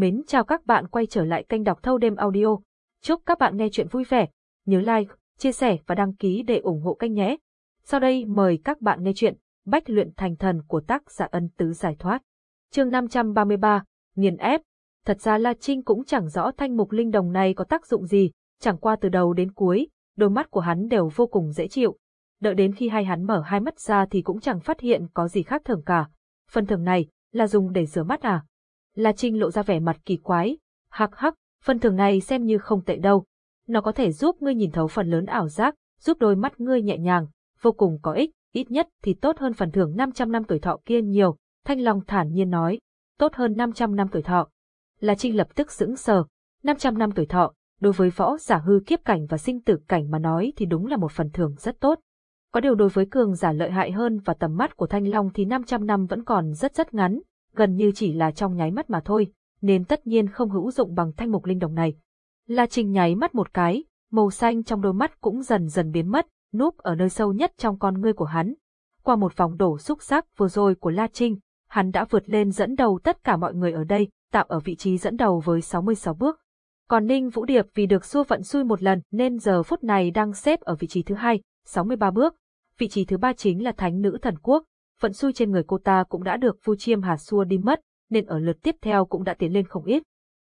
Mến chào các bạn quay trở lại kênh đọc thâu đêm audio. Chúc các bạn nghe chuyện vui vẻ. Nhớ like, chia sẻ và đăng ký để ủng hộ kênh nhé. Sau đây mời các bạn nghe chuyện Bách luyện thành thần của tác giả ân tứ giải thoát. Chương 533, nghiền ép. Thật ra La Trinh cũng chẳng rõ thanh mục linh đồng này có tác dụng gì, chẳng qua từ đầu đến cuối, đôi mắt của hắn đều vô cùng dễ chịu. Đợi đến khi hai hắn mở hai mắt ra thì cũng chẳng phát hiện có gì khác thường cả. Phần thường này, là dùng để rửa mắt à? La Trinh lộ ra vẻ mặt kỳ quái. Hắc hắc, phần thưởng này xem như không tệ đâu. Nó có thể giúp ngươi nhìn thấu phần lớn ảo giác, giúp đôi mắt ngươi nhẹ nhàng, vô cùng có ích, ít nhất thì tốt hơn phần thưởng 500 năm tuổi thọ kia nhiều. Thanh Long thản nhiên nói, tốt hơn 500 năm tuổi thọ. La Trinh lập tức sững sờ. 500 năm tuổi thọ, đối với võ giả hư kiếp cảnh và sinh tử cảnh mà nói thì đúng là một phần thưởng rất tốt. Có điều đối với cường giả lợi hại hơn và tầm mắt của Thanh Long thì 500 năm vẫn còn rất rất ngắn, gần như chỉ là trong nháy mắt mà thôi, nên tất nhiên không hữu dụng bằng thanh mục linh đồng này. La Trinh nháy mắt một cái, màu xanh trong đôi mắt cũng dần dần biến mất, núp ở nơi sâu nhất trong con ngươi của hắn. Qua một vòng đổ xúc sắc vừa rồi của La Trinh, hắn đã vượt lên dẫn đầu tất cả mọi người ở đây, tạo ở vị trí dẫn đầu với 66 bước. Còn Ninh Vũ Điệp vì được xua vận xui một lần nên giờ phút này đang xếp ở vị trí thứ hai, 63 bước. Vị trí thứ ba chính là Thánh Nữ Thần Quốc, vận xui trên người cô ta cũng đã được phu Chiêm Hà xua đi mất, nên ở lượt tiếp theo cũng đã tiến lên không ít.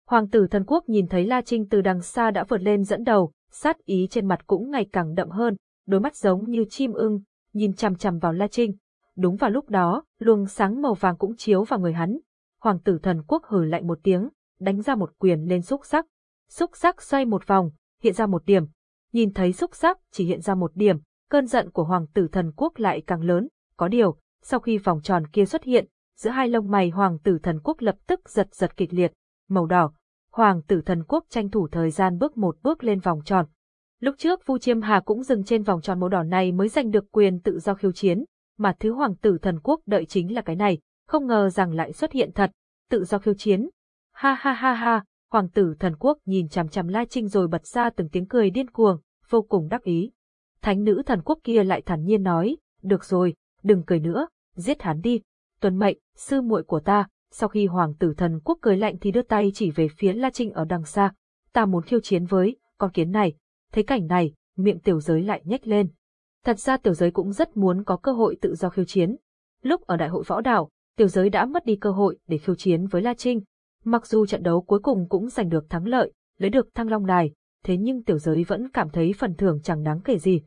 Hoàng tử thần quốc nhìn thấy La Trinh từ đằng xa đã vượt lên dẫn đầu, sát ý trên mặt cũng ngày càng đậm hơn, đôi mắt giống như chim ưng, nhìn chằm chằm vào La Trinh. Đúng vào lúc đó, luồng sáng màu vàng cũng chiếu vào người hắn. Hoàng tử thần quốc hừ lạnh một tiếng, đánh ra một quyền lên xúc sắc. Xúc sắc xoay một vòng, hiện ra một điểm. Nhìn thấy xúc sắc chỉ hiện ra một điểm, cơn giận của hoàng tử thần quốc lại càng lớn. Có điều, sau khi vòng tròn kia xuất hiện, giữa hai lông mày hoàng tử thần quốc lập tức giật giật kịch liệt, màu đỏ. Hoàng tử thần quốc tranh thủ thời gian bước một bước lên vòng tròn. Lúc trước Vu Chiêm Hà cũng dừng trên vòng tròn màu đỏ này mới giành được quyền tự do khiêu chiến, mà thứ hoàng tử thần quốc đợi chính là cái này, không ngờ rằng lại xuất hiện thật, tự do khiêu chiến. Ha ha ha ha, hoàng tử thần quốc nhìn chằm chằm Lai Trinh rồi bật ra từng tiếng cười điên cuồng, vô cùng đắc ý. Thánh nữ thần quốc kia lại thản nhiên nói, được rồi, đừng cười nữa, giết hắn đi. Tuần mệnh, sư muội của ta, sau khi hoàng tử thần quốc cười lạnh thì đưa tay chỉ về phía La Trinh ở đằng xa. Ta muốn khiêu chiến với, con kiến này. Thấy cảnh này, miệng tiểu giới lại nhếch lên. Thật ra tiểu giới cũng rất muốn có cơ hội tự do khiêu chiến. Lúc ở đại hội võ đảo, tiểu giới đã mất đi cơ hội để khiêu chiến với La Trinh. Mặc dù trận đấu cuối cùng cũng giành được thắng lợi, lấy được thăng long đài, thế nhưng tiểu giới vẫn cảm thấy phần thưởng chẳng đáng kể gì.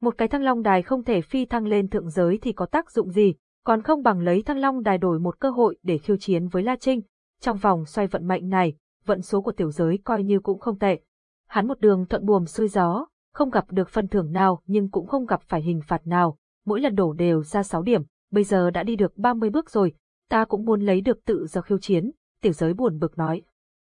Một cái thăng long đài không thể phi thăng lên thượng giới thì có tác dụng gì, còn không bằng lấy thăng long đài đổi một cơ hội để khiêu chiến với La Trinh. Trong vòng xoay vận mệnh này, vận số của tiểu giới coi như cũng không tệ. Hắn một đường thuận buồm xuôi gió, không gặp được phần thưởng nào nhưng cũng không gặp phải hình phạt nào, mỗi lần đổ đều ra 6 điểm, bây giờ đã đi được 30 bước rồi, ta cũng muốn lấy được tự do khiêu chiến, tiểu giới buồn bực nói.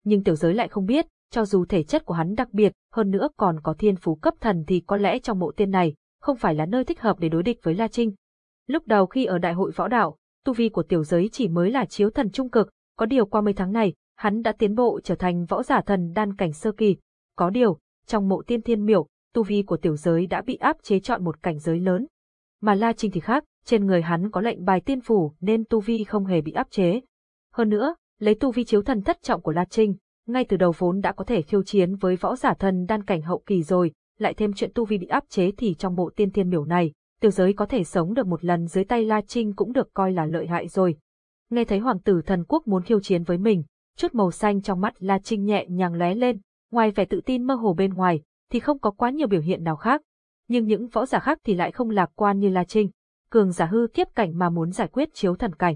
Nhưng tiểu giới lại không biết, cho dù thể chất của hắn đặc biệt, hơn nữa còn có thiên phú cấp thần thì có lẽ trong mộ tiên này, không phải là nơi thích hợp để đối địch với La Trinh. Lúc đầu khi ở đại hội võ đạo, tu vi của tiểu giới chỉ mới là chiếu thần trung cực, có điều qua mấy tháng này, hắn đã tiến bộ trở thành võ giả thần đan cảnh sơ kỳ. Có điều, trong mộ tiên thiên miểu, tu vi của tiểu giới đã bị áp chế chọn một cảnh giới lớn. Mà La Trinh thì khác, trên người hắn có lệnh bài tiên phủ nên tu vi không hề bị áp chế. Hơn nữa, lấy tu vi chiếu thần thất trọng của La Trinh, ngay từ đầu vốn đã có thể khiêu chiến với võ giả thần đan cảnh hậu kỳ rồi, lại thêm chuyện tu vi bị áp chế thì trong bộ tiên thiên miểu này, tiểu giới có thể sống được một lần dưới tay La Trinh cũng được coi là lợi hại rồi. Nghe thấy hoàng tử thần quốc muốn khiêu chiến với mình, chút màu xanh trong mắt La Trinh nhẹ nhàng lóe lên, ngoài vẻ tự tin mơ hồ bên ngoài, thì không có quá nhiều biểu hiện nào khác. Nhưng những võ giả khác thì lại không lạc quan như La Trinh, cường giả hư kiếp cảnh mà muốn giải quyết chiếu thần cảnh.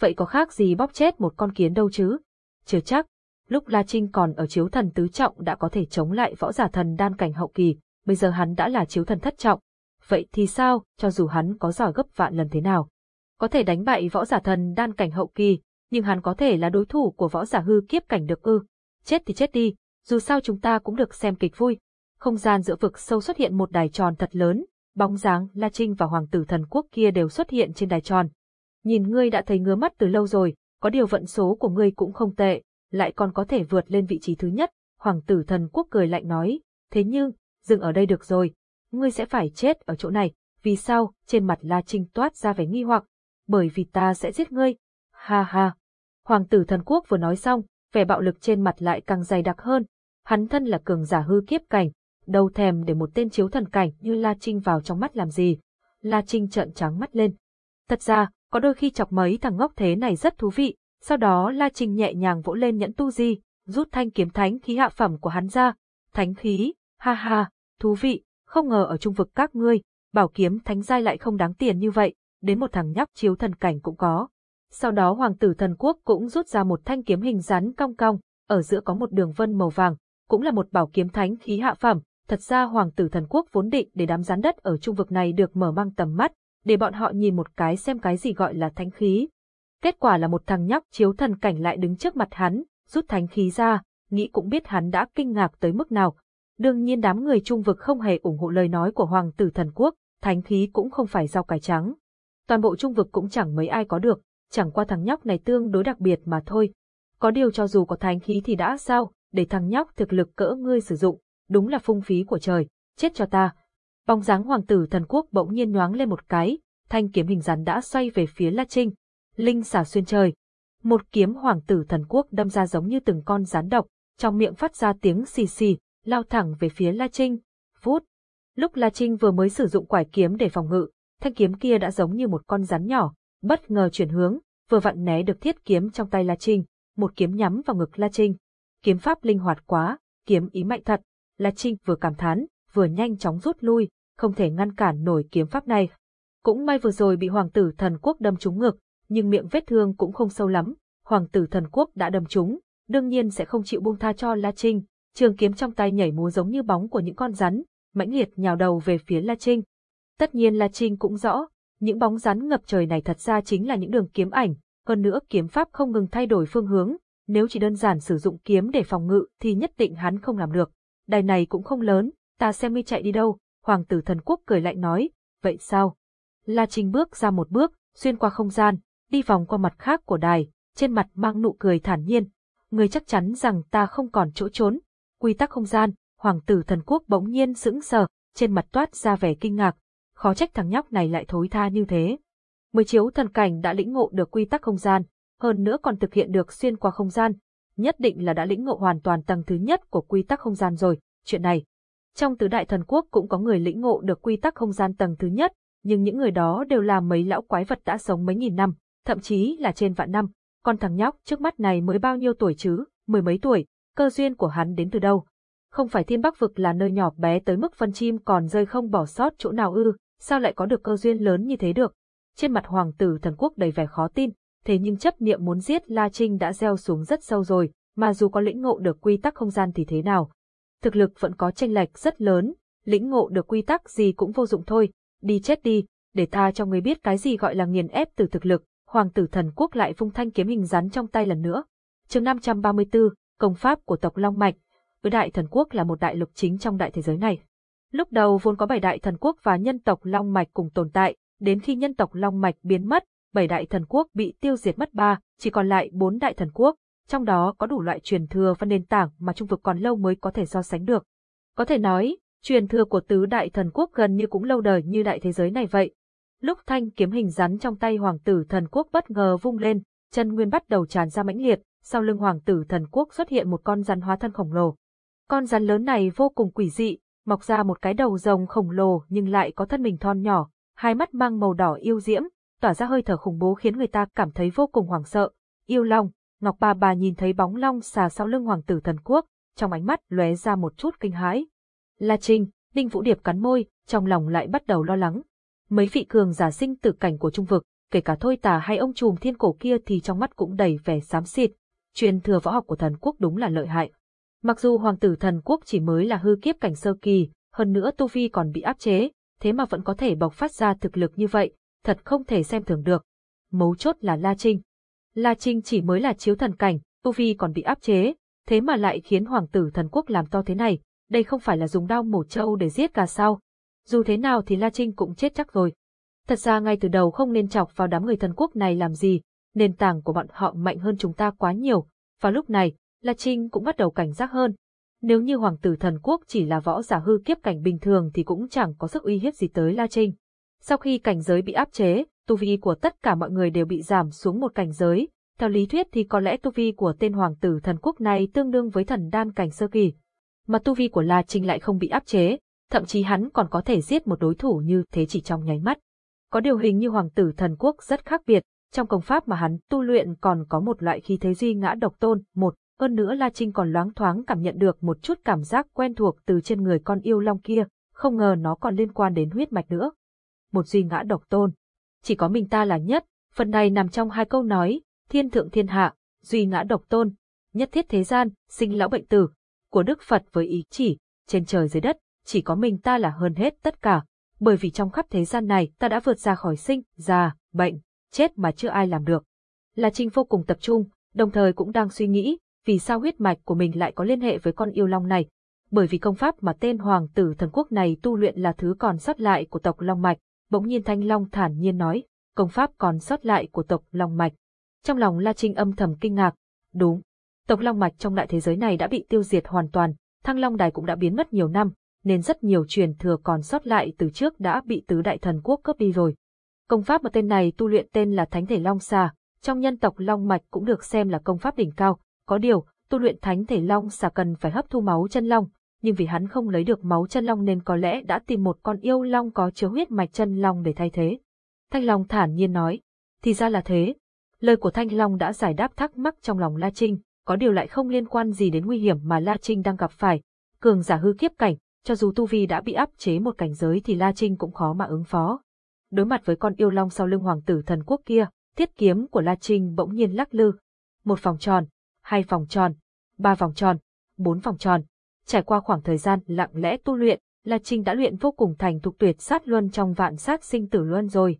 Vậy có khác gì bóp chết một con kiến đâu chứ? Chưa chắc, Lúc La Trinh còn ở chiếu thần tứ trọng đã có thể chống lại võ giả thần đan cảnh hậu kỳ, bây giờ hắn đã là chiếu thần thất trọng. Vậy thì sao, cho dù hắn có giỏi gấp vạn lần thế nào? Có thể đánh bại võ giả thần đan cảnh hậu kỳ, nhưng hắn có thể là đối thủ của võ giả hư kiếp cảnh được ư. Chết thì chết đi, dù sao chúng ta cũng được xem kịch vui. Không gian giữa vực sâu xuất hiện một đài tròn thật lớn, bóng dáng La Trinh và hoàng tử thần quốc kia đều xuất hiện trên đài tròn. Nhìn ngươi đã thấy ngứa mắt từ lâu rồi, có điều vận số của ngươi cũng không tệ, lại còn có thể vượt lên vị trí thứ nhất, hoàng tử thần quốc cười lạnh nói, thế nhưng, dừng ở đây được rồi, ngươi sẽ phải chết ở chỗ này, vì sao, trên mặt La Trinh toát ra vẻ nghi hoặc, bởi vì ta sẽ giết ngươi, ha ha. Hoàng tử thần quốc vừa nói xong, vẻ bạo lực trên mặt lại càng dày đặc hơn. Hắn thân là cường giả hư kiếp cảnh, đâu thèm để một tên chiếu thần cảnh như La Trinh vào trong mắt làm gì. La Trinh trợn trắng mắt lên. Thật ra, có đôi khi chọc mấy thằng ngốc thế này rất thú vị, sau đó La Trinh nhẹ nhàng vỗ lên nhẫn tu di, rút thanh kiếm thánh khí hạ phẩm của hắn ra. Thánh khí, ha ha, thú vị, không ngờ ở trung vực các ngươi, bảo kiếm thánh giai lại không đáng tiền như vậy, đến một thằng nhóc chiếu thần cảnh cũng có. Sau đó hoàng tử thần quốc cũng rút ra một thanh kiếm hình rắn cong cong, ở giữa có một đường vân màu vàng, cũng là một bảo kiếm thánh khí hạ phẩm. Thật ra hoàng tử thần quốc vốn định để đám rắn đất ở trung vực này được mở mang tầm mắt, để bọn họ nhìn một cái xem cái gì gọi là thánh khí. Kết quả là một thằng nhóc chiếu thần cảnh lại đứng trước mặt hắn, rút thánh khí ra, nghĩ cũng biết hắn đã kinh ngạc tới mức nào. Đương nhiên đám người trung vực không hề ủng hộ lời nói của hoàng tử thần quốc, thánh khí cũng không phải rau cải trắng. Toàn bộ trung vực cũng chẳng mấy ai có được, chẳng qua thằng nhóc này tương đối đặc biệt mà thôi. Có điều cho dù có thánh khí thì đã sao, để thằng nhóc thực lực cỡ ngươi sử dụng, đúng là phung phí của trời, chết cho ta. Bóng dáng hoàng tử thần quốc bỗng nhiên nhoáng lên một cái, thanh kiếm hình rắn đã xoay về phía La Trinh. Linh xả xuyên trời. Một kiếm hoàng tử thần quốc đâm ra giống như từng con rắn độc, trong miệng phát ra tiếng xì xì, lao thẳng về phía La Trinh. Vút. Lúc La Trinh vừa mới sử dụng quải kiếm để phòng ngự, thanh kiếm kia đã giống như một con rắn nhỏ, bất ngờ chuyển hướng, vừa vặn né được thiết kiếm trong tay La Trinh, một kiếm nhắm vào ngực La Trinh. Kiếm pháp linh hoạt quá, kiếm ý mạnh thật, La Trinh vừa cảm thán, vừa nhanh chóng rút lui, không thể ngăn cản nổi kiếm pháp này. Cũng may vừa rồi bị hoàng tử thần quốc đâm trúng ngực, nhưng miệng vết thương cũng không sâu lắm, hoàng tử thần quốc đã đâm trúng, đương nhiên sẽ không chịu buông tha cho La Trinh, trường kiếm trong tay nhảy múa giống như bóng của những con rắn, mãnh liệt nhào đầu về phía La Trinh. Tất nhiên La Trinh cũng rõ, những bóng rắn ngập trời này thật ra chính là những đường kiếm ảnh, hơn nữa kiếm pháp không ngừng thay đổi phương hướng, nếu chỉ đơn giản sử dụng kiếm để phòng ngự thì nhất định hắn không làm được. Đài này cũng không lớn, ta xem mi chạy đi đâu, hoàng tử thần quốc cười lạnh nói, vậy sao? La Trinh bước ra một bước, xuyên qua không gian, đi vòng qua mặt khác của đài, trên mặt mang nụ cười thản nhiên. Người chắc chắn rằng ta không còn chỗ trốn. Quy tắc không gian, hoàng tử thần quốc bỗng nhiên sững sờ, trên mặt toát ra vẻ kinh ngạc. Khó trách thằng nhóc này lại thối tha như thế. Mười chiếu thần cảnh đã lĩnh ngộ được quy tắc không gian, hơn nữa còn thực hiện được xuyên qua không gian. Nhất định là đã lĩnh ngộ hoàn toàn tầng thứ nhất của quy tắc không gian rồi, chuyện này. Trong tứ đại thần quốc cũng có người lĩnh ngộ được quy tắc không gian tầng thứ nhất, nhưng những người đó đều là mấy lão quái vật đã sống mấy nghìn năm, thậm chí là trên vạn năm. Con thằng nhóc trước mắt này mới bao nhiêu tuổi chứ, mười mấy tuổi, cơ duyên của hắn đến từ đâu? Không phải thiên bắc vực là nơi nhỏ bé tới mức phân chim còn rơi không bỏ sót chỗ nào ư, sao lại có được cơ duyên lớn như thế được? Trên mặt hoàng tử thần quốc đầy vẻ khó tin, thế nhưng chấp niệm muốn giết La Trinh đã gieo xuống rất sâu rồi, mà dù có lĩnh ngộ được quy tắc không gian thì thế nào? Thực lực vẫn có tranh lệch rất lớn, lĩnh ngộ được quy tắc gì cũng vô dụng thôi, đi chết đi, để ta cho người biết cái gì gọi là nghiền ép từ thực lực, hoàng tử thần quốc lại vung thanh kiếm hình rắn trong tay lần nữa. chương 534, công pháp của tộc Long Mạch, với đại thần quốc là một đại lục chính trong đại thế giới này. Lúc đầu vốn có bảy đại thần quốc và nhân tộc Long Mạch cùng tồn tại, đến khi nhân tộc Long Mạch biến mất, bảy đại thần quốc bị tiêu diệt mất ba, chỉ còn lại bốn đại thần quốc, trong đó có đủ loại truyền thừa và nền tảng mà trung vực còn lâu mới có thể so sánh được. Có thể nói, truyền thừa của tứ đại thần quốc gần như cũng lâu đời như đại thế giới này vậy. Lúc thanh kiếm hình rắn trong tay hoàng tử thần quốc bất ngờ vung lên, chân nguyên bắt đầu tràn ra mãnh liệt, sau lưng hoàng tử thần quốc xuất hiện một con rắn hóa thân khổng lồ. Con rắn lớn này vô cùng quỷ dị, mọc ra một cái đầu rồng khổng lồ nhưng lại có thân mình thon nhỏ, hai mắt mang màu đỏ yêu diễm, tỏa ra hơi thở khủng bố khiến người ta cảm thấy vô cùng hoảng sợ. Yêu Long, Ngọc Bà Bà nhìn thấy bóng long xà sau lưng hoàng tử thần quốc, trong ánh mắt lóe ra một chút kinh hãi. La Trinh, Đinh Vũ Điệp cắn môi, trong lòng lại bắt đầu lo lắng. Mấy vị cường giả sinh tử cảnh của trung vực, kể cả Thôi Tà hay ông trùm thiên cổ kia thì trong mắt cũng đầy vẻ xám xịt. Truyền thừa võ học của thần quốc đúng là lợi hại. Mặc dù hoàng tử thần quốc chỉ mới là hư kiếp cảnh sơ kỳ, hơn nữa tu vi còn bị áp chế, thế mà vẫn có thể bộc phát ra thực lực như vậy, thật không thể xem thường được. Mấu chốt là La Trinh. La Trinh chỉ mới là chiếu thần cảnh, tu vi còn bị áp chế, thế mà lại khiến hoàng tử thần quốc làm to thế này, đây không phải là dùng đao mổ trâu để giết gà sao. Dù thế nào thì La Trinh cũng chết chắc rồi. Thật ra ngay từ đầu không nên chọc vào đám người thần quốc này làm gì, nền tảng của bọn họ mạnh hơn chúng ta quá nhiều. Và lúc này, La Trinh cũng bắt đầu cảnh giác hơn. Nếu như hoàng tử thần quốc chỉ là võ giả hư kiếp cảnh bình thường thì cũng chẳng có sức uy hiếp gì tới La Trinh. Sau khi cảnh giới bị áp chế, tu vi của tất cả mọi người đều bị giảm xuống một cảnh giới, Theo lý thuyết thì có lẽ tu vi của tên hoàng tử thần quốc này tương đương với thần đan cảnh sơ kỳ. Mà tu vi của La Trinh lại không bị áp chế, thậm chí hắn còn có thể giết một đối thủ như thế chỉ trong nháy mắt. Có điều hình như hoàng tử thần quốc rất khác biệt, trong công pháp mà hắn tu luyện còn có một loại khí thế duy ngã độc tôn, một, hơn nữa La Trinh còn loáng thoáng cảm nhận được một chút cảm giác quen thuộc từ trên người con yêu long kia, không ngờ nó còn liên quan đến huyết mạch nữa. Một duy ngã độc tôn. Chỉ có mình ta là nhất, phần này nằm trong hai câu nói, thiên thượng thiên hạ, duy ngã độc tôn, nhất thiết thế gian, sinh lão bệnh tử, của Đức Phật với ý chỉ, trên trời dưới đất, chỉ có mình ta là hơn hết tất cả, bởi vì trong khắp thế gian này ta đã vượt ra khỏi sinh, già, bệnh, chết mà chưa ai làm được. La Trinh vô cùng tập trung, đồng thời cũng đang suy nghĩ, vì sao huyết mạch của mình lại có liên hệ với con yêu long này. Bởi vì công pháp mà tên hoàng tử thần quốc này tu luyện là thứ còn sót lại của tộc Long Mạch, bỗng nhiên Thanh Long thản nhiên nói, công pháp còn sót lại của tộc Long Mạch. Trong lòng La Trinh âm thầm kinh ngạc, đúng, tộc Long Mạch trong đại thế giới này đã bị tiêu diệt hoàn toàn, Thăng Long Đài cũng đã biến mất nhiều năm, nên rất nhiều truyền thừa còn sót lại từ trước đã bị tứ đại thần quốc cướp đi rồi. Công pháp mà tên này tu luyện tên là Thánh Thể Long Xà, trong nhân tộc Long Mạch cũng được xem là công pháp đỉnh cao, có điều, tu luyện Thánh Thể Long Xà cần phải hấp thu máu chân long, nhưng vì hắn không lấy được máu chân long nên có lẽ đã tìm một con yêu long có chứa huyết mạch chân long để thay thế. Thanh Long thản nhiên nói, thì ra là thế. Lời của Thanh Long đã giải đáp thắc mắc trong lòng La Trinh, có điều lại không liên quan gì đến nguy hiểm mà La Trinh đang gặp phải. Cường giả hư kiếp cảnh, cho dù Tu Vi đã bị áp chế một cảnh giới thì La Trinh cũng khó mà ứng phó. Đối mặt với con yêu long sau lưng hoàng tử thần quốc kia, thiết kiếm của La Trinh bỗng nhiên lắc lư. Một vòng tròn, hai vòng tròn, ba vòng tròn, bốn vòng tròn. Trải qua khoảng thời gian lặng lẽ tu luyện, La Trinh đã luyện vô cùng thành thục tuyệt sát luân trong vạn sát sinh tử luân rồi.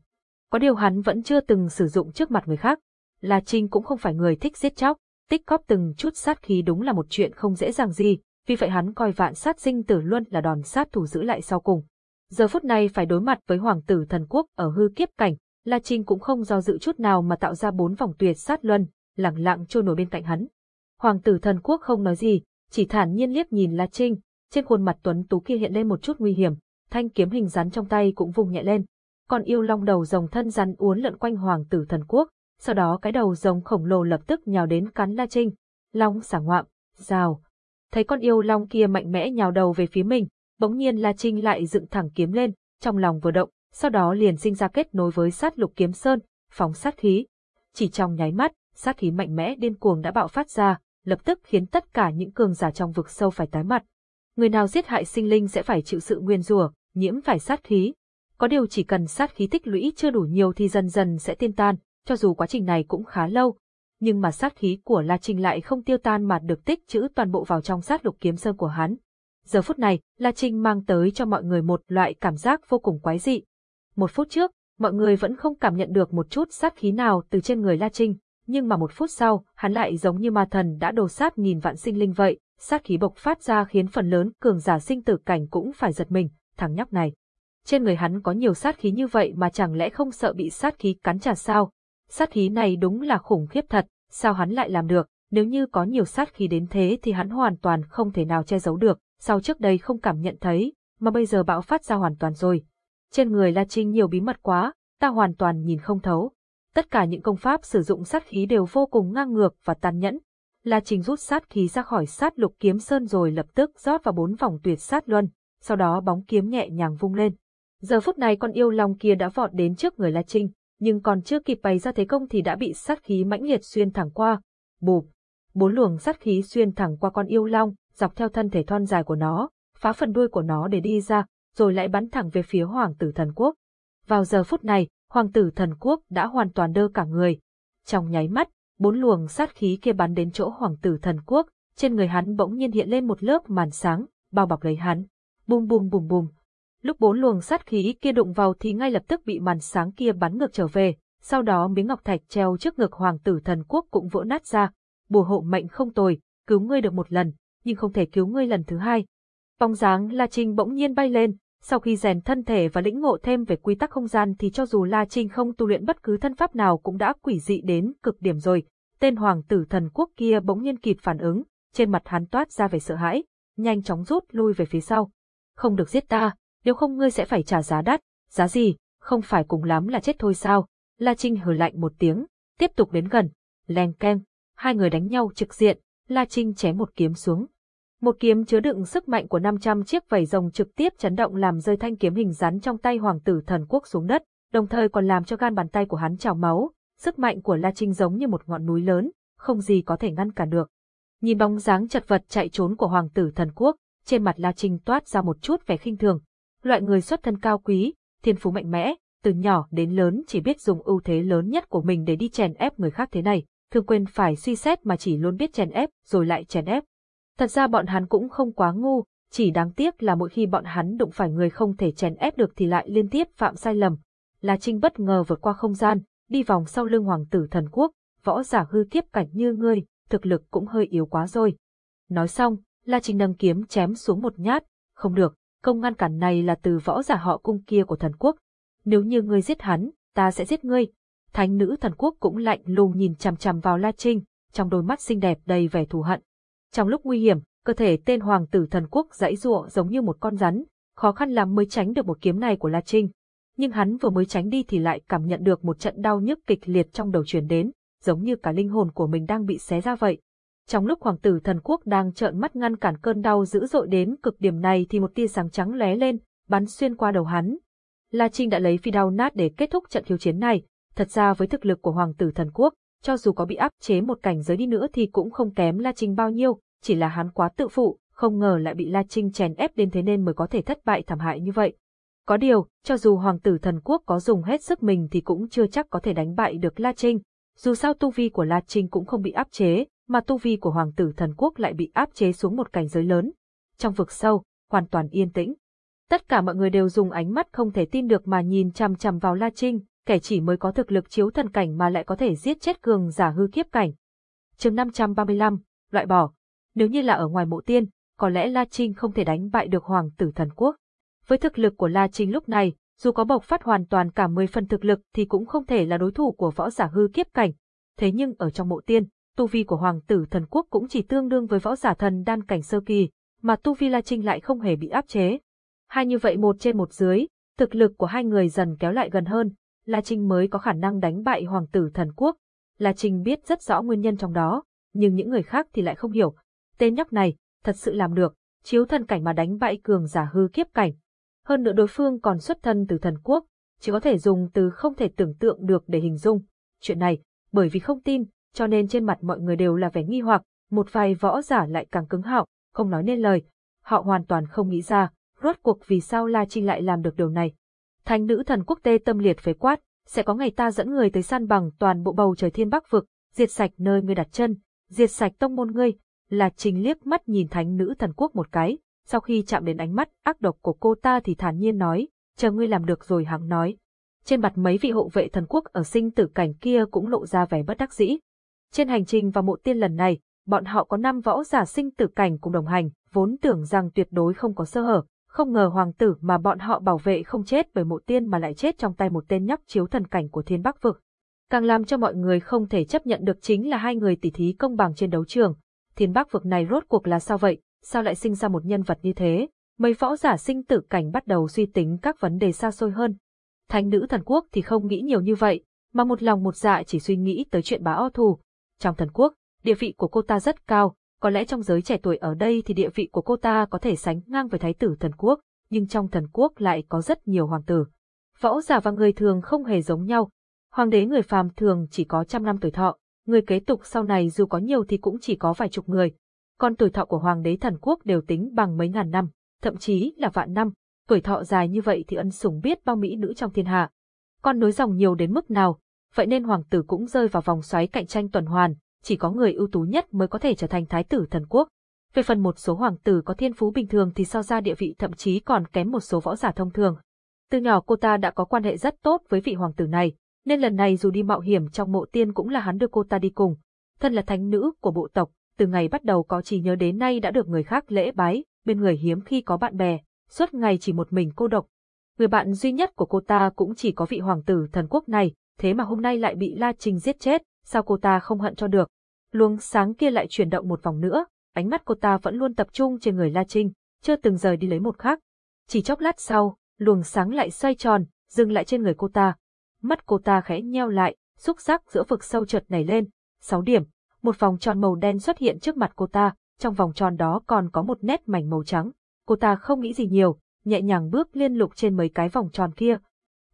Có điều hắn vẫn chưa từng sử dụng trước mặt người khác. La Trinh cũng không phải người thích giết chóc, tích góp từng chút sát khí đúng là một chuyện không dễ dàng gì, vì vậy hắn coi vạn sát sinh tử luân là đòn sát thủ giữ lại sau cùng. Giờ phút này phải đối mặt với hoàng tử thần quốc ở hư kiếp cảnh, La Trinh cũng không do dự chút nào mà tạo ra bốn vòng tuyệt sát luân, lặng lặng trôi nổi bên cạnh hắn. Hoàng tử thần quốc không nói gì, chỉ thản nhiên liếc nhìn La Trinh, trên khuôn mặt tuấn tú kia hiện lên một chút nguy hiểm, thanh kiếm hình rắn trong tay cũng vùng nhẹ lên. Còn yêu long đầu rồng thân rắn uốn lượn quanh hoàng tử thần quốc, sau đó cái đầu rồng khổng lồ lập tức nhào đến cắn La Trinh. Long xả ngoạm, rào. Thấy con yêu long kia mạnh mẽ nhào đầu về phía mình, bỗng nhiên La Trinh lại dựng thẳng kiếm lên, trong lòng vừa động, sau đó liền sinh ra kết nối với sát lục kiếm sơn, phóng sát khí. Chỉ trong nháy mắt, sát khí mạnh mẽ điên cuồng đã bạo phát ra, lập tức khiến tất cả những cường giả trong vực sâu phải tái mặt. Người nào giết hại sinh linh sẽ phải chịu sự nguyên rủa, nhiễm phải sát khí. Có điều chỉ cần sát khí tích lũy chưa đủ nhiều thì dần dần sẽ tiên tan, cho dù quá trình này cũng khá lâu. Nhưng mà sát khí của La Trinh lại không tiêu tan mà được tích trữ toàn bộ vào trong sát lục kiếm sơn của hắn. Giờ phút này, La Trinh mang tới cho mọi người một loại cảm giác vô cùng quái dị. Một phút trước, mọi người vẫn không cảm nhận được một chút sát khí nào từ trên người La Trinh, nhưng mà một phút sau, hắn lại giống như ma thần đã đồ sát nghìn vạn sinh linh vậy, sát khí bộc phát ra khiến phần lớn cường giả sinh tử cảnh cũng phải giật mình, thằng nhóc này. Trên người hắn có nhiều sát khí như vậy mà chẳng lẽ không sợ bị sát khí cắn trả sao? Sát khí này đúng là khủng khiếp thật, sao hắn lại làm được, nếu như có nhiều sát khí đến thế thì hắn hoàn toàn không thể nào che giấu được, sau trước đây không cảm nhận thấy, mà bây giờ bão phát ra hoàn toàn rồi. Trên người La Trinh nhiều bí mật quá, ta hoàn toàn nhìn không thấu. Tất cả những công pháp sử dụng sát khí đều vô cùng ngang ngược và tàn nhẫn. La Trinh rút sát khí ra khỏi sát lục kiếm sơn rồi lập tức rót vào bốn vòng tuyệt sát luân, sau đó bóng kiếm nhẹ nhàng vung lên. Giờ phút này con yêu long kia đã vọt đến trước người La Trinh, nhưng còn chưa kịp bày ra thế công thì đã bị sát khí mãnh liệt xuyên thẳng qua. Bụp! Bốn luồng sát khí xuyên thẳng qua con yêu long, dọc theo thân thể thon dài của nó, phá phần đuôi của nó để đi ra, rồi lại bắn thẳng về phía hoàng tử thần quốc. Vào giờ phút này, hoàng tử thần quốc đã hoàn toàn đơ cả người. Trong nháy mắt, bốn luồng sát khí kia bắn đến chỗ hoàng tử thần quốc, trên người hắn bỗng nhiên hiện lên một lớp màn sáng, bao bọc lấy hắn. Bùm bùm bùm bùm. Lúc bốn luồng sát khí kia đụng vào thì ngay lập tức bị màn sáng kia bắn ngược trở về, sau đó miếng ngọc thạch treo trước ngực hoàng tử thần quốc cũng vỡ nát ra. Bùa hộ mệnh không tồi, cứu ngươi được một lần, nhưng không thể cứu ngươi lần thứ hai. Bóng dáng La Trinh bỗng nhiên bay lên, sau khi rèn thân thể và lĩnh ngộ thêm về quy tắc không gian thì cho dù La Trinh không tu luyện bất cứ thân pháp nào cũng đã quỷ dị đến cực điểm rồi. Tên hoàng tử thần quốc kia bỗng nhiên kịp phản ứng, trên mặt hắn toát ra vẻ sợ hãi, nhanh chóng rút lui về phía sau. Không được giết ta, nếu không ngươi sẽ phải trả giá đắt, giá gì, không phải cùng lắm là chết thôi sao? La Trinh hừ lạnh một tiếng, tiếp tục đến gần. Leng keng, hai người đánh nhau trực diện, La Trinh chém một kiếm xuống. Một kiếm chứa đựng sức mạnh của 500 chiếc vảy rồng trực tiếp chấn động làm rơi thanh kiếm hình rắn trong tay hoàng tử thần quốc xuống đất, đồng thời còn làm cho gan bàn tay của hắn trào máu. Sức mạnh của La Trinh giống như một ngọn núi lớn, không gì có thể ngăn cản được. Nhìn bóng dáng chật vật chạy trốn của hoàng tử thần quốc, trên mặt La Trinh toát ra một chút vẻ khinh thường. Loại người xuất thân cao quý, thiên phú mạnh mẽ, từ nhỏ đến lớn chỉ biết dùng ưu thế lớn nhất của mình để đi chèn ép người khác thế này, thường quên phải suy xét mà chỉ luôn biết chèn ép rồi lại chèn ép. Thật ra bọn hắn cũng không quá ngu, chỉ đáng tiếc là mỗi khi bọn hắn đụng phải người không thể chèn ép được thì lại liên tiếp phạm sai lầm. La Trinh bất ngờ vượt qua không gian, đi vòng sau lưng hoàng tử thần quốc, võ giả hư kiếp cảnh như ngươi, thực lực cũng hơi yếu quá rồi. Nói xong, La Trinh nâng kiếm chém xuống một nhát, không được, công ngăn cản này là từ võ giả họ cung kia của thần quốc. Nếu như ngươi giết hắn, ta sẽ giết ngươi. Thánh nữ thần quốc cũng lạnh lùng nhìn chằm chằm vào La Trinh, trong đôi mắt xinh đẹp đầy vẻ thù hận. Trong lúc nguy hiểm, cơ thể tên hoàng tử thần quốc dãy giụa giống như một con rắn, khó khăn lắm mới tránh được một kiếm này của La Trinh. Nhưng hắn vừa mới tránh đi thì lại cảm nhận được một trận đau nhức kịch liệt trong đầu truyền đến, giống như cả linh hồn của mình đang bị xé ra vậy. Trong lúc hoàng tử thần quốc đang trợn mắt ngăn cản cơn đau dữ dội đến cực điểm này thì một tia sáng trắng lóe lên, bắn xuyên qua đầu hắn. La Trinh đã lấy phi đao nát để kết thúc trận khiêu chiến này, thật ra với thực lực của hoàng tử thần quốc, cho dù có bị áp chế một cảnh giới đi nữa thì cũng không kém La Trinh bao nhiêu, chỉ là hắn quá tự phụ, không ngờ lại bị La Trinh chèn ép đến thế nên mới có thể thất bại thảm hại như vậy. Có điều, cho dù hoàng tử thần quốc có dùng hết sức mình thì cũng chưa chắc có thể đánh bại được La Trinh. Dù sao tu vi của La Trinh cũng không bị áp chế, mà tu vi của hoàng tử thần quốc lại bị áp chế xuống một cảnh giới lớn. Trong vực sâu, hoàn toàn yên tĩnh. Tất cả mọi người đều dùng ánh mắt không thể tin được mà nhìn chằm chằm vào La Trinh, kẻ chỉ mới có thực lực chiếu thần cảnh mà lại có thể giết chết cường giả hư kiếp cảnh. Chương 535, loại bỏ. Nếu như là ở ngoài mộ tiên, có lẽ La Trinh không thể đánh bại được hoàng tử thần quốc. Với thực lực của La Trinh lúc này, dù có bộc phát hoàn toàn cả 10 phần thực lực thì cũng không thể là đối thủ của võ giả hư kiếp cảnh. Thế nhưng ở trong mộ tiên, tu vi của hoàng tử thần quốc cũng chỉ tương đương với võ giả thần đan cảnh sơ kỳ, mà tu vi La Trinh lại không hề bị áp chế. Hai như vậy một trên một dưới, thực lực của hai người dần kéo lại gần hơn, La Trinh mới có khả năng đánh bại hoàng tử thần quốc. La Trinh biết rất rõ nguyên nhân trong đó, nhưng những người khác thì lại không hiểu. Tên nhóc này, thật sự làm được, chiếu thần cảnh mà đánh bại cường giả hư kiếp cảnh. Hơn nữa đối phương còn xuất thân từ thần quốc, chỉ có thể dùng từ không thể tưởng tượng được để hình dung. Chuyện này, bởi vì không tin, cho nên trên mặt mọi người đều là vẻ nghi hoặc, một vài võ giả lại càng cứng họng, không nói nên lời. Họ hoàn toàn không nghĩ ra, rốt cuộc vì sao La Trinh lại làm được điều này. Thánh nữ thần quốc tê tâm liệt phế quát, sẽ có ngày ta dẫn người tới săn bằng toàn bộ bầu trời thiên bắc vực, diệt sạch nơi ngươi đặt chân, diệt sạch tông môn ngươi. La Trinh liếc mắt nhìn thánh nữ thần quốc một cái, sau khi chạm đến ánh mắt ác độc của cô ta thì thản nhiên nói, chờ ngươi làm được rồi hắn nói. Trên mặt mấy vị hộ vệ thần quốc ở sinh tử cảnh kia cũng lộ ra vẻ bất đắc dĩ. Trên hành trình vào mộ tiên lần này, bọn họ có năm võ giả sinh tử cảnh cùng đồng hành, vốn tưởng rằng tuyệt đối không có sơ hở, không ngờ hoàng tử mà bọn họ bảo vệ không chết bởi mộ tiên mà lại chết trong tay một tên nhóc chiếu thần cảnh của thiên bắc vực. Càng làm cho mọi người không thể chấp nhận được chính là hai người tỉ thí công bằng trên đấu trường. Thiên bắc vực này rốt cuộc là sao vậy, sao lại sinh ra một nhân vật như thế? Mấy võ giả sinh tử cảnh bắt đầu suy tính các vấn đề xa xôi hơn. Thánh nữ thần quốc thì không nghĩ nhiều như vậy, mà một lòng một dạ chỉ suy nghĩ tới chuyện bá o thù. Trong thần quốc, địa vị của cô ta rất cao, có lẽ trong giới trẻ tuổi ở đây thì địa vị của cô ta có thể sánh ngang với thái tử thần quốc, nhưng trong thần quốc lại có rất nhiều hoàng tử. Võ giả và người thường không hề giống nhau. Hoàng đế người phàm thường chỉ có trăm năm tuổi thọ, người kế tục sau này dù có nhiều thì cũng chỉ có vài chục người. Còn tuổi thọ của hoàng đế thần quốc đều tính bằng mấy ngàn năm, thậm chí là vạn năm. Tuổi thọ dài như vậy thì ân sủng biết bao mỹ nữ trong thiên hạ. Con nối dòng nhiều đến mức nào, vậy nên hoàng tử cũng rơi vào vòng xoáy cạnh tranh tuần hoàn, chỉ có người ưu tú nhất mới có thể trở thành thái tử thần quốc. Về phần một số hoàng tử có thiên phú bình thường thì so ra địa vị thậm chí còn kém một số võ giả thông thường. Từ nhỏ cô ta đã có quan hệ rất tốt với vị hoàng tử này, nên lần này dù đi mạo hiểm trong mộ tiên cũng là hắn đưa cô ta đi cùng. Thân là thánh nữ của bộ tộc, từ ngày bắt đầu có chỉ nhớ đến nay đã được người khác lễ bái, bên người hiếm khi có bạn bè, suốt ngày chỉ một mình cô độc. Người bạn duy nhất của cô ta cũng chỉ có vị hoàng tử thần quốc này, thế mà hôm nay lại bị La Trinh giết chết, sao cô ta không hận cho được. Luồng sáng kia lại chuyển động một vòng nữa, ánh mắt cô ta vẫn luôn tập trung trên người La Trinh, chưa từng rời đi lấy một khác. Chỉ chốc lát sau, luồng sáng lại xoay tròn, dừng lại trên người cô ta. Mắt cô ta khẽ nheo lại, xúc giác giữa vực sâu chợt nảy lên, 6 điểm. Một vòng tròn màu đen xuất hiện trước mặt cô ta, trong vòng tròn đó còn có một nét mảnh màu trắng. Cô ta không nghĩ gì nhiều, nhẹ nhàng bước liên lục trên mấy cái vòng tròn kia.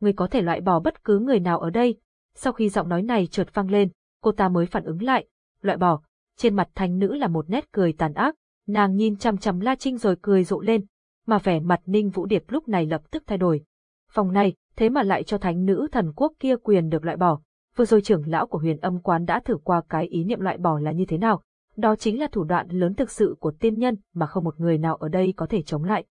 Người có thể loại bỏ bất cứ người nào ở đây. Sau khi giọng nói này chợt vang lên, cô ta mới phản ứng lại. Loại bỏ. Trên mặt thanh nữ là một nét cười tàn ác. Nàng nhìn chằm chằm La Trinh rồi cười rộ lên. Mà vẻ mặt Ninh Vũ Điệp lúc này lập tức thay đổi. Phòng này, thế mà lại cho thánh nữ thần quốc kia quyền được loại bỏ. Vừa rồi trưởng lão của huyền âm quán đã thử qua cái ý niệm loại bỏ là như thế nào. Đó chính là thủ đoạn lớn thực sự của tiên nhân mà không một người nào ở đây có thể chống lại.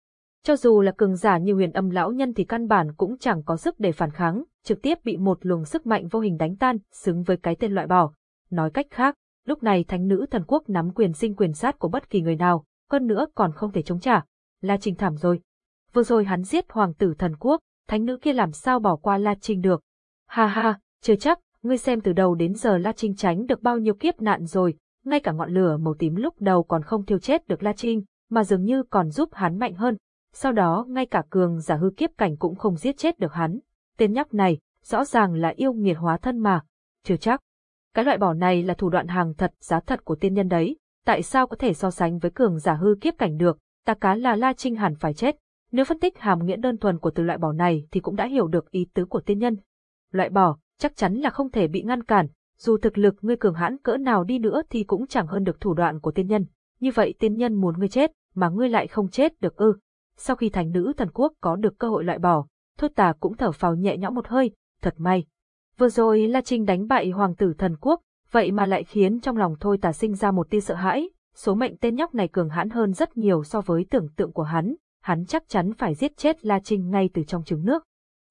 Cho dù là cường giả như huyền âm lão nhân thì căn bản cũng chẳng có sức để phản kháng, trực tiếp bị một luồng sức mạnh vô hình đánh tan, xứng với cái tên loại bỏ. Nói cách khác, lúc này thánh nữ thần quốc nắm quyền sinh quyền sát của bất kỳ người nào, hơn nữa còn không thể chống trả. là trình thảm rồi. Vừa rồi hắn giết hoàng tử thần quốc, thánh nữ kia làm sao bỏ qua La Trinh được. Ha ha, chưa chắc, ngươi xem từ đầu đến giờ La Trinh tránh được bao nhiêu kiếp nạn rồi, ngay cả ngọn lửa màu tím lúc đầu còn không thiêu chết được La Trinh, mà dường như còn giúp hắn mạnh hơn. Sau đó ngay cả cường giả hư kiếp cảnh cũng không giết chết được hắn. Tên nhóc này, rõ ràng là yêu nghiệt hóa thân mà. Chưa chắc. Cái loại bỏ này là thủ đoạn hàng thật giá thật của tiên nhân đấy. Tại sao có thể so sánh với cường giả hư kiếp cảnh được, ta cá là La Trinh hẳn phải chết. Nếu phân tích hàm nghĩa đơn thuần của từ loại bỏ này thì cũng đã hiểu được ý tứ của tiên nhân. Loại bỏ, chắc chắn là không thể bị ngăn cản, dù thực lực ngươi cường hãn cỡ nào đi nữa thì cũng chẳng hơn được thủ đoạn của tiên nhân. Như vậy tiên nhân muốn ngươi chết, mà ngươi lại không chết được ư. Sau khi thành nữ thần quốc có được cơ hội loại bỏ, thôi tà cũng thở phào nhẹ nhõm một hơi, thật may. Vừa rồi La Trinh đánh bại hoàng tử thần quốc, vậy mà lại khiến trong lòng thôi tà sinh ra một tia sợ hãi, số mệnh tên nhóc này cường hãn hơn rất nhiều so với tưởng tượng của hắn, hắn chắc chắn phải giết chết La Trinh ngay từ trong trứng nước.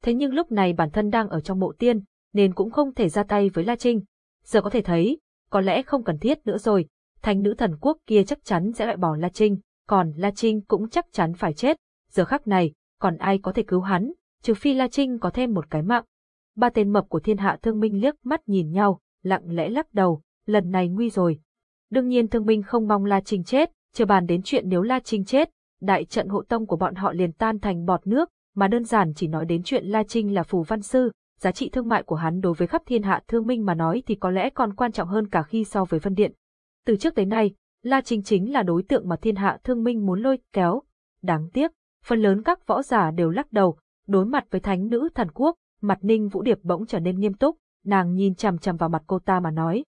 Thế nhưng lúc này bản thân đang ở trong mộ tiên, nên cũng không thể ra tay với La Trinh. Giờ có thể thấy, có lẽ không cần thiết nữa rồi, thanh nữ thần quốc kia chắc chắn sẽ loại bỏ La Trinh, còn La Trinh cũng chắc chắn phải chết. Giờ khắc này, còn ai có thể cứu hắn, trừ phi La Trinh có thêm một cái mạng. Ba tên mập của thiên hạ thương minh liếc mắt nhìn nhau, lặng lẽ lắc đầu, lần này nguy rồi. Đương nhiên thương minh không mong La Trinh chết, chưa bàn đến chuyện nếu La Trinh chết, đại trận hộ tông của bọn họ liền tan thành bọt nước, mà đơn giản chỉ nói đến chuyện La Trinh là phù văn sư, giá trị thương mại của hắn đối với khắp thiên hạ thương minh mà nói thì có lẽ còn quan trọng hơn cả khi so với Vân Điện. Từ trước tới nay, La Trinh chính là đối tượng mà thiên hạ thương minh muốn lôi kéo. Đáng tiếc, phần lớn các võ giả đều lắc đầu, đối mặt với thánh nữ thần quốc, mặt ninh vũ điệp bỗng trở nên nghiêm túc, nàng nhìn chằm chằm vào mặt cô ta mà nói.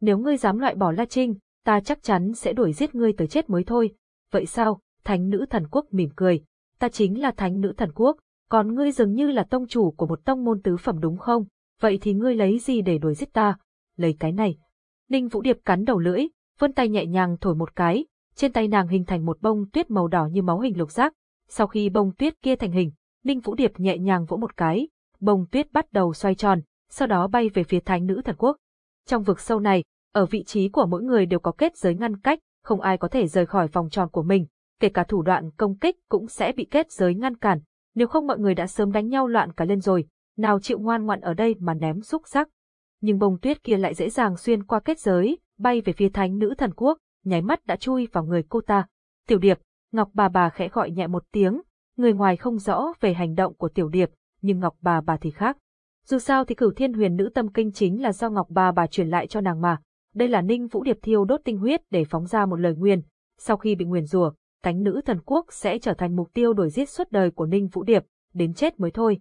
Nếu ngươi dám loại bỏ La Trinh, ta chắc chắn sẽ đuổi giết ngươi tới chết mới thôi. Vậy sao? Thánh nữ thần quốc mỉm cười. Ta chính là thánh nữ thần quốc, còn ngươi dường như là tông chủ của một tông môn tứ phẩm đúng không? Vậy thì ngươi lấy gì để đuổi giết ta? Lấy cái này. Ninh Vũ Điệp cắn đầu lưỡi, vươn tay nhẹ nhàng thổi một cái, trên tay nàng hình thành một bông tuyết màu đỏ như máu hình lục giác. Sau khi bông tuyết kia thành hình, Ninh Vũ Điệp nhẹ nhàng vỗ một cái, bông tuyết bắt đầu xoay tròn, sau đó bay về phía thánh nữ thần quốc. Trong vực sâu này, ở vị trí của mỗi người đều có kết giới ngăn cách, không ai có thể rời khỏi vòng tròn của mình, kể cả thủ đoạn công kích cũng sẽ bị kết giới ngăn cản, nếu không mọi người đã sớm đánh nhau loạn cả lên rồi, nào chịu ngoan ngoãn ở đây mà ném xúc sắc. Nhưng bông tuyết kia lại dễ dàng xuyên qua kết giới, bay về phía thánh nữ thần quốc, nháy mắt đã chui vào người cô ta. Tiểu điệp, Ngọc bà bà khẽ gọi nhẹ một tiếng, người ngoài không rõ về hành động của tiểu điệp, nhưng Ngọc bà bà thì khác. Dù sao thì cửu thiên huyền nữ tâm kinh chính là do Ngọc bà bà truyền lại cho nàng mà. Đây là ninh vũ điệp thiêu đốt tinh huyết để phóng ra một lời nguyền. Sau khi bị nguyền rủa, thánh nữ thần quốc sẽ trở thành mục tiêu đuổi giết suốt đời của Ninh Vũ Điệp, đến chết mới thôi.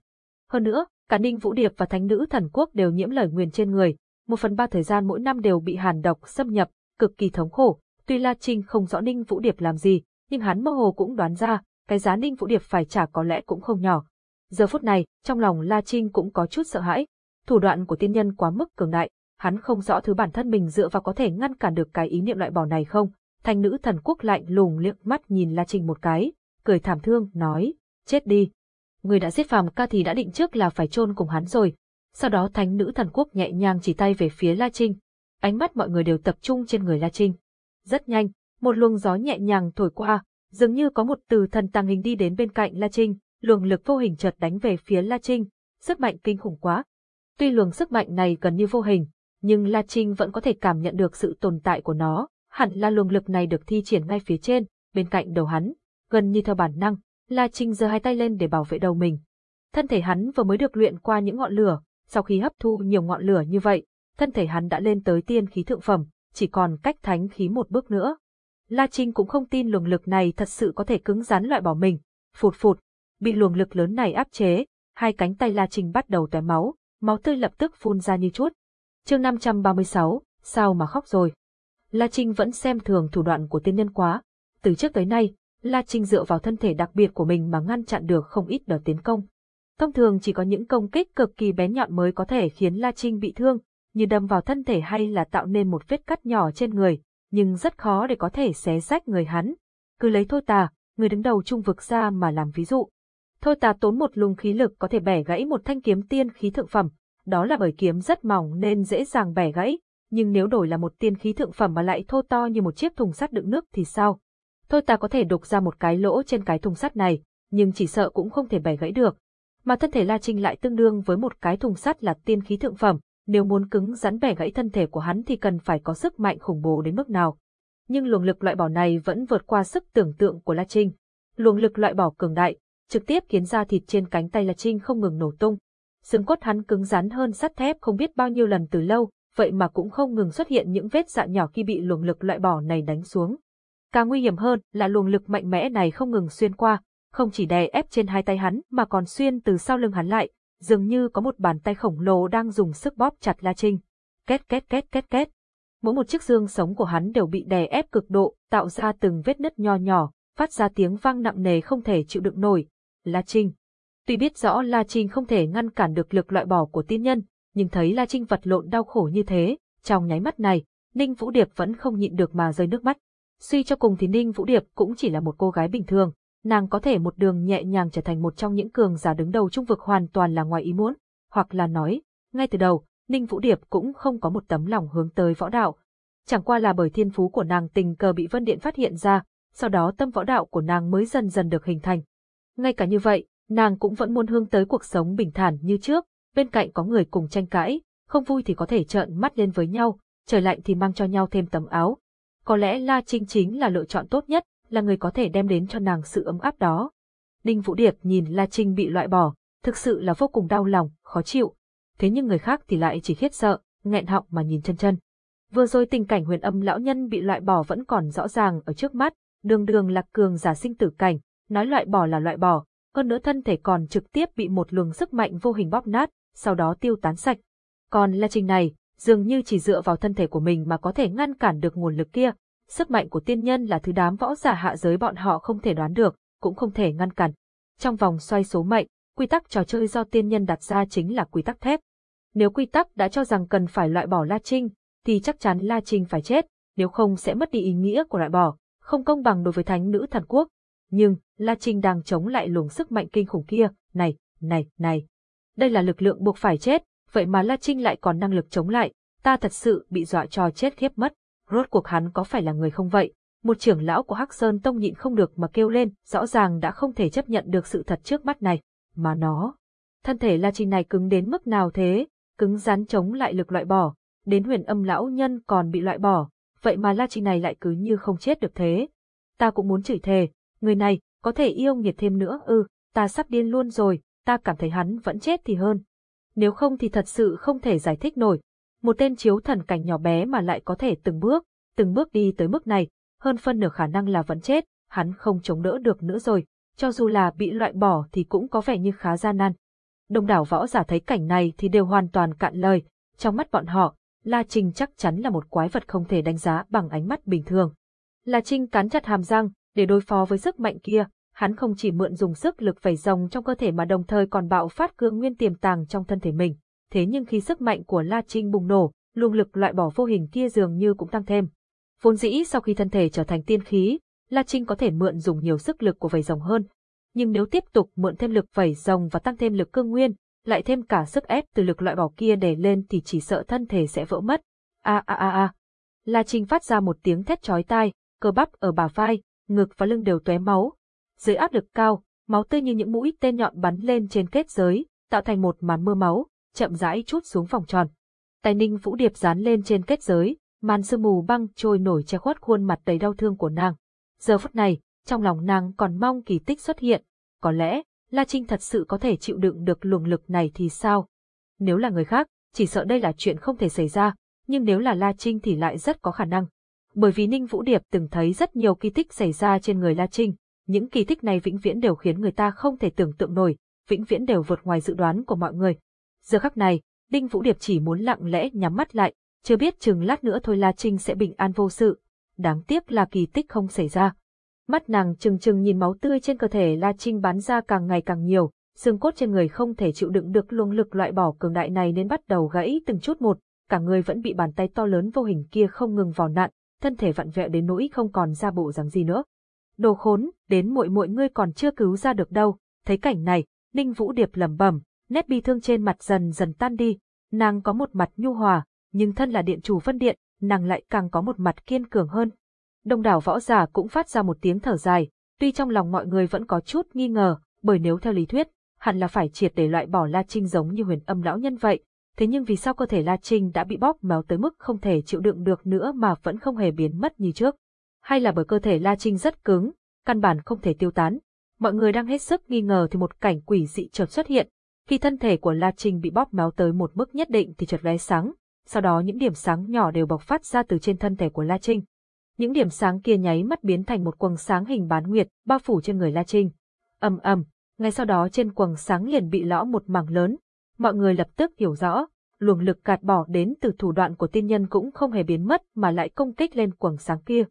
Hơn nữa, cả Ninh Vũ Điệp và thánh nữ thần quốc đều nhiễm lời nguyền trên người, một phần ba thời gian mỗi năm đều bị hàn độc xâm nhập, cực kỳ thống khổ. Tuy La Trinh không rõ Ninh Vũ Điệp làm gì, nhưng hắn mơ hồ cũng đoán ra, cái giá Ninh Vũ Điệp phải trả có lẽ cũng không nhỏ. Giờ phút này, trong lòng La Trinh cũng có chút sợ hãi. Thủ đoạn của tiên nhân quá mức cường đại, hắn không rõ thứ bản thân mình dựa vào có thể ngăn cản được cái ý niệm loại bỏ này không, Thanh nữ thần quốc lạnh lùng liếc mắt nhìn La Trinh một cái, cười thảm thương, nói, chết đi. Người đã giết phàm ca thì đã định trước là phải chôn cùng hắn rồi. Sau đó thánh nữ thần quốc nhẹ nhàng chỉ tay về phía La Trinh. Ánh mắt mọi người đều tập trung trên người La Trinh. Rất nhanh, một luồng gió nhẹ nhàng thổi qua, dường như có một từ thần tàng hình đi đến bên cạnh La Trinh, luồng lực vô hình chợt đánh về phía La Trinh, sức mạnh kinh khủng quá. Tuy luồng sức mạnh này gần như vô hình, nhưng La Trinh vẫn có thể cảm nhận được sự tồn tại của nó, hẳn là luồng lực này được thi triển ngay phía trên, bên cạnh đầu hắn, gần như theo bản năng, La Trinh giơ hai tay lên để bảo vệ đầu mình. Thân thể hắn vừa mới được luyện qua những ngọn lửa, sau khi hấp thu nhiều ngọn lửa như vậy, thân thể hắn đã lên tới tiên khí thượng phẩm, chỉ còn cách thánh khí một bước nữa. La Trinh cũng không tin luồng lực này thật sự có thể cứng rắn loại bỏ mình. Phụt phụt, bị luồng lực lớn này áp chế, hai cánh tay La Trinh bắt đầu tóe máu, máu tươi lập tức phun ra như chút. Chương 536, sao mà khóc rồi? La Trinh vẫn xem thường thủ đoạn của tiên nhân quá. Từ trước tới nay, La Trinh dựa vào thân thể đặc biệt của mình mà ngăn chặn được không ít đợt tiến công. Thông thường chỉ có những công kích cực kỳ bén nhọn mới có thể khiến La Trinh bị thương, như đâm vào thân thể hay là tạo nên một vết cắt nhỏ trên người, nhưng rất khó để có thể xé rách người hắn. Cứ lấy Thôi Tà, người đứng đầu trung vực ra mà làm ví dụ. Thôi Tà tốn một luồng khí lực có thể bẻ gãy một thanh kiếm tiên khí thượng phẩm, đó là bởi kiếm rất mỏng nên dễ dàng bẻ gãy, nhưng nếu đổi là một tiên khí thượng phẩm mà lại thô to như một chiếc thùng sắt đựng nước thì sao? Thôi ta có thể đục ra một cái lỗ trên cái thùng sắt này, nhưng chỉ sợ cũng không thể bẻ gãy được. Mà thân thể La Trinh lại tương đương với một cái thùng sắt là tiên khí thượng phẩm, nếu muốn cứng rắn bẻ gãy thân thể của hắn thì cần phải có sức mạnh khủng bố đến mức nào. Nhưng luồng lực loại bỏ này vẫn vượt qua sức tưởng tượng của La Trinh. Luồng lực loại bỏ cường đại, trực tiếp khiến da thịt trên cánh tay La Trinh không ngừng nổ tung. Xương cốt hắn cứng rắn hơn sắt thép không biết bao nhiêu lần từ lâu, vậy mà cũng không ngừng xuất hiện những vết dạn nhỏ khi bị luồng lực loại bỏ này đánh xuống. Càng nguy hiểm hơn là luồng lực mạnh mẽ này không ngừng xuyên qua, không chỉ đè ép trên hai tay hắn mà còn xuyên từ sau lưng hắn lại, dường như có một bàn tay khổng lồ đang dùng sức bóp chặt La Trinh. Két két két két két. Mỗi một chiếc xương sống của hắn đều bị đè ép cực độ, tạo ra từng vết nứt nho nhỏ, phát ra tiếng vang nặng nề không thể chịu đựng nổi. La Trinh. Tuy biết rõ La Trinh không thể ngăn cản được lực loại bỏ của tiên nhân, nhưng thấy La Trinh vật lộn đau khổ như thế, trong nháy mắt này, Ninh Vũ Điệp vẫn không nhịn được mà rơi nước mắt. Suy cho cùng thì Ninh Vũ Điệp cũng chỉ là một cô gái bình thường, nàng có thể một đường nhẹ nhàng trở thành một trong những cường giả đứng đầu trung vực hoàn toàn là ngoài ý muốn, hoặc là nói, ngay từ đầu, Ninh Vũ Điệp cũng không có một tấm lòng hướng tới võ đạo. Chẳng qua là bởi thiên phú của nàng tình cờ bị Vân Điện phát hiện ra, sau đó tâm võ đạo của nàng mới dần dần được hình thành. Ngay cả như vậy, nàng cũng vẫn muốn hướng tới cuộc sống bình thản như trước, bên cạnh có người cùng tranh cãi, không vui thì có thể trợn mắt lên với nhau, trời lạnh thì mang cho nhau thêm tấm áo. Có lẽ La Trinh chính là lựa chọn tốt nhất, là người có thể đem đến cho nàng sự ấm áp đó. Đinh Vũ Điệp nhìn La Trinh bị loại bỏ, thực sự là vô cùng đau lòng, khó chịu. Thế nhưng người khác thì lại chỉ khiếp sợ, nghẹn họng mà nhìn chân chân. Vừa rồi tình cảnh huyền âm lão nhân bị loại bỏ vẫn còn rõ ràng ở trước mắt, đường đường là cường giả sinh tử cảnh, nói loại bỏ là loại bỏ, hơn nữa thân thể còn trực tiếp bị một luồng sức mạnh vô hình bóp nát, sau đó tiêu tán sạch. Còn La Trinh này, dường như chỉ dựa vào thân thể của mình mà có thể ngăn cản được nguồn lực kia. Sức mạnh của tiên nhân là thứ đám võ giả hạ giới bọn họ không thể đoán được, cũng không thể ngăn cản. Trong vòng xoay số mệnh, quy tắc trò chơi do tiên nhân đặt ra chính là quy tắc thép. Nếu quy tắc đã cho rằng cần phải loại bỏ La Trinh, thì chắc chắn La Trinh phải chết, nếu không sẽ mất đi ý nghĩa của loại bỏ, không công bằng đối với thánh nữ thần quốc. Nhưng, La Trinh đang chống lại luồng sức mạnh kinh khủng kia, này, này, này. Đây là lực lượng buộc phải chết, vậy mà La Trinh lại còn năng lực chống lại, ta thật sự bị dọa cho chết khiếp mất. Rốt cuộc hắn có phải là người không vậy? Một trưởng lão của Hắc Sơn Tông nhịn không được mà kêu lên, rõ ràng đã không thể chấp nhận được sự thật trước mắt này. Mà nó... Thân thể La Trinh này cứng đến mức nào thế? Cứng rắn chống lại lực loại bỏ. Đến huyền âm lão nhân còn bị loại bỏ. Vậy mà La Trinh này lại cứ như không chết được thế. Ta cũng muốn chửi thề. Người này, có thể yêu nghiệt thêm nữa ư, ta sắp điên luôn rồi, ta cảm thấy hắn vẫn chết thì hơn. Nếu không thì thật sự không thể giải thích nổi. Một tên chiếu thần cảnh nhỏ bé mà lại có thể từng bước, từng bước đi tới mức này, hơn phân nửa khả năng là vẫn chết, hắn không chống đỡ được nữa rồi, cho dù là bị loại bỏ thì cũng có vẻ như khá gian nan. Đông đảo võ giả thấy cảnh này thì đều hoàn toàn cạn lời, trong mắt bọn họ, La Trinh chắc chắn là một quái vật không thể đánh giá bằng ánh mắt bình thường. La Trinh cắn chặt hàm răng, để đối phó với sức mạnh kia, hắn không chỉ mượn dùng sức lực vẩy rồng trong cơ thể mà đồng thời còn bạo phát cương nguyên tiềm tàng trong thân thể mình. Thế nhưng khi sức mạnh của La Trinh bùng nổ, luồng lực loại bỏ vô hình kia dường như cũng tăng thêm. Vốn dĩ sau khi thân thể trở thành tiên khí, La Trinh có thể mượn dùng nhiều sức lực của vẩy rồng hơn. Nhưng nếu tiếp tục mượn thêm lực vẩy rồng và tăng thêm lực cương nguyên, lại thêm cả sức ép từ lực loại bỏ kia để lên thì chỉ sợ thân thể sẽ vỡ mất. A a a a. La Trinh phát ra một tiếng thét chói tai, cơ bắp ở bả vai, ngực và lưng đều tóe máu, dưới áp lực cao, máu tươi như những mũi tên nhọn bắn lên trên kết giới, tạo thành một màn mưa máu, chậm rãi chút xuống vòng tròn. tài Ninh Vũ Điệp dán lên trên kết giới, màn sương mù băng trôi nổi che khuất khuôn mặt đầy đau thương của nàng. Giờ phút này, trong lòng nàng còn mong kỳ tích xuất hiện, có lẽ La Trinh thật sự có thể chịu đựng được luồng lực này thì sao? Nếu là người khác, chỉ sợ đây là chuyện không thể xảy ra, nhưng nếu là La Trinh thì lại rất có khả năng. Bởi vì Ninh Vũ Điệp từng thấy rất nhiều kỳ tích xảy ra trên người La Trinh, những kỳ tích này vĩnh viễn đều khiến người ta không thể tưởng tượng nổi, vĩnh viễn đều vượt ngoài dự đoán của mọi người. Giờ khắc này, Đinh Vũ Điệp chỉ muốn lặng lẽ nhắm mắt lại, chưa biết chừng lát nữa thôi La Trinh sẽ bình an vô sự. Đáng tiếc là kỳ tích không xảy ra. Mắt nàng trừng trừng nhìn máu tươi trên cơ thể La Trinh bắn ra càng ngày càng nhiều, xương cốt trên người không thể chịu đựng được luồng lực loại bỏ cường đại này nên bắt đầu gãy từng chút một, cả người vẫn bị bàn tay to lớn vô hình kia không ngừng vào nặn, thân thể vặn vẹo đến nỗi không còn ra bộ dáng gì nữa. Đồ khốn, đến muội muội ngươi còn chưa cứu ra được đâu. Thấy cảnh này, Ninh Vũ Điệp lẩm bẩm, nét bi thương trên mặt dần dần tan đi, nàng có một mặt nhu hòa, nhưng thân là điện chủ phân điện, nàng lại càng có một mặt kiên cường hơn. Đông đảo võ giả cũng phát ra một tiếng thở dài, tuy trong lòng mọi người vẫn có chút nghi ngờ, bởi nếu theo lý thuyết, hẳn là phải triệt để loại bỏ La Trinh giống như huyền âm lão nhân vậy, thế nhưng vì sao cơ thể La Trinh đã bị bóp méo tới mức không thể chịu đựng được nữa mà vẫn không hề biến mất như trước? Hay là bởi cơ thể La Trinh rất cứng, căn bản không thể tiêu tán? Mọi người đang hết sức nghi ngờ thì một cảnh quỷ dị chợt xuất hiện, khi thân thể của La Trinh bị bóp méo tới một mức nhất định thì chợt lóe sáng, sau đó những điểm sáng nhỏ đều bộc phát ra từ trên thân thể của La Trinh. Những điểm sáng kia nháy mắt biến thành một quầng sáng hình bán nguyệt, bao phủ trên người La Trinh. Ầm ầm, ngay sau đó trên quầng sáng liền bị lõ một mảng lớn. Mọi người lập tức hiểu rõ, luồng lực gạt bỏ đến từ thủ đoạn của tiên nhân cũng không hề biến mất mà lại công kích lên quầng sáng kia.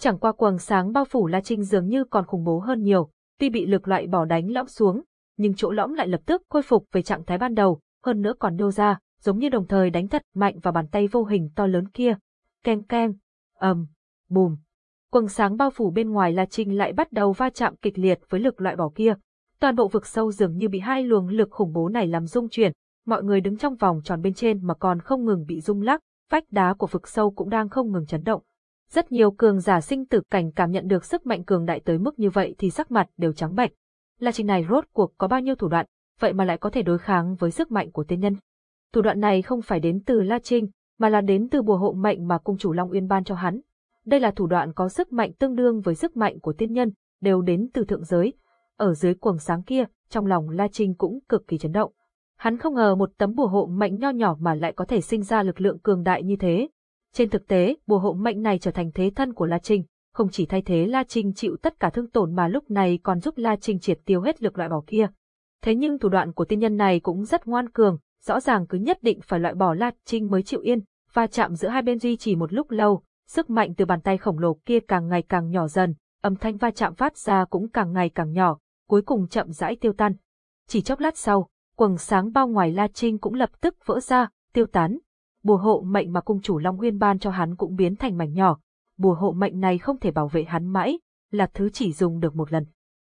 Chẳng qua quầng sáng bao phủ La Trinh dường như còn khủng bố hơn nhiều, tuy bị lực loại bỏ đánh lõm xuống, nhưng chỗ lõm lại lập tức khôi phục về trạng thái ban đầu, hơn nữa còn nô ra, giống như đồng thời đánh thật mạnh vào bàn tay vô hình to lớn kia. Keng keng, ầm, bùm. Quầng sáng bao phủ bên ngoài La Trinh lại bắt đầu va chạm kịch liệt với lực loại bỏ kia. Toàn bộ vực sâu dường như bị hai luồng lực khủng bố này làm rung chuyển, mọi người đứng trong vòng tròn bên trên mà còn không ngừng bị rung lắc, vách đá của vực sâu cũng đang không ngừng chấn động. Rất nhiều cường giả sinh tử cảnh cảm nhận được sức mạnh cường đại tới mức như vậy thì sắc mặt đều trắng bệch. La Trinh này rốt cuộc có bao nhiêu thủ đoạn, vậy mà lại có thể đối kháng với sức mạnh của tiên nhân. Thủ đoạn này không phải đến từ La Trinh, mà là đến từ bùa hộ mệnh mà cung chủ Long Uyên ban cho hắn. Đây là thủ đoạn có sức mạnh tương đương với sức mạnh của tiên nhân, đều đến từ thượng giới. Ở dưới quầng sáng kia, trong lòng La Trinh cũng cực kỳ chấn động. Hắn không ngờ một tấm bùa hộ mệnh nho nhỏ mà lại có thể sinh ra lực lượng cường đại như thế. Trên thực tế, bùa hộ mệnh này trở thành thế thân của La Trinh, không chỉ thay thế La Trinh chịu tất cả thương tổn mà lúc này còn giúp La Trinh triệt tiêu hết lực loại bỏ kia. Thế nhưng thủ đoạn của tiên nhân này cũng rất ngoan cường, rõ ràng cứ nhất định phải loại bỏ La Trinh mới chịu yên, va chạm giữa hai bên duy trì một lúc lâu, sức mạnh từ bàn tay khổng lồ kia càng ngày càng nhỏ dần, âm thanh va chạm phát ra cũng càng ngày càng nhỏ, cuối cùng chậm rãi tiêu tan. Chỉ chốc lát sau, quầng sáng bao ngoài La Trinh cũng lập tức vỡ ra, tiêu tán. Bùa hộ mệnh mà cung chủ Long Nguyên ban cho hắn cũng biến thành mảnh nhỏ. Bùa hộ mệnh này không thể bảo vệ hắn mãi, là thứ chỉ dùng được một lần.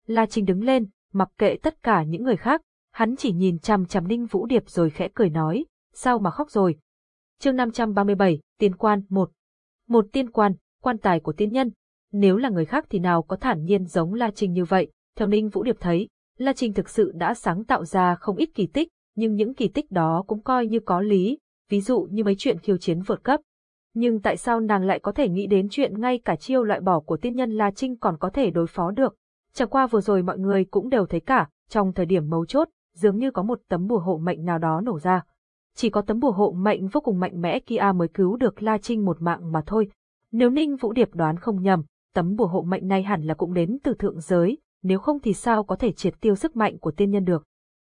La Trinh đứng lên, mặc kệ tất cả những người khác, hắn chỉ nhìn chằm chằm Ninh Vũ Điệp rồi khẽ cười nói, sao mà khóc rồi. Chương 537, Tiên quan 1 Một tiên quan, quan tài của tiên nhân. Nếu là người khác thì nào có thản nhiên giống La Trinh như vậy, theo Ninh Vũ Điệp thấy, La Trinh thực sự đã sáng tạo ra không ít kỳ tích, nhưng những kỳ tích đó cũng coi như có lý, ví dụ như mấy chuyện khiêu chiến vượt cấp. Nhưng tại sao nàng lại có thể nghĩ đến chuyện ngay cả chiêu loại bỏ của tiên nhân La Trinh còn có thể đối phó được? Chẳng qua vừa rồi mọi người cũng đều thấy cả, trong thời điểm mấu chốt, dường như có một tấm bùa hộ mệnh nào đó nổ ra. Chỉ có tấm bùa hộ mệnh vô cùng mạnh mẽ kia mới cứu được La Trinh một mạng mà thôi. Nếu Ninh Vũ Điệp đoán không nhầm, tấm bùa hộ mệnh này hẳn là cũng đến từ thượng giới, nếu không thì sao có thể triệt tiêu sức mạnh của tiên nhân được.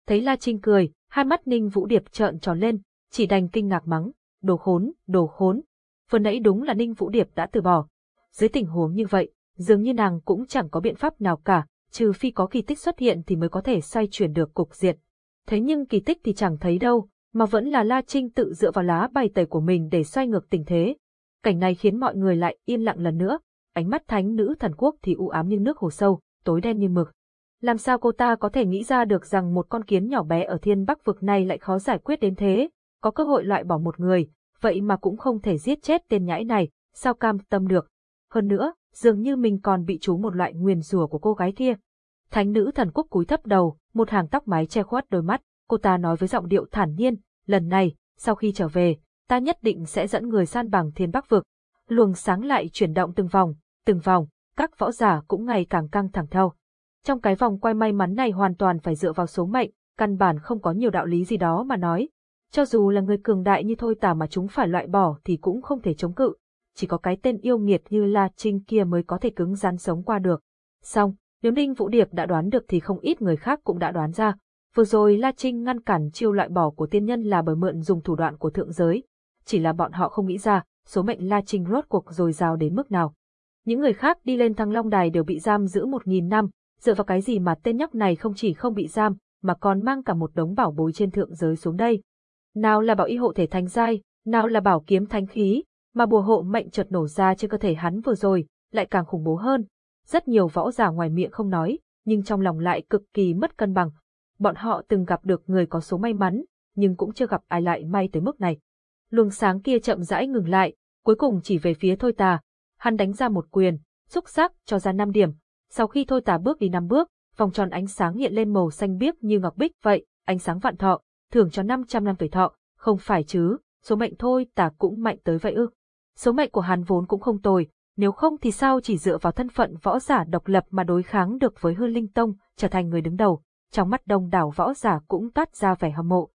Thấy La Trinh cười, hai mắt Ninh Vũ Điệp trợn tròn lên, chỉ đành kinh ngạc mắng, đồ khốn, đồ khốn. Vừa nãy đúng là Ninh Vũ Điệp đã từ bỏ. Dưới tình huống như vậy, dường như nàng cũng chẳng có biện pháp nào cả, trừ phi có kỳ tích xuất hiện thì mới có thể xoay chuyển được cục diện. Thế nhưng kỳ tích thì chẳng thấy đâu, mà vẫn là La Trinh tự dựa vào lá bài tẩy của mình để xoay ngược tình thế. Cảnh này khiến mọi người lại yên lặng lần nữa, ánh mắt thánh nữ thần quốc thì u ám như nước hồ sâu, tối đen như mực. Làm sao cô ta có thể nghĩ ra được rằng một con kiến nhỏ bé ở thiên bắc vực này lại khó giải quyết đến thế, có cơ hội loại bỏ một người, vậy mà cũng không thể giết chết tên nhãi này, sao cam tâm được. Hơn nữa, dường như mình còn bị trú một loại nguyền rủa của cô gái kia. Thánh nữ thần quốc cúi thấp đầu, một hàng tóc mái che khuất đôi mắt, cô ta nói với giọng điệu thản nhiên, lần này, sau khi trở về, ta nhất định sẽ dẫn người san bằng thiên bắc vực. Luồng sáng lại chuyển động từng vòng, từng vòng, các võ giả cũng ngày càng căng thẳng theo. Trong cái vòng quay may mắn này hoàn toàn phải dựa vào số mệnh, căn bản không có nhiều đạo lý gì đó mà nói. Cho dù là người cường đại như thôi Tả mà chúng phải loại bỏ thì cũng không thể chống cự. Chỉ có cái tên yêu nghiệt như La Trinh kia mới có thể cứng rắn sống qua được. Xong, nếu Ninh Vũ Điệp đã đoán được thì không ít người khác cũng đã đoán ra. Vừa rồi La Trinh ngăn cản chiêu loại bỏ của tiên nhân là bởi mượn dùng thủ đoạn của thượng giới. Chỉ là bọn họ không nghĩ ra, số mệnh La Trinh rốt cuộc dồi dào đến mức nào. Những người khác đi lên thăng long đài đều bị giam giữ một nghìn năm, dựa vào cái gì mà tên nhóc này không chỉ không bị giam, mà còn mang cả một đống bảo bối trên thượng giới xuống đây. Nào là bảo y hộ thể thánh giai, nào là bảo kiếm thánh khí, mà bùa hộ mệnh chợt nổ ra trên cơ thể hắn vừa rồi, lại càng khủng bố hơn. Rất nhiều võ giả ngoài miệng không nói, nhưng trong lòng lại cực kỳ mất cân bằng. Bọn họ từng gặp được người có số may mắn, nhưng cũng chưa gặp ai lại may tới mức này. Luồng sáng kia chậm rãi ngừng lại, cuối cùng chỉ về phía thôi tà. Hắn đánh ra một quyền, xúc sắc cho ra 5 điểm. Sau khi thôi tà bước đi 5 bước, vòng tròn ánh sáng hiện lên màu xanh biếc như ngọc bích vậy, ánh sáng vạn thọ, thưởng cho 500 năm tuổi thọ, không phải chứ, số mệnh thôi ta cũng mạnh tới vậy ư. Số mệnh của hắn vốn cũng không tồi, nếu không thì sao chỉ dựa vào thân phận võ giả độc lập mà đối kháng được với Hư Linh Tông, trở thành người đứng đầu, trong mắt đông đảo võ giả cũng toát ra vẻ hâm mộ.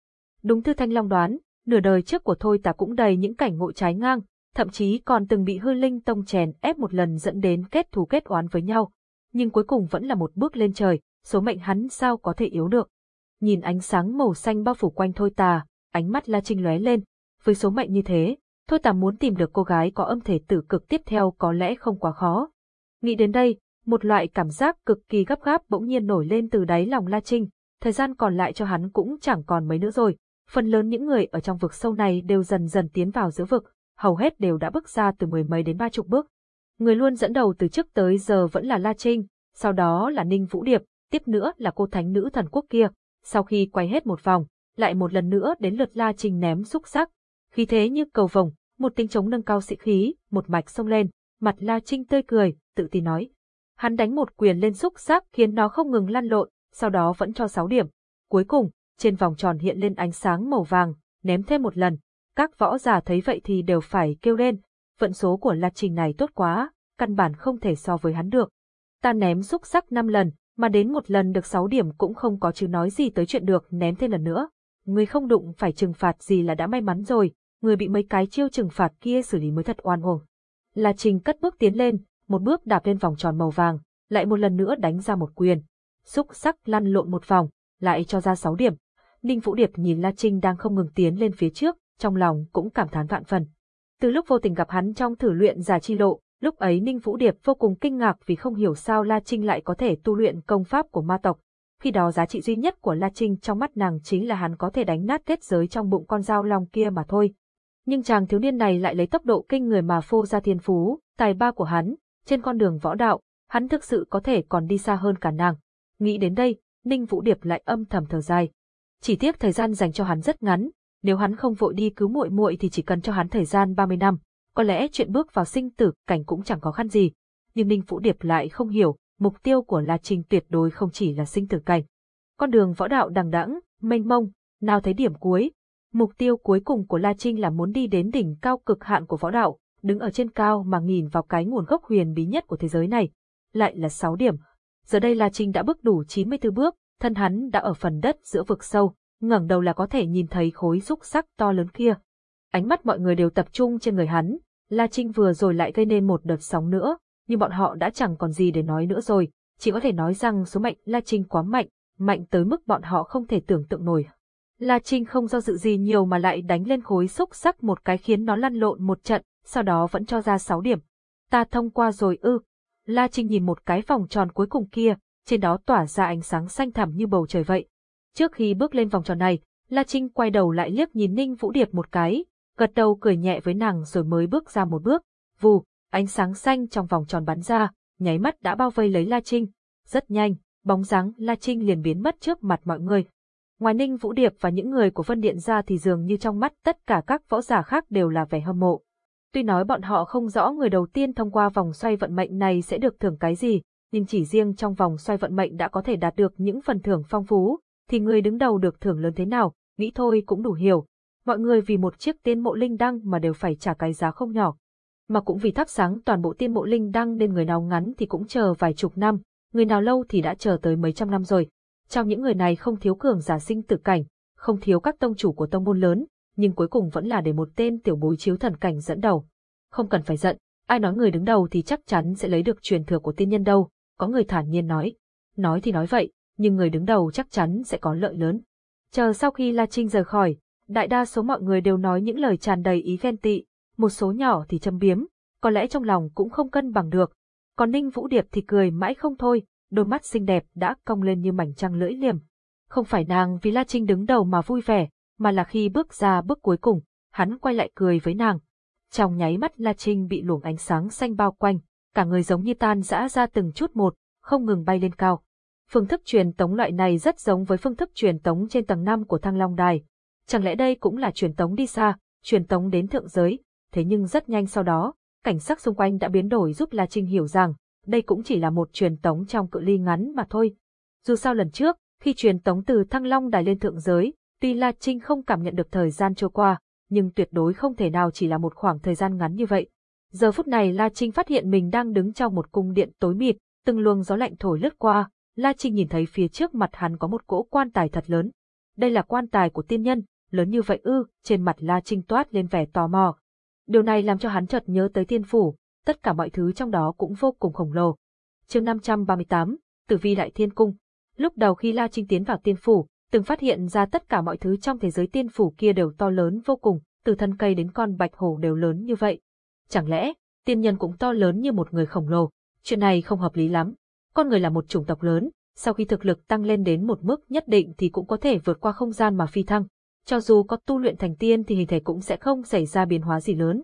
Đúng thư Thanh Long đoán, nửa đời trước của Thôi ta cũng đầy những cảnh ngộ trái ngang, thậm chí còn từng bị Hư Linh Tông chèn ép một lần dẫn đến kết thù kết oán với nhau. Nhưng cuối cùng vẫn là một bước lên trời, số mệnh hắn sao có thể yếu được. Nhìn ánh sáng màu xanh bao phủ quanh Thôi Tà, ánh mắt La Trinh lóe lên. Với số mệnh như thế, Thôi Tà muốn tìm được cô gái có âm thể tử cực tiếp theo có lẽ không quá khó. Nghĩ đến đây, một loại cảm giác cực kỳ gấp gáp bỗng nhiên nổi lên từ đáy lòng La Trinh, thời gian còn lại cho hắn cũng chẳng còn mấy nữa rồi. Phần lớn những người ở trong vực sâu này đều dần dần tiến vào giữa vực, hầu hết đều đã bước ra từ mười mấy đến ba chục bước. Người luôn dẫn đầu từ trước tới giờ vẫn là La Trinh, sau đó là Ninh Vũ Điệp, tiếp nữa là cô thánh nữ thần quốc kia. Sau khi quay hết một vòng, lại một lần nữa đến lượt La Trinh ném xúc sắc. Khí thế như cầu vồng, một tiếng trống nâng cao sĩ khí, một mạch xông lên, mặt La Trinh tươi cười, tự tin nói. Hắn đánh một quyền lên xúc sắc khiến nó không ngừng lăn lộn, sau đó vẫn cho 6 điểm. Cuối cùng, trên vòng tròn hiện lên ánh sáng màu vàng, ném thêm một lần. Các võ giả thấy vậy thì đều phải kêu lên, vận số của La Trình này tốt quá, căn bản không thể so với hắn được. Ta ném xúc sắc 5 lần, mà đến một lần được 6 điểm cũng không có chứ nói gì tới chuyện được ném thêm lần nữa. Người không đụng phải trừng phạt gì là đã may mắn rồi, người bị mấy cái chiêu trừng phạt kia xử lý mới thật oan uổng. La Trình cất bước tiến lên, một bước đạp lên vòng tròn màu vàng, lại một lần nữa đánh ra một quyền. Xúc sắc lăn lộn một vòng, lại cho ra 6 điểm. Ninh Vũ Điệp nhìn La Trinh đang không ngừng tiến lên phía trước, trong lòng cũng cảm thán vạn phần. Từ lúc vô tình gặp hắn trong thử luyện giả chi lộ, lúc ấy Ninh Vũ Điệp vô cùng kinh ngạc vì không hiểu sao La Trinh lại có thể tu luyện công pháp của ma tộc. Khi đó giá trị duy nhất của La Trinh trong mắt nàng chính là hắn có thể đánh nát kết giới trong bụng con dao long kia mà thôi. Nhưng chàng thiếu niên này lại lấy tốc độ kinh người mà phô ra thiên phú, tài ba của hắn, trên con đường võ đạo, hắn thực sự có thể còn đi xa hơn cả nàng. Nghĩ đến đây, Ninh Vũ Điệp lại âm thầm thở dài. Chỉ tiếc thời gian dành cho hắn rất ngắn, nếu hắn không vội đi cứu muội muội thì chỉ cần cho hắn thời gian 30 năm, có lẽ chuyện bước vào sinh tử cảnh cũng chẳng khó khăn gì. Nhưng Ninh Vũ Điệp lại không hiểu, mục tiêu của La Trinh tuyệt đối không chỉ là sinh tử cảnh. Con đường võ đạo đằng đẵng, mênh mông, nào thấy điểm cuối. Mục tiêu cuối cùng của La Trinh là muốn đi đến đỉnh cao cực hạn của võ đạo, đứng ở trên cao mà nhìn vào cái nguồn gốc huyền bí nhất của thế giới này. Lại là 6 điểm. Giờ đây La Trinh đã bước đủ 94 bước, thân hắn đã ở phần đất giữa vực sâu, ngẩng đầu là có thể nhìn thấy khối xúc sắc to lớn kia. Ánh mắt mọi người đều tập trung trên người hắn, La Trinh vừa rồi lại gây nên một đợt sóng nữa, nhưng bọn họ đã chẳng còn gì để nói nữa rồi, chỉ có thể nói rằng số mệnh La Trinh quá mạnh, mạnh tới mức bọn họ không thể tưởng tượng nổi. La Trinh không do dự gì nhiều mà lại đánh lên khối xúc sắc một cái khiến nó lăn lộn một trận, sau đó vẫn cho ra 6 điểm. Ta thông qua rồi ư. La Trinh nhìn một cái vòng tròn cuối cùng kia, trên đó tỏa ra ánh sáng xanh thẳm như bầu trời vậy. Trước khi bước lên vòng tròn này, La Trinh quay đầu lại liếc nhìn Ninh Vũ Điệp một cái, gật đầu cười nhẹ với nàng rồi mới bước ra một bước. Vù, ánh sáng xanh trong vòng tròn bắn ra, nháy mắt đã bao vây lấy La Trinh. Rất nhanh, bóng dáng La Trinh liền biến mất trước mặt mọi người. Ngoài Ninh Vũ Điệp và những người của Vân Điện ra thì dường như trong mắt tất cả các võ giả khác đều là vẻ hâm mộ. Tuy nói bọn họ không rõ người đầu tiên thông qua vòng xoay vận mệnh này sẽ được thưởng cái gì, nhưng chỉ riêng trong vòng xoay vận mệnh đã có thể đạt được những phần thưởng phong phú, thì người đứng đầu được thưởng lớn thế nào, nghĩ thôi cũng đủ hiểu. Mọi người vì một chiếc tiên mộ linh đăng mà đều phải trả cái giá không nhỏ. Mà cũng vì thắp sáng toàn bộ tiên mộ linh đăng nên người nào ngắn thì cũng chờ vài chục năm, người nào lâu thì đã chờ tới mấy trăm năm rồi. Trong những người này không thiếu cường giả sinh tử cảnh, không thiếu các tông chủ của tông môn lớn, nhưng cuối cùng vẫn là để một tên tiểu bối chiếu thần cảnh dẫn đầu. Không cần phải giận, ai nói người đứng đầu thì chắc chắn sẽ lấy được truyền thừa của tiên nhân đâu, có người thản nhiên nói. Nói thì nói vậy, nhưng người đứng đầu chắc chắn sẽ có lợi lớn. Chờ sau khi La Trinh rời khỏi, đại đa số mọi người đều nói những lời tràn đầy ý ghen tị, một số nhỏ thì châm biếm, có lẽ trong lòng cũng không cân bằng được. Còn Ninh Vũ Điệp thì cười mãi không thôi, đôi mắt xinh đẹp đã cong lên như mảnh trăng lưỡi liềm. Không phải nàng vì La Trinh đứng đầu mà vui vẻ, mà là khi bước ra bước cuối cùng, hắn quay lại cười với nàng. Trong nháy mắt La Trinh bị luồng ánh sáng xanh bao quanh, cả người giống như tan rã ra từng chút một, không ngừng bay lên cao. Phương thức truyền tống loại này rất giống với phương thức truyền tống trên tầng 5 của Thăng Long Đài. Chẳng lẽ đây cũng là truyền tống đi xa, truyền tống đến thượng giới, thế nhưng rất nhanh sau đó, cảnh sắc xung quanh đã biến đổi giúp La Trinh hiểu rằng, đây cũng chỉ là một truyền tống trong cự ly ngắn mà thôi. Dù sao lần trước, khi truyền tống từ Thăng Long Đài lên thượng giới, tuy La Trinh không cảm nhận được thời gian trôi qua, nhưng tuyệt đối không thể nào chỉ là một khoảng thời gian ngắn như vậy. Giờ phút này La Trinh phát hiện mình đang đứng trong một cung điện tối mịt, từng luồng gió lạnh thổi lướt qua, La Trinh nhìn thấy phía trước mặt hắn có một cỗ quan tài thật lớn. Đây là quan tài của tiên nhân, lớn như vậy ư, trên mặt La Trinh toát lên vẻ tò mò. Điều này làm cho hắn chợt nhớ tới tiên phủ, tất cả mọi thứ trong đó cũng vô cùng khổng lồ. chương 538, Tử vi Đại Thiên Cung. Lúc đầu khi La Trinh tiến vào tiên phủ, từng phát hiện ra tất cả mọi thứ trong thế giới tiên phủ kia đều to lớn vô cùng, từ thân cây đến con bạch hổ đều lớn như vậy. Chẳng lẽ, tiên nhân cũng to lớn như một người khổng lồ? Chuyện này không hợp lý lắm. Con người là một chủng tộc lớn, sau khi thực lực tăng lên đến một mức nhất định thì cũng có thể vượt qua không gian mà phi thăng. Cho dù có tu luyện thành tiên thì hình thể cũng sẽ không xảy ra biến hóa gì lớn.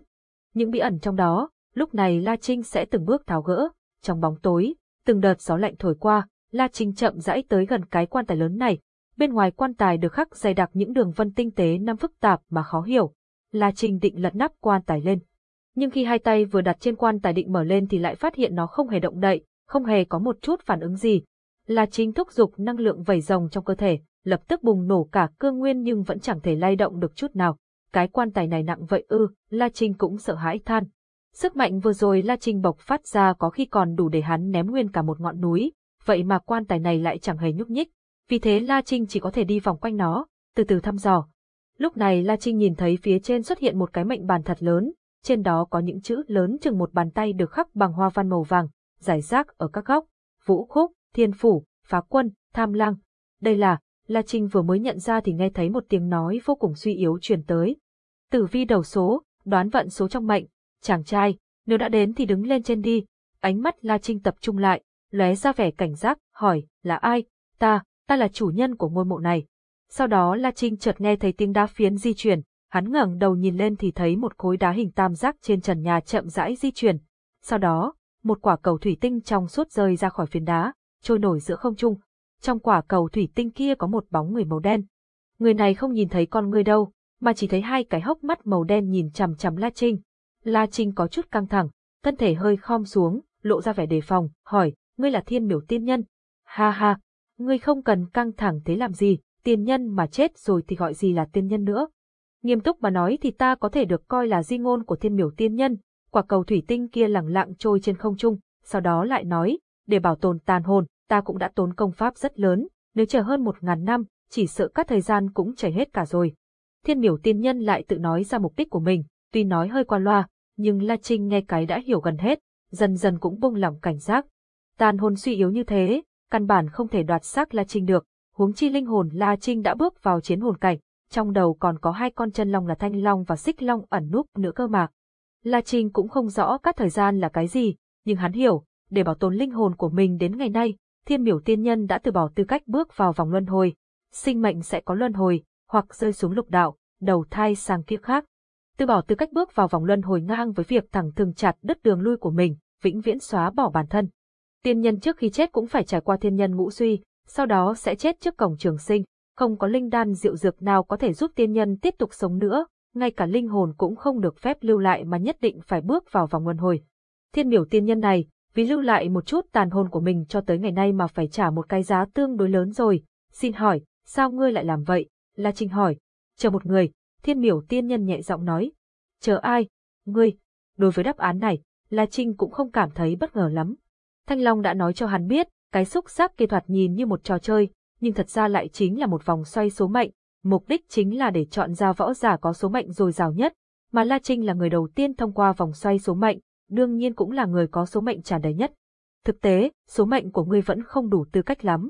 Những bí ẩn trong đó, lúc này La Trinh sẽ từng bước tháo gỡ. Trong bóng tối, từng đợt gió lạnh thổi qua, La Trinh chậm rãi tới gần cái quan tài lớn này. Bên ngoài quan tài được khắc dày đặc những đường vân tinh tế năm phức tạp mà khó hiểu. La Trinh định lật nắp quan tài lên. Nhưng khi hai tay vừa đặt trên quan tài định mở lên thì lại phát hiện nó không hề động đậy, không hề có một chút phản ứng gì. La Trinh thúc giục năng lượng vẩy rồng trong cơ thể, lập tức bùng nổ cả cương nguyên nhưng vẫn chẳng thể lay động được chút nào. Cái quan tài này nặng vậy ư, La Trinh cũng sợ hãi than. Sức mạnh vừa rồi La Trinh bộc phát ra có khi còn đủ để hắn ném nguyên cả một ngọn núi, vậy mà quan tài này lại chẳng hề nhúc nhích. Vì thế La Trinh chỉ có thể đi vòng quanh nó, từ từ thăm dò. Lúc này La Trinh nhìn thấy phía trên xuất hiện một cái mệnh bàn thật lớn, trên đó có những chữ lớn chừng một bàn tay được khắc bằng hoa văn màu vàng, giải rác ở các góc, vũ khúc, thiên phủ, phá quân, tham lang. Đây là, La Trinh vừa mới nhận ra thì nghe thấy một tiếng nói vô cùng suy yếu truyền tới. Tử vi đầu số, đoán vận số trong mệnh, chàng trai, nếu đã đến thì đứng lên trên đi. Ánh mắt La Trinh tập trung lại, lóe ra vẻ cảnh giác, hỏi, là ai? Ta, ta là chủ nhân của ngôi mộ này. Sau đó La Trinh chợt nghe thấy tiếng đá phiến di chuyển, hắn ngẩng đầu nhìn lên thì thấy một khối đá hình tam giác trên trần nhà chậm rãi di chuyển. Sau đó, một quả cầu thủy tinh trong suốt rơi ra khỏi phiến đá, trôi nổi giữa không trung. Trong quả cầu thủy tinh kia có một bóng người màu đen. Người này không nhìn thấy con người đâu, mà chỉ thấy hai cái hốc mắt màu đen nhìn chằm chằm La Trinh. La Trinh có chút căng thẳng, thân thể hơi khom xuống, lộ ra vẻ đề phòng, hỏi, ngươi là thiên miểu tiên nhân. Ha ha, ngươi không cần căng thẳng thế làm gì, tiên nhân mà chết rồi thì gọi gì là tiên nhân nữa. Nghiêm túc mà nói thì ta có thể được coi là di ngôn của thiên miểu tiên nhân, quả cầu thủy tinh kia lẳng lặng trôi trên không trung, sau đó lại nói, để bảo tồn tàn hồn, ta cũng đã tốn công pháp rất lớn, nếu chờ hơn một ngàn năm, chỉ sợ các thời gian cũng chảy hết cả rồi. Thiên miểu tiên nhân lại tự nói ra mục đích của mình, tuy nói hơi qua loa, nhưng La Trinh nghe cái đã hiểu gần hết, dần dần cũng buông lỏng cảnh giác. Tàn hồn suy yếu như thế, căn bản không thể đoạt xác La Trinh được, huống chi linh hồn La Trinh đã bước vào chiến hồn cảnh, trong đầu còn có hai con chân long là thanh long và xích long ẩn núp nữa cơ mà. La Trinh cũng không rõ các thời gian là cái gì, nhưng hắn hiểu, để bảo tồn linh hồn của mình đến ngày nay, thiên miểu tiên nhân đã từ bỏ tư cách bước vào vòng luân hồi. Sinh mệnh sẽ có luân hồi, hoặc rơi xuống lục đạo, đầu thai sang kiếp khác. Từ bỏ tư cách bước vào vòng luân hồi ngang với việc thẳng thường chặt đứt đường lui của mình, vĩnh viễn xóa bỏ bản thân. Tiên nhân trước khi chết cũng phải trải qua thiên nhân ngũ suy, sau đó sẽ chết trước cổng trường sinh, không có linh đan diệu dược nào có thể giúp tiên nhân tiếp tục sống nữa, ngay cả linh hồn cũng không được phép lưu lại mà nhất định phải bước vào vòng luân hồi. Thiên miểu tiên nhân này, vì lưu lại một chút tàn hồn của mình cho tới ngày nay mà phải trả một cái giá tương đối lớn rồi. Xin hỏi, sao ngươi lại làm vậy? La Trinh hỏi. Chờ một người, thiên miểu tiên nhân nhẹ giọng nói. Chờ ai? Ngươi. Đối với đáp án này, La Trinh cũng không cảm thấy bất ngờ lắm. Thanh Long đã nói cho hắn biết, cái xúc sắc kia thoạt nhìn như một trò chơi, nhưng thật ra lại chính là một vòng xoay số mệnh, mục đích chính là để chọn ra võ giả có số mệnh dồi dào nhất, mà La Trinh là người đầu tiên thông qua vòng xoay số mệnh, đương nhiên cũng là người có số mệnh tràn đầy nhất. Thực tế, số mệnh của ngươi vẫn không đủ tư cách lắm.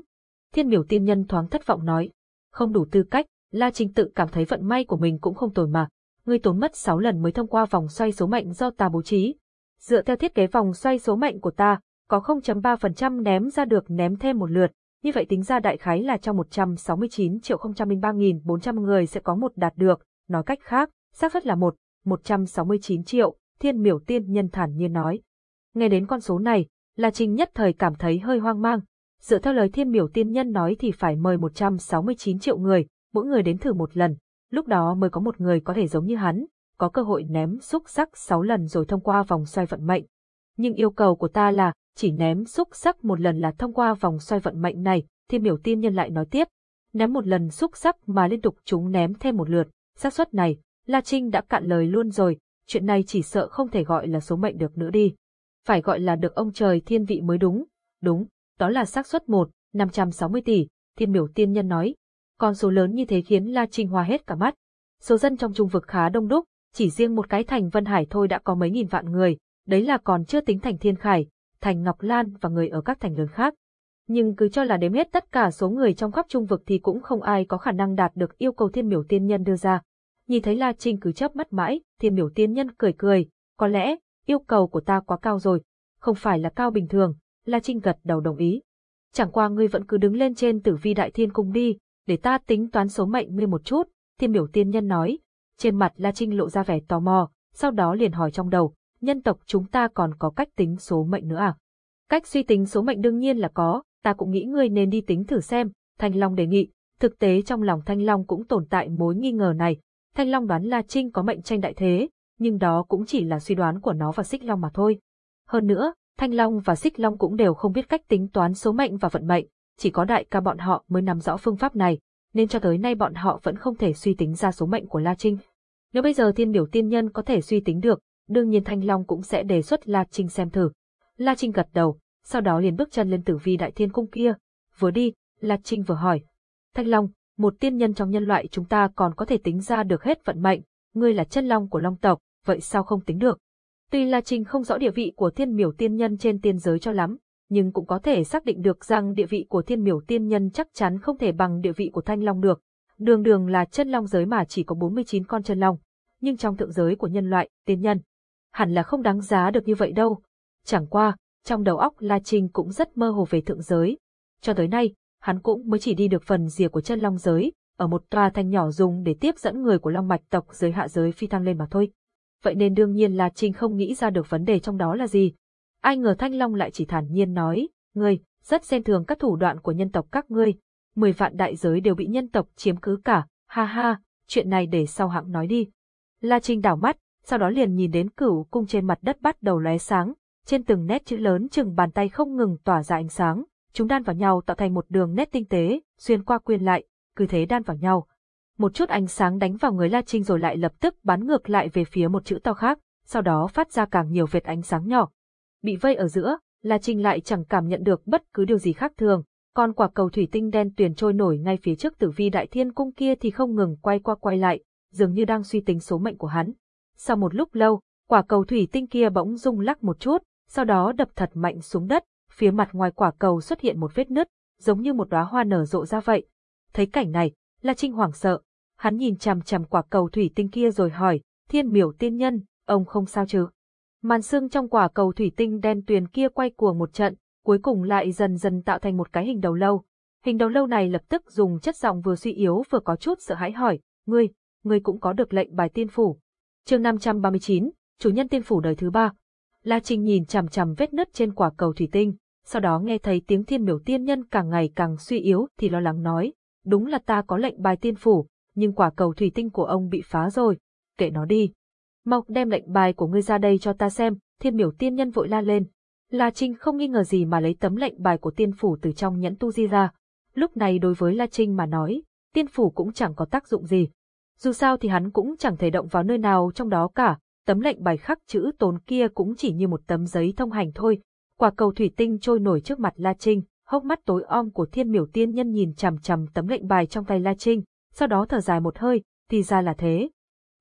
Thiên miểu tiên nhân thoáng thất vọng nói. Không đủ tư cách, La Trinh tự cảm thấy vận may của mình cũng không tồi mà. Ngươi tốn mất 6 lần mới thông qua vòng xoay số mệnh do ta bố trí. Dựa theo thiết kế vòng xoay số mệnh của ta, có 0.3% ném ra được ném thêm một lượt, như vậy tính ra đại khái là trong 169 triệu 003.400 người sẽ có một đạt được, nói cách khác, xác suất là một, 169 triệu, thiên miểu tiên nhân thản nhiên nói. Nghe đến con số này, La Trinh nhất thời cảm thấy hơi hoang mang. Dựa theo lời thiên miểu tiên nhân nói thì phải mời 169 triệu người, mỗi người đến thử một lần, lúc đó mới có một người có thể giống như hắn, có cơ hội ném xúc sắc 6 lần rồi thông qua vòng xoay vận mệnh. Nhưng yêu cầu của ta là, chỉ ném xúc sắc một lần là thông qua vòng xoay vận mệnh này, thiên miểu tiên nhân lại nói tiếp. Ném một lần xúc sắc mà liên tục chúng ném thêm một lượt, xác suất này, La Trinh đã cạn lời luôn rồi, chuyện này chỉ sợ không thể gọi là số mệnh được nữa đi. Phải gọi là được ông trời thiên vị mới đúng. Đúng, đó là xác suất 1, 560 tỷ, thiên miểu tiên nhân nói. Con số lớn như thế khiến La Trinh hoa hết cả mắt. Số dân trong trung vực khá đông đúc, chỉ riêng một cái thành Vân Hải thôi đã có mấy nghìn vạn người, đấy là còn chưa tính thành Thiên Khải, thành Ngọc Lan và người ở các thành lớn khác. Nhưng cứ cho là đếm hết tất cả số người trong khắp trung vực thì cũng không ai có khả năng đạt được yêu cầu thiên miểu tiên nhân đưa ra. Nhìn thấy La Trinh cứ chớp mắt mãi, thiên miểu tiên nhân cười cười, có lẽ, yêu cầu của ta quá cao rồi, không phải là cao bình thường, La Trinh gật đầu đồng ý. Chẳng qua ngươi vẫn cứ đứng lên trên tử vi đại thiên cung đi, để ta tính toán số mệnh ngươi một chút, thiên miểu tiên nhân nói. Trên mặt La Trinh lộ ra vẻ tò mò, sau đó liền hỏi trong đầu, nhân tộc chúng ta còn có cách tính số mệnh nữa à? Cách suy tính số mệnh đương nhiên là có, ta cũng nghĩ ngươi nên đi tính thử xem, Thanh Long đề nghị. Thực tế trong lòng Thanh Long cũng tồn tại mối nghi ngờ này. Thanh Long đoán La Trinh có mệnh tranh đại thế, nhưng đó cũng chỉ là suy đoán của nó và Xích Long mà thôi. Hơn nữa, Thanh Long và Xích Long cũng đều không biết cách tính toán số mệnh và vận mệnh, chỉ có đại ca bọn họ mới nắm rõ phương pháp này, nên cho tới nay bọn họ vẫn không thể suy tính ra số mệnh của La Trinh. Nếu bây giờ thiên biểu tiên nhân có thể suy tính được, đương nhiên Thanh Long cũng sẽ đề xuất La Trinh xem thử. La Trinh gật đầu, sau đó liền bước chân lên tử vi đại thiên cung kia. Vừa đi, La Trinh vừa hỏi. Thanh Long, một tiên nhân trong nhân loại chúng ta còn có thể tính ra được hết vận mệnh, ngươi là chân long của long tộc, vậy sao không tính được? Tuy La Trinh không rõ địa vị của thiên miểu tiên nhân trên tiên giới cho lắm, nhưng cũng có thể xác định được rằng địa vị của thiên miểu tiên nhân chắc chắn không thể bằng địa vị của thanh long được. Đường đường là chân long giới mà chỉ có 49 con chân long, nhưng trong thượng giới của nhân loại, tiên nhân, hẳn là không đáng giá được như vậy đâu. Chẳng qua, trong đầu óc La Trinh cũng rất mơ hồ về thượng giới. Cho tới nay, hắn cũng mới chỉ đi được phần rìa của chân long giới, ở một tòa thanh nhỏ dùng để tiếp dẫn người của long mạch tộc dưới hạ giới phi thăng lên mà thôi. Vậy nên đương nhiên là Trinh không nghĩ ra được vấn đề trong đó là gì. Ai ngờ Thanh Long lại chỉ thản nhiên nói, ngươi, rất xem thường các thủ đoạn của nhân tộc các ngươi. Mười vạn đại giới đều bị nhân tộc chiếm cứ cả, ha ha, chuyện này để sau hãng nói đi. La Trinh đảo mắt, sau đó liền nhìn đến cửu cung trên mặt đất bắt đầu lóe sáng, trên từng nét chữ lớn chừng bàn tay không ngừng tỏa ra ánh sáng, chúng đan vào nhau tạo thành một đường nét tinh tế, xuyên qua quyên lại, cứ thế đan vào nhau. Một chút ánh sáng đánh vào người La Trinh rồi lại lập tức bắn ngược lại về phía một chữ to khác, sau đó phát ra càng nhiều vệt ánh sáng nhỏ. Bị vây ở giữa, La Trinh lại chẳng cảm nhận được bất cứ điều gì khác thường, còn quả cầu thủy tinh đen tuyền trôi nổi ngay phía trước tử vi đại thiên cung kia thì không ngừng quay qua quay lại, dường như đang suy tính số mệnh của hắn. Sau một lúc lâu, quả cầu thủy tinh kia bỗng rung lắc một chút, sau đó đập thật mạnh xuống đất, phía mặt ngoài quả cầu xuất hiện một vết nứt, giống như một đóa hoa nở rộ ra vậy. Thấy cảnh này, La Trinh hoảng sợ, hắn nhìn chằm chằm quả cầu thủy tinh kia rồi hỏi, thiên miểu tiên nhân, ông không sao chứ? Màn xương trong quả cầu thủy tinh đen tuyền kia quay cuồng một trận, cuối cùng lại dần dần tạo thành một cái hình đầu lâu. Hình đầu lâu này lập tức dùng chất giọng vừa suy yếu vừa có chút sợ hãi hỏi, ngươi, ngươi cũng có được lệnh bài tiên phủ. chương 539, chủ nhân tiên phủ đời thứ ba. La Trinh nhìn chằm chằm vết nứt trên quả cầu thủy tinh, sau đó nghe thấy tiếng thiên miểu tiên nhân càng ngày càng suy yếu thì lo lắng nói, đúng là ta có lệnh bài tiên phủ, nhưng quả cầu thủy tinh của ông bị phá rồi, kệ nó đi. Mau đem lệnh bài của ngươi ra đây cho ta xem, thiên miểu tiên nhân vội la lên. La Trinh không nghi ngờ gì mà lấy tấm lệnh bài của tiên phủ từ trong nhẫn tu di ra. Lúc này đối với La Trinh mà nói, tiên phủ cũng chẳng có tác dụng gì. Dù sao thì hắn cũng chẳng thể động vào nơi nào trong đó cả, tấm lệnh bài khắc chữ tốn kia cũng chỉ như một tấm giấy thông hành thôi. Quả cầu thủy tinh trôi nổi trước mặt La Trinh, hốc mắt tối om của thiên miểu tiên nhân nhìn chằm chằm tấm lệnh bài trong tay La Trinh, sau đó thở dài một hơi, thì ra là thế.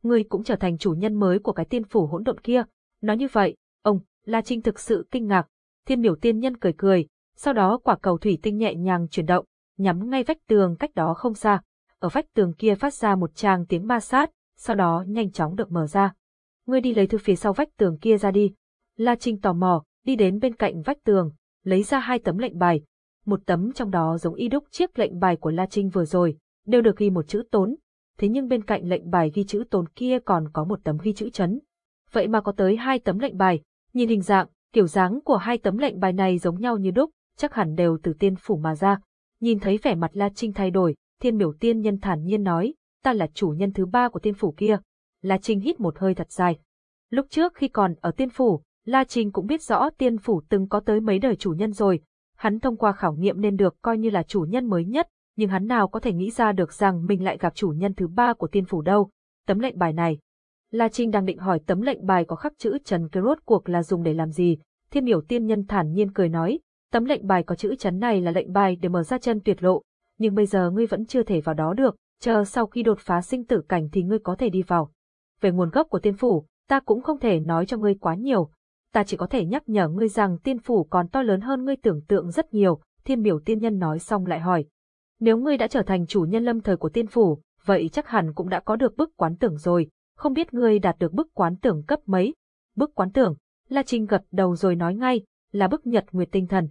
Ngươi cũng trở thành chủ nhân mới của cái tiên phủ hỗn độn kia. Nói như vậy, ông, La Trinh thực sự kinh ngạc. Thiên miểu tiên nhân cười cười, sau đó quả cầu thủy tinh nhẹ nhàng chuyển động, nhắm ngay vách tường cách đó không xa. Ở vách tường kia phát ra một tràng tiếng ma sát, sau đó nhanh chóng được mở ra. Ngươi đi lấy thư phía sau vách tường kia ra đi. La Trinh tò mò, đi đến bên cạnh vách tường, lấy ra hai tấm lệnh bài. Một tấm trong đó giống y đúc chiếc lệnh bài của La Trinh vừa rồi, đều được ghi một chữ tốn. Thế nhưng bên cạnh lệnh bài ghi chữ tốn kia còn có một tấm ghi chữ chấn. Vậy mà có tới hai tấm lệnh bài, nhìn hình dạng, kiểu dáng của hai tấm lệnh bài này giống nhau như đúc, chắc hẳn đều từ tiên phủ mà ra. Nhìn thấy vẻ mặt La Trinh thay đổi, thiên miểu tiên nhân thản nhiên nói, ta là chủ nhân thứ ba của tiên phủ kia. La Trinh hít một hơi thật dài. Lúc trước khi còn ở tiên phủ, La Trinh cũng biết rõ tiên phủ từng có tới mấy đời chủ nhân rồi. Hắn thông qua khảo nghiệm nên được coi như là chủ nhân mới nhất, nhưng hắn nào có thể nghĩ ra được rằng mình lại gặp chủ nhân thứ ba của tiên phủ đâu. Tấm lệnh bài này. La Trinh đang định hỏi tấm lệnh bài có khắc chữ Trần Cơ rốt cuộc là dùng để làm gì. Thiên miểu tiên nhân thản nhiên cười nói, tấm lệnh bài có chữ chấn này là lệnh bài để mở ra chân tuyệt lộ, nhưng bây giờ ngươi vẫn chưa thể vào đó được, chờ sau khi đột phá sinh tử cảnh thì ngươi có thể đi vào. Về nguồn gốc của tiên phủ, ta cũng không thể nói cho ngươi quá nhiều, ta chỉ có thể nhắc nhở ngươi rằng tiên phủ còn to lớn hơn ngươi tưởng tượng rất nhiều, thiên biểu tiên nhân nói xong lại hỏi. Nếu ngươi đã trở thành chủ nhân lâm thời của tiên phủ, vậy chắc hẳn cũng đã có được bức quán tưởng rồi, không biết ngươi đạt được bức quán tưởng cấp mấy. Bức quán tưởng, La Trinh gật đầu rồi nói ngay, là bức nhật nguyệt tinh thần.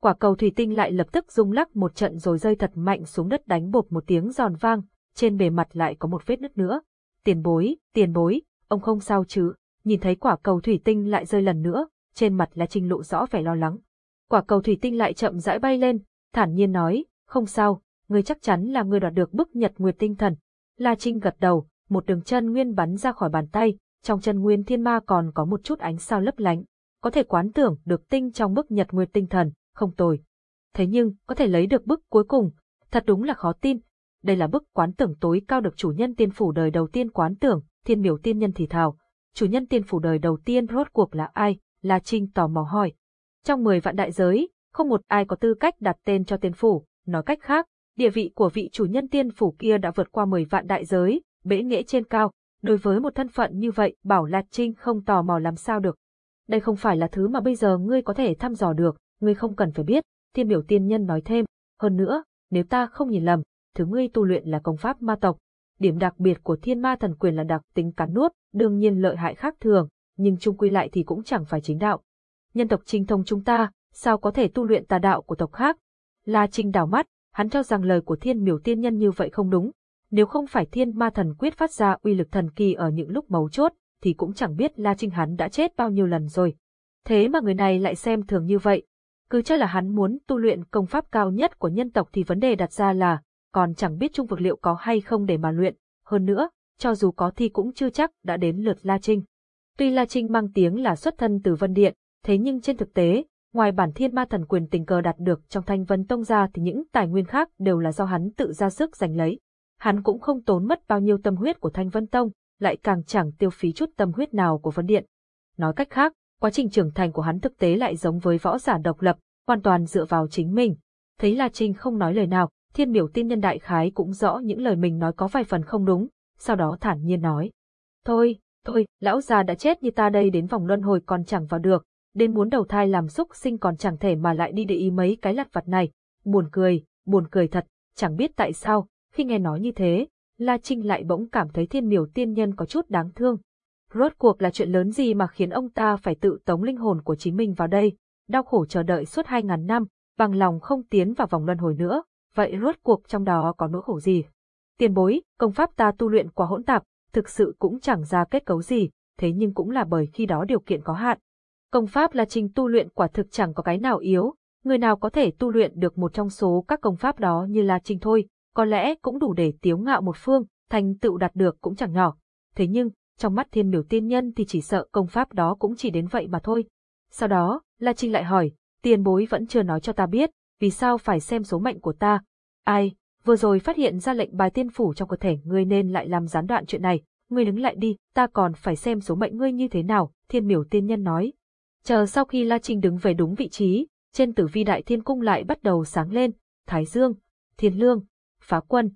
Quả cầu thủy tinh lại lập tức rung lắc một trận rồi rơi thật mạnh xuống đất đánh bột một tiếng giòn vang, trên bề mặt lại có một vết nứt nữa. Tiền bối, tiền bối, ông không sao chứ, nhìn thấy quả cầu thủy tinh lại rơi lần nữa, trên mặt La Trinh lộ rõ vẻ lo lắng. Quả cầu thủy tinh lại chậm rãi bay lên, thản nhiên nói, không sao, ngươi chắc chắn là ngươi đoạt được bức nhật nguyệt tinh thần. La Trinh gật đầu, một đường chân nguyên bắn ra khỏi bàn tay, trong chân nguyên thiên ma còn có một chút ánh sao lấp lánh, có thể quán tưởng được tinh trong bức nhật nguyệt tinh thần, không tồi. Thế nhưng, có thể lấy được bức cuối cùng, thật đúng là khó tin. Đây là bức quán tưởng tối cao được chủ nhân tiên phủ đời đầu tiên quán tưởng, thiên miểu tiên nhân thì thảo Chủ nhân tiên phủ đời đầu tiên rốt cuộc là ai? La Trinh tò mò hỏi. Trong 10 vạn đại giới, không một ai có tư cách đặt tên cho tiên phủ, nói cách khác, địa vị của vị chủ nhân tiên phủ kia đã vượt qua 10 vạn đại giới, bể nghệ trên cao. Đối với một thân phận như vậy, bảo La Trinh không tò mò làm sao được. Đây không phải là thứ mà bây giờ ngươi có thể thăm dò được, ngươi không cần phải biết, thiên biểu tiên nhân nói thêm. Hơn nữa, nếu ta không nhìn lầm, thứ ngươi tu luyện là công pháp ma tộc. Điểm đặc biệt của thiên ma thần quyền là đặc tính cắn nuốt, đương nhiên lợi hại khác thường, nhưng chung quy lại thì cũng chẳng phải chính đạo. Nhân tộc trinh thông chúng ta, sao có thể tu luyện tà đạo của tộc khác? La Trinh đảo mắt, hắn cho rằng lời của thiên miểu tiên nhân như vậy không đúng. Nếu không phải thiên ma thần quyết phát ra uy lực thần kỳ ở những lúc mấu chốt, thì cũng chẳng biết La Trinh hắn đã chết bao nhiêu lần rồi. Thế mà người này lại xem thường như vậy. Cứ cho là hắn muốn tu luyện công pháp cao nhất của nhân tộc thì vấn đề đặt ra là, còn chẳng biết trung vực liệu có hay không để mà luyện. Hơn nữa, cho dù có thì cũng chưa chắc đã đến lượt La Trinh. Tuy La Trinh mang tiếng là xuất thân từ Vân Điện, thế nhưng trên thực tế, ngoài bản thiên ma thần quyền tình cờ đạt được trong thanh vân tông ra thì những tài nguyên khác đều là do hắn tự ra sức giành lấy. Hắn cũng không tốn mất bao nhiêu tâm huyết của thanh vân tông, lại càng chẳng tiêu phí chút tâm huyết nào của Vân Điện. Nói cách khác, quá trình trưởng thành của hắn thực tế lại giống với võ giả độc lập, hoàn toàn dựa vào chính mình. Thấy La Trinh không nói lời nào, thiên biểu tiên nhân đại khái cũng rõ những lời mình nói có vài phần không đúng, sau đó thản nhiên nói. Thôi, thôi, lão già đã chết như ta đây đến vòng luân hồi còn chẳng vào được, đến muốn đầu thai làm xúc sinh còn chẳng thể mà lại đi để ý mấy cái lặt vặt này. Buồn cười, buồn cười thật, chẳng biết tại sao, khi nghe nói như thế, La Trinh lại bỗng cảm thấy thiên miểu tiên nhân có chút đáng thương. Rốt cuộc là chuyện lớn gì mà khiến ông ta phải tự tống linh hồn của chính mình vào đây, đau khổ chờ đợi suốt hai ngàn năm, bằng lòng không tiến vào vòng luân hồi nữa, vậy rốt cuộc trong đó có nỗi khổ gì? Tiền bối, công pháp ta tu luyện quá hỗn tạp, thực sự cũng chẳng ra kết cấu gì, thế nhưng cũng là bởi khi đó điều kiện có hạn. Công pháp là trình tu luyện quả thực chẳng có cái nào yếu, người nào có thể tu luyện được một trong số các công pháp đó như là trình thôi, có lẽ cũng đủ để tiếu ngạo một phương, thành tựu đạt được cũng chẳng nhỏ. Thế nhưng, trong mắt thiên miểu tiên nhân thì chỉ sợ công pháp đó cũng chỉ đến vậy mà thôi. Sau đó, La Trinh lại hỏi, tiền bối vẫn chưa nói cho ta biết, vì sao phải xem số mệnh của ta. Ai, vừa rồi phát hiện ra lệnh bài tiên phủ trong cơ thể ngươi nên lại làm gián đoạn chuyện này, ngươi đứng lại đi, ta còn phải xem số mệnh ngươi như thế nào, thiên miểu tiên nhân nói. Chờ sau khi La Trinh đứng về đúng vị trí, trên tử vi đại thiên cung lại bắt đầu sáng lên, Thái Dương, Thiên Lương, Phá Quân,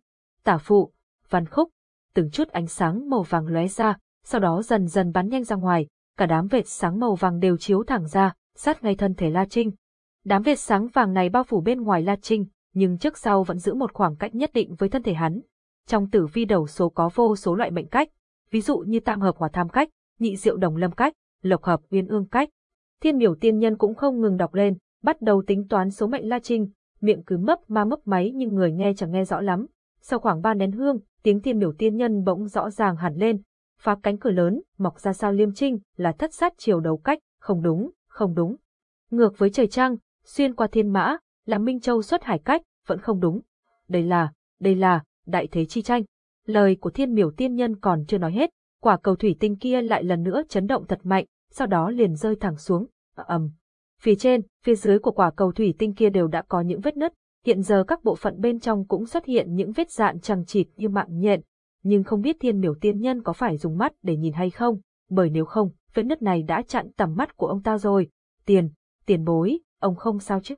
Tả Phụ, văn khúc, từng chút ánh sáng màu vàng lóe ra, sau đó dần dần bắn nhanh ra ngoài, cả đám vệt sáng màu vàng đều chiếu thẳng ra, sát ngay thân thể La Trinh. Đám vệt sáng vàng này bao phủ bên ngoài La Trinh, nhưng trước sau vẫn giữ một khoảng cách nhất định với thân thể hắn. Trong tử vi đầu số có vô số loại mệnh cách, ví dụ như tạm hợp hỏa tham cách, nhị diệu đồng lâm cách, lộc hợp uyên ương cách. Thiên miểu tiên nhân cũng không ngừng đọc lên, bắt đầu tính toán số mệnh La Trinh, miệng cứ mấp ma mấp máy nhưng người nghe chẳng nghe rõ lắm. Sau khoảng ba nén hương, tiếng thiên miểu tiên nhân bỗng rõ ràng hẳn lên, phá cánh cửa lớn, mọc ra sao liêm trinh, là thất sát chiều đầu cách, không đúng, không đúng. Ngược với trời trăng, xuyên qua thiên mã, là Minh Châu xuất hải cách, vẫn không đúng. Đây là, đây là, đại thế chi tranh. Lời của thiên miểu tiên nhân còn chưa nói hết, quả cầu thủy tinh kia lại lần nữa chấn động thật mạnh, sau đó liền rơi thẳng xuống, ầm. Phía trên, phía dưới của quả cầu thủy tinh kia đều đã có những vết nứt, hiện giờ các bộ phận bên trong cũng xuất hiện những vết dạn chằng chịt như mạng nhện, nhưng không biết thiên miểu tiên nhân có phải dùng mắt để nhìn hay không, bởi nếu không, vết nứt này đã chặn tầm mắt của ông ta rồi. Tiền, tiền bối, ông không sao chứ.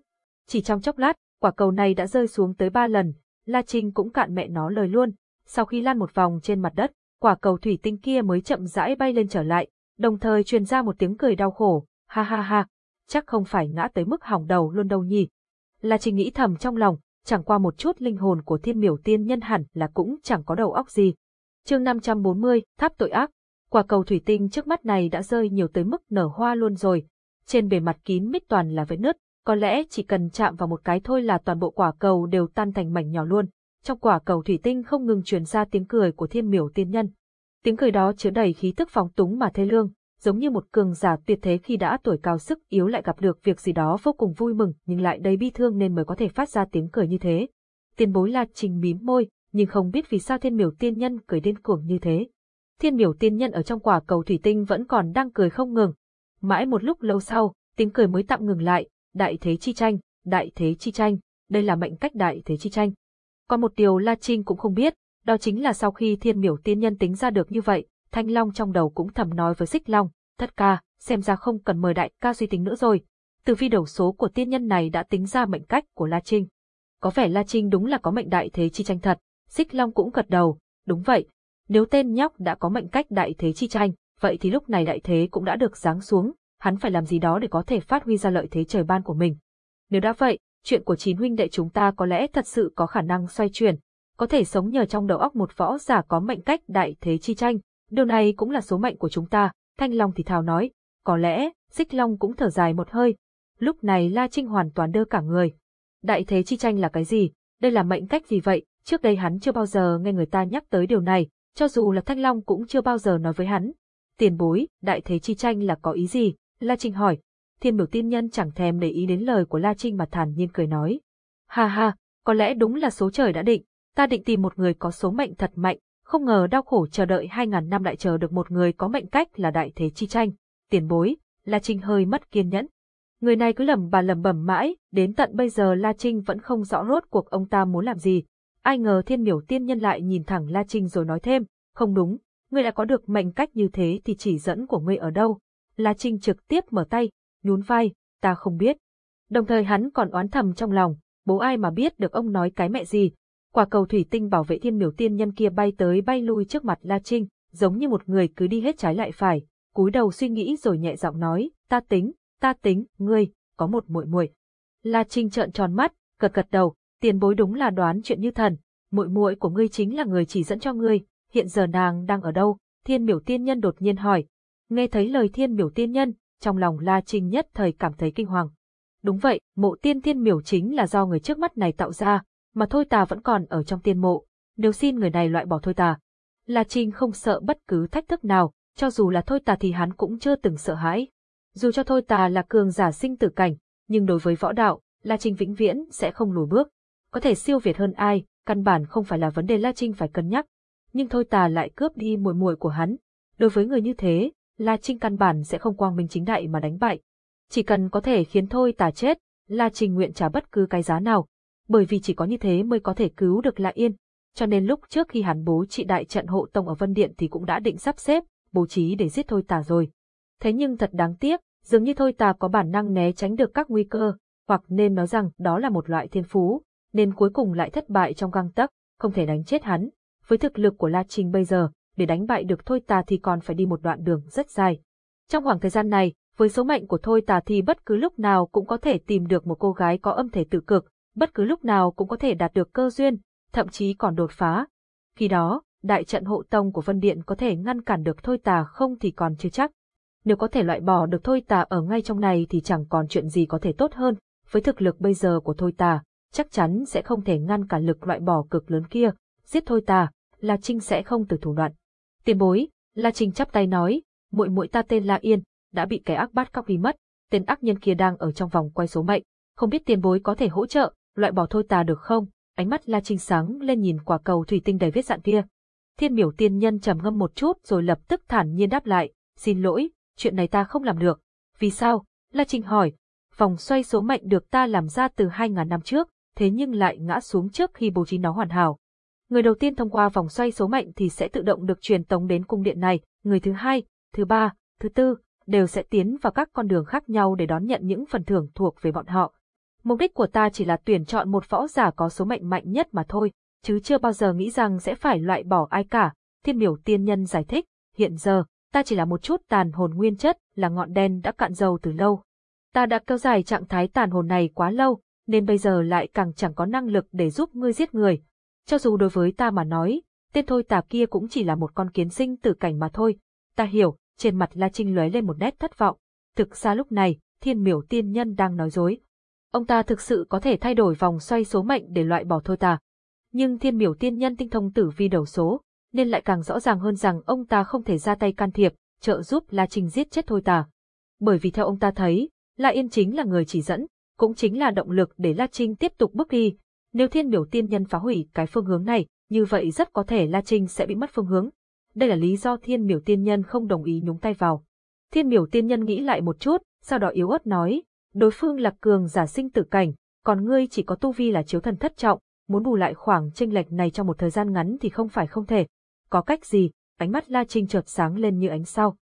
Chỉ trong chốc lát, quả cầu này đã rơi xuống tới ba lần, La Trinh cũng cạn mẹ nó lời luôn. Sau khi lan một vòng trên mặt đất, quả cầu thủy tinh kia mới chậm rãi bay lên trở lại, đồng thời truyền ra một tiếng cười đau khổ, ha ha ha, chắc không phải ngã tới mức hỏng đầu luôn đâu nhỉ. La Trinh nghĩ thầm trong lòng, chẳng qua một chút linh hồn của thiên miểu tiên nhân hẳn là cũng chẳng có đầu óc gì. chương 540, tháp tội ác, quả cầu thủy tinh trước mắt này đã rơi nhiều tới mức nở hoa luôn rồi. Trên bề mặt kín mít toàn là vết nứt, có lẽ chỉ cần chạm vào một cái thôi là toàn bộ quả cầu đều tan thành mảnh nhỏ luôn. Trong quả cầu thủy tinh không ngừng truyền ra tiếng cười của thiên miểu tiên nhân. Tiếng cười đó chứa đầy khí tức phóng túng mà thê lương, giống như một cường giả tuyệt thế khi đã tuổi cao sức yếu lại gặp được việc gì đó vô cùng vui mừng nhưng lại đầy bi thương nên mới có thể phát ra tiếng cười như thế. Tiên bối La Trình mím môi, nhưng không biết vì sao thiên miểu tiên nhân cười điên cuồng như thế. Thiên miểu tiên nhân ở trong quả cầu thủy tinh vẫn còn đang cười không ngừng. Mãi một lúc lâu sau, tiếng cười mới tạm ngừng lại, đại thế chi tranh, đại thế chi tranh, đây là mệnh cách đại thế chi tranh. Còn một điều La Trinh cũng không biết, đó chính là sau khi thiên miểu tiên nhân tính ra được như vậy, Thanh Long trong đầu cũng thầm nói với Xích Long, thất ca, xem ra không cần mời đại ca suy tính nữa rồi. Từ phi đầu số của tiên nhân này đã tính ra mệnh cách của La Trinh. Có vẻ La Trinh đúng là có mệnh đại thế chi tranh thật, Xích Long cũng gật đầu, đúng vậy. Nếu tên nhóc đã có mệnh cách đại thế chi tranh, vậy thì lúc này đại thế cũng đã được giáng xuống, hắn phải làm gì đó để có thể phát huy ra lợi thế trời ban của mình. Nếu đã vậy, chuyện của chín huynh đệ chúng ta có lẽ thật sự có khả năng xoay chuyển, có thể sống nhờ trong đầu óc một võ giả có mệnh cách đại thế chi tranh, điều này cũng là số mệnh của chúng ta, Thanh Long thì thào nói, có lẽ, Xích Long cũng thở dài một hơi. Lúc này La Trinh hoàn toàn đơ cả người. Đại thế chi tranh là cái gì? Đây là mệnh cách gì vậy? Trước đây hắn chưa bao giờ nghe người ta nhắc tới điều này, cho dù là Thanh Long cũng chưa bao giờ nói với hắn. Tiền bối, đại thế chi tranh là có ý gì? La Trinh hỏi. Thiên biểu tiên nhân chẳng thèm để ý đến lời của La Trinh mà thản nhiên cười nói. Ha ha, có lẽ đúng là số trời đã định, ta định tìm một người có số mệnh thật mạnh, không ngờ đau khổ chờ đợi hai ngàn năm lại chờ được một người có mệnh cách là đại thế chi tranh, tiền bối, La Trinh hơi mất kiên nhẫn. Người này cứ lầm bà lầm bẩm mãi, đến tận bây giờ La Trinh vẫn không rõ rốt cuộc ông ta muốn làm gì. Ai ngờ thiên miểu tiên nhân lại nhìn thẳng La Trinh rồi nói thêm, không đúng, ngươi đã có được mệnh cách như thế thì chỉ dẫn của ngươi ở đâu. La Trinh trực tiếp mở tay, nhún vai, ta không biết. Đồng thời hắn còn oán thầm trong lòng, bố ai mà biết được ông nói cái mẹ gì, Quả cầu thủy tinh bảo vệ thiên miểu tiên nhân kia bay tới bay lui trước mặt La Trinh, giống như một người cứ đi hết trái lại phải, cúi đầu suy nghĩ rồi nhẹ giọng nói, ta tính, ta tính, ngươi, có một muội muội. La Trinh trợn tròn mắt, gật gật đầu, tiền bối đúng là đoán chuyện như thần, muội muội của ngươi chính là người chỉ dẫn cho ngươi, hiện giờ nàng đang ở đâu? Thiên miểu tiên nhân đột nhiên hỏi. Nghe thấy lời thiên miểu tiên nhân, trong lòng La Trinh nhất thời cảm thấy kinh hoàng. Đúng vậy, mộ tiên thiên miểu chính là do người trước mắt này tạo ra, mà thôi tà vẫn còn ở trong tiên mộ, nếu xin người này loại bỏ thôi tà. La Trinh không sợ bất cứ thách thức nào, cho dù là thôi tà thì hắn cũng chưa từng sợ hãi. Dù cho thôi tà là cường giả sinh tử cảnh, nhưng đối với võ đạo, La Trinh vĩnh viễn sẽ không lùi bước. Có thể siêu việt hơn ai, căn bản không phải là vấn đề La Trinh phải cân nhắc. Nhưng thôi tà lại cướp đi mùi mùi của hắn. Đối với người như thế, La Trinh căn bản sẽ không quang minh chính đại mà đánh bại. Chỉ cần có thể khiến thôi tà chết, La Trinh nguyện trả bất cứ cái giá nào, bởi vì chỉ có như thế mới có thể cứu được La Yên. Cho nên lúc trước khi hắn bố trị đại trận hộ tông ở Vân Điện thì cũng đã định sắp xếp, bố trí để giết Thôi Tà rồi. Thế nhưng thật đáng tiếc, dường như Thôi Tà có bản năng né tránh được các nguy cơ, hoặc nên nói rằng đó là một loại thiên phú, nên cuối cùng lại thất bại trong găng tấc, không thể đánh chết hắn với thực lực của La Trinh bây giờ, để đánh bại được Thôi Tà thì còn phải đi một đoạn đường rất dài. Trong khoảng thời gian này, với số mệnh của Thôi Tà thì bất cứ lúc nào cũng có thể tìm được một cô gái có âm thể tự cực, bất cứ lúc nào cũng có thể đạt được cơ duyên, thậm chí còn đột phá. Khi đó, đại trận hộ tông của Vân Điện có thể ngăn cản được Thôi Tà không thì còn chưa chắc. Nếu có thể loại bỏ được Thôi Tà ở ngay trong này thì chẳng còn chuyện gì có thể tốt hơn. Với thực lực bây giờ của Thôi Tà, chắc chắn sẽ không thể ngăn cản lực loại bỏ cực lớn kia. Giết Thôi ta, La Trinh sẽ không từ thủ đoạn. Tiền bối, La Trinh chắp tay nói, muội muội ta tên La Yên, đã bị kẻ ác bắt cóc đi mất, tên ác nhân kia đang ở trong vòng quay số mệnh, không biết tiền bối có thể hỗ trợ, loại bỏ thôi ta được không? Ánh mắt La Trinh sáng lên nhìn quả cầu thủy tinh đầy vết dạn kia. Thiên miểu tiên nhân trầm ngâm một chút rồi lập tức thản nhiên đáp lại, xin lỗi, chuyện này ta không làm được. Vì sao? La Trinh hỏi. Vòng xoay số mệnh được ta làm ra từ 2.000 năm trước, thế nhưng lại ngã xuống trước khi bố trí nó hoàn hảo. Người đầu tiên thông qua vòng xoay số mệnh thì sẽ tự động được truyền tống đến cung điện này, người thứ hai, thứ ba, thứ tư, đều sẽ tiến vào các con đường khác nhau để đón nhận những phần thưởng thuộc về bọn họ. Mục đích của ta chỉ là tuyển chọn một võ giả có số mệnh mạnh nhất mà thôi, chứ chưa bao giờ nghĩ rằng sẽ phải loại bỏ ai cả, thiên miểu tiên nhân giải thích, hiện giờ, ta chỉ là một chút tàn hồn nguyên chất, là ngọn đen đã cạn dầu từ lâu. Ta đã kéo dài trạng thái tàn hồn này quá lâu, nên bây giờ lại càng chẳng có năng lực để giúp ngươi giết người. Cho dù đối với ta mà nói, tên thôi tạp kia cũng chỉ là một con kiến sinh tử cảnh mà thôi. Ta hiểu, trên mặt La Trinh lóe lên một nét thất vọng. Thực ra lúc này, thiên miểu tiên nhân đang nói dối. Ông ta thực sự có thể thay đổi vòng xoay số mệnh để loại bỏ thôi tà. Nhưng thiên miểu tiên nhân tinh thông tử vi đầu số, nên lại càng rõ ràng hơn rằng ông ta không thể ra tay can thiệp, trợ giúp La Trinh giết chết thôi tà. Bởi vì theo ông ta thấy, La Yên chính là người chỉ dẫn, cũng chính là động lực để La Trinh tiếp tục bước đi. Nếu thiên biểu tiên nhân phá hủy cái phương hướng này, như vậy rất có thể La Trinh sẽ bị mất phương hướng. Đây là lý do thiên miểu tiên nhân không đồng ý nhúng tay vào. Thiên miểu tiên nhân nghĩ lại một chút, sau đó yếu ớt nói, đối phương là cường giả sinh tử cảnh, còn ngươi chỉ có tu vi là chiếu thần thất trọng, muốn bù lại khoảng tranh lệch này trong một thời gian ngắn thì không phải không thể. Có cách gì? Ánh mắt La Trinh chợt sáng lên như ánh sao.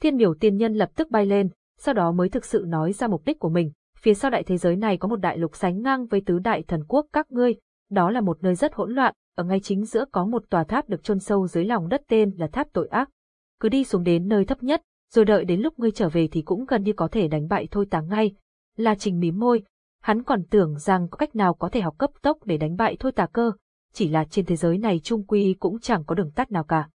Thiên miểu tiên nhân lập tức bay lên, sau đó mới thực sự nói ra mục đích của mình. Phía sau đại thế giới này có một đại lục sánh ngang với tứ đại thần quốc các ngươi, đó là một nơi rất hỗn loạn, ở ngay chính giữa có một tòa tháp được chôn sâu dưới lòng đất tên là tháp tội ác. Cứ đi xuống đến nơi thấp nhất, rồi đợi đến lúc ngươi trở về thì cũng gần như có thể đánh bại thôi táng ngay. La Trình mím môi, hắn còn tưởng rằng có cách nào có thể học cấp tốc để đánh bại thôi tà cơ, chỉ là trên thế giới này trung quy cũng chẳng có đường tắt nào cả.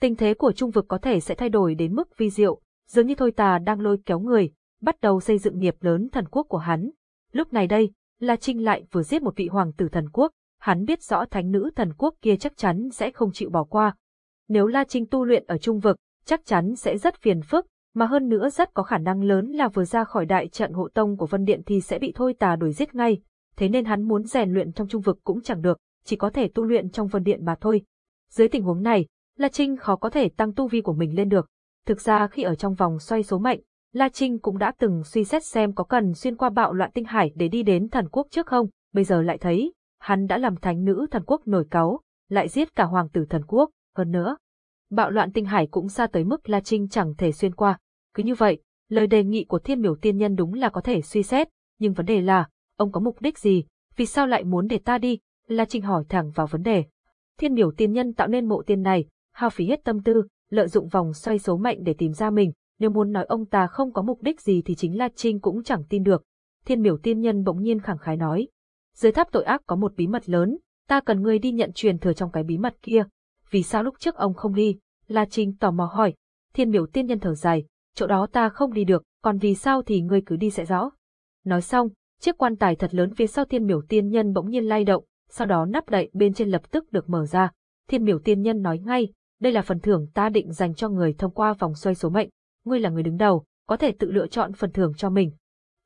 Tình thế của trung vực có thể sẽ thay đổi đến mức vi diệu, dường như thôi tà đang lôi kéo người, bắt đầu xây dựng nghiệp lớn thần quốc của hắn. Lúc này đây, La Trinh lại vừa giết một vị hoàng tử thần quốc, hắn biết rõ thánh nữ thần quốc kia chắc chắn sẽ không chịu bỏ qua. Nếu La Trinh tu luyện ở trung vực, chắc chắn sẽ rất phiền phức, mà hơn nữa rất có khả năng lớn là vừa ra khỏi đại trận hộ tông của Vân Điện thì sẽ bị thôi tà đuổi giết ngay, thế nên hắn muốn rèn luyện trong trung vực cũng chẳng được, chỉ có thể tu luyện trong Vân Điện mà thôi. Dưới tình huống này, La Trinh khó có thể tăng tu vi của mình lên được. Thực ra khi ở trong vòng xoay số mệnh, La Trinh cũng đã từng suy xét xem có cần xuyên qua bạo loạn tinh hải để đi đến thần quốc trước không, bây giờ lại thấy, hắn đã làm thánh nữ thần quốc nổi cáu, lại giết cả hoàng tử thần quốc, hơn nữa. Bạo loạn tinh hải cũng xa tới mức La Trinh chẳng thể xuyên qua. Cứ như vậy, lời đề nghị của thiên miểu tiên nhân đúng là có thể suy xét, nhưng vấn đề là, ông có mục đích gì, vì sao lại muốn để ta đi, La Trinh hỏi thẳng vào vấn đề. Thiên miểu tiên nhân tạo nên mộ tiên này, hao phí hết tâm tư, lợi dụng vòng xoay số mệnh để tìm ra mình, nếu muốn nói ông ta không có mục đích gì thì chính La Trinh cũng chẳng tin được. Thiên miểu tiên nhân bỗng nhiên khẳng khái nói, dưới tháp tội ác có một bí mật lớn, ta cần ngươi đi nhận truyền thừa trong cái bí mật kia. Vì sao lúc trước ông không đi? La Trinh tò mò hỏi. Thiên miểu tiên nhân thở dài, chỗ đó ta không đi được, còn vì sao thì ngươi cứ đi sẽ rõ. Nói xong, chiếc quan tài thật lớn phía sau thiên miểu tiên nhân bỗng nhiên lay động, sau đó nắp đậy bên trên lập tức được mở ra. Thiên miểu tiên nhân nói ngay, đây là phần thưởng ta định dành cho người thông qua vòng xoay số mệnh, ngươi là người đứng đầu, có thể tự lựa chọn phần thưởng cho mình.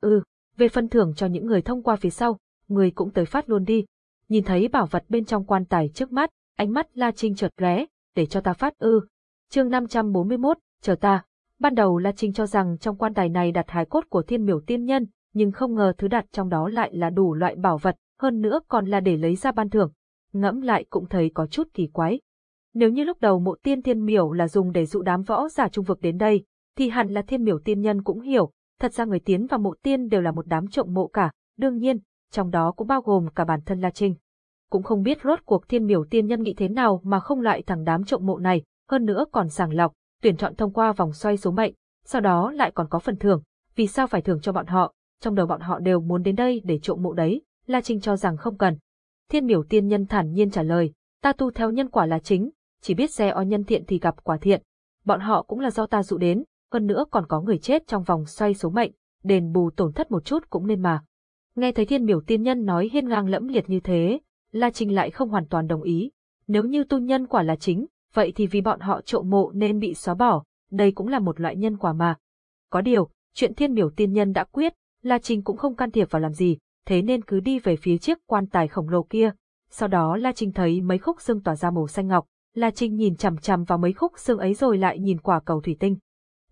Ừ, về phần thưởng cho những người thông qua phía sau, người cũng tới phát luôn đi. Nhìn thấy bảo vật bên trong quan tài trước mắt, ánh mắt La Trinh chợt lóe, để cho ta phát ư. Chương 541, chờ ta. Ban đầu La Trinh cho rằng trong quan tài này đặt hài cốt của thiên miểu tiên nhân, nhưng không ngờ thứ đặt trong đó lại là đủ loại bảo vật, hơn nữa còn là để lấy ra ban thưởng. Ngẫm lại cũng thấy có chút kỳ quái. Nếu như lúc đầu mộ tiên thiên miểu là dùng để dụ đám võ giả trung vực đến đây, thì hẳn là thiên miểu tiên nhân cũng hiểu, thật ra người tiến vào mộ tiên đều là một đám trộm mộ cả, đương nhiên, trong đó cũng bao gồm cả bản thân La Trinh. cũng không biết rốt cuộc thiên miểu tiên nhân nghĩ thế nào mà không lại thằng đám trộm mộ này, hơn nữa còn sàng lọc, tuyển chọn thông qua vòng xoay số mệnh, sau đó lại còn có phần thưởng, vì sao phải thưởng cho bọn họ, trong đầu bọn họ đều muốn đến đây để trộm mộ đấy, La Trinh cho rằng không cần. Thiên miểu tiên nhân thản nhiên trả lời, ta tu theo nhân quả là chính, chỉ biết xe o nhân thiện thì gặp quả thiện. Bọn họ cũng là do ta dụ đến, hơn nữa còn có người chết trong vòng xoay số mệnh, đền bù tổn thất một chút cũng nên mà. Nghe thấy thiên miểu tiên nhân nói hiên ngang lẫm liệt như thế, La Trinh lại không hoàn toàn đồng ý. Nếu như tu nhân quả là chính, vậy thì vì bọn họ trộm mộ nên bị xóa bỏ, đây cũng là một loại nhân quả mà. Có điều, chuyện thiên miểu tiên nhân đã quyết, La Trinh cũng không can thiệp vào làm gì, thế nên cứ đi về phía chiếc quan tài khổng lồ kia. Sau đó La Trinh thấy mấy khúc xương tỏa ra màu xanh ngọc, La Trinh nhìn chằm chằm vào mấy khúc xương ấy rồi lại nhìn quả cầu thủy tinh.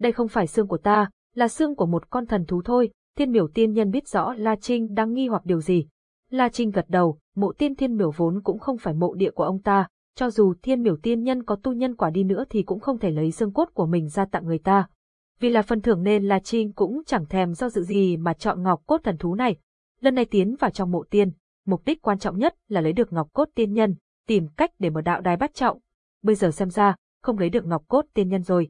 Đây không phải xương của ta, là xương của một con thần thú thôi, thiên miểu tiên nhân biết rõ La Trinh đang nghi hoặc điều gì. La Trinh gật đầu, mộ tiên thiên miểu vốn cũng không phải mộ địa của ông ta, cho dù thiên miểu tiên nhân có tu nhân quả đi nữa thì cũng không thể lấy xương cốt của mình ra tặng người ta. Vì là phần thưởng nên La Trinh cũng chẳng thèm do dự gì mà chọn ngọc cốt thần thú này. Lần này tiến vào trong mộ tiên, mục đích quan trọng nhất là lấy được ngọc cốt tiên nhân, tìm cách để mở đạo đài bắt trọng. Bây giờ xem ra, không lấy được ngọc cốt tiên nhân rồi.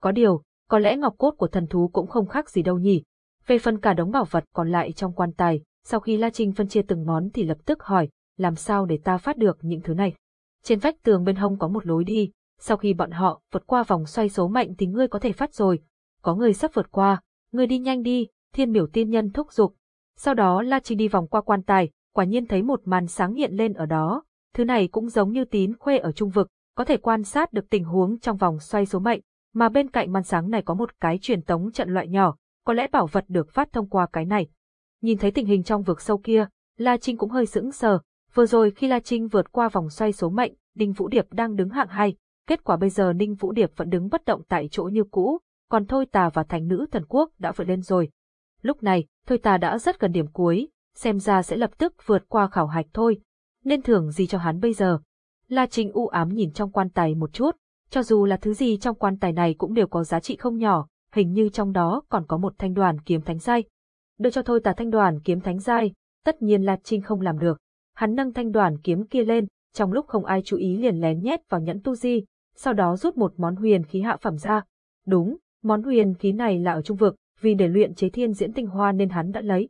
Có điều, có lẽ ngọc cốt của thần thú cũng không khác gì đâu nhỉ. Về phần cả đống bảo vật còn lại trong quan tài, sau khi La Trinh phân chia từng món thì lập tức hỏi, làm sao để ta phát được những thứ này. Trên vách tường bên hông có một lối đi, sau khi bọn họ vượt qua vòng xoay số mệnh thì ngươi có thể phát rồi. Có người sắp vượt qua, ngươi đi nhanh đi, thiên miểu tiên nhân thúc giục. Sau đó La Trinh đi vòng qua quan tài, quả nhiên thấy một màn sáng hiện lên ở đó. Thứ này cũng giống như tín khuê ở trung vực, có thể quan sát được tình huống trong vòng xoay số mệnh, mà bên cạnh màn sáng này có một cái truyền tống trận loại nhỏ, có lẽ bảo vật được phát thông qua cái này. Nhìn thấy tình hình trong vực sâu kia, La Trinh cũng hơi sững sờ, vừa rồi khi La Trinh vượt qua vòng xoay số mệnh, Ninh Vũ Điệp đang đứng hạng hai, kết quả bây giờ Ninh Vũ Điệp vẫn đứng bất động tại chỗ như cũ, còn Thôi Tà và Thành Nữ Thần Quốc đã vượt lên rồi. Lúc này, Thôi Tà đã rất gần điểm cuối, xem ra sẽ lập tức vượt qua khảo hạch thôi. Nên thưởng gì cho hắn bây giờ? La Trinh u ám nhìn trong quan tài một chút, cho dù là thứ gì trong quan tài này cũng đều có giá trị không nhỏ, hình như trong đó còn có một thanh đoàn kiếm thánh giai. Đưa cho thôi tà thanh đoàn kiếm thánh giai, tất nhiên La Trinh không làm được. Hắn nâng thanh đoàn kiếm kia lên, trong lúc không ai chú ý liền lén nhét vào nhẫn tu di, sau đó rút một món huyền khí hạ phẩm ra. Đúng, món huyền khí này là ở trung vực, vì để luyện chế thiên diễn tinh hoa nên hắn đã lấy.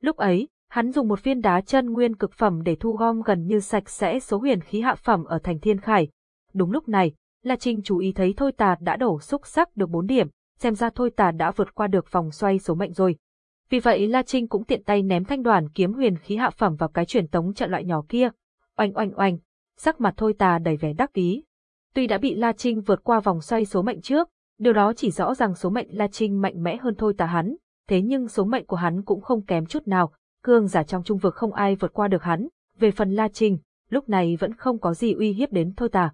Lúc ấy, hắn dùng một viên đá chân nguyên cực phẩm để thu gom gần như sạch sẽ số huyền khí hạ phẩm ở thành thiên khải. Đúng lúc này, La Trinh chú ý thấy Thôi Tà đã đổ xúc sắc được 4 điểm, xem ra Thôi Tà đã vượt qua được vòng xoay số mệnh rồi. Vì vậy La Trinh cũng tiện tay ném thanh đoàn kiếm huyền khí hạ phẩm vào cái truyền tống trận loại nhỏ kia. Oanh oanh oanh, sắc mặt Thôi Tà đầy vẻ đắc ý. Tuy đã bị La Trinh vượt qua vòng xoay số mệnh trước, điều đó chỉ rõ rằng số mệnh La Trinh mạnh mẽ hơn Thôi Tà hắn, thế nhưng số mệnh của hắn cũng không kém chút nào, cương giả trong trung vực không ai vượt qua được hắn. Về phần La Trinh, lúc này vẫn không có gì uy hiếp đến Thôi Tà.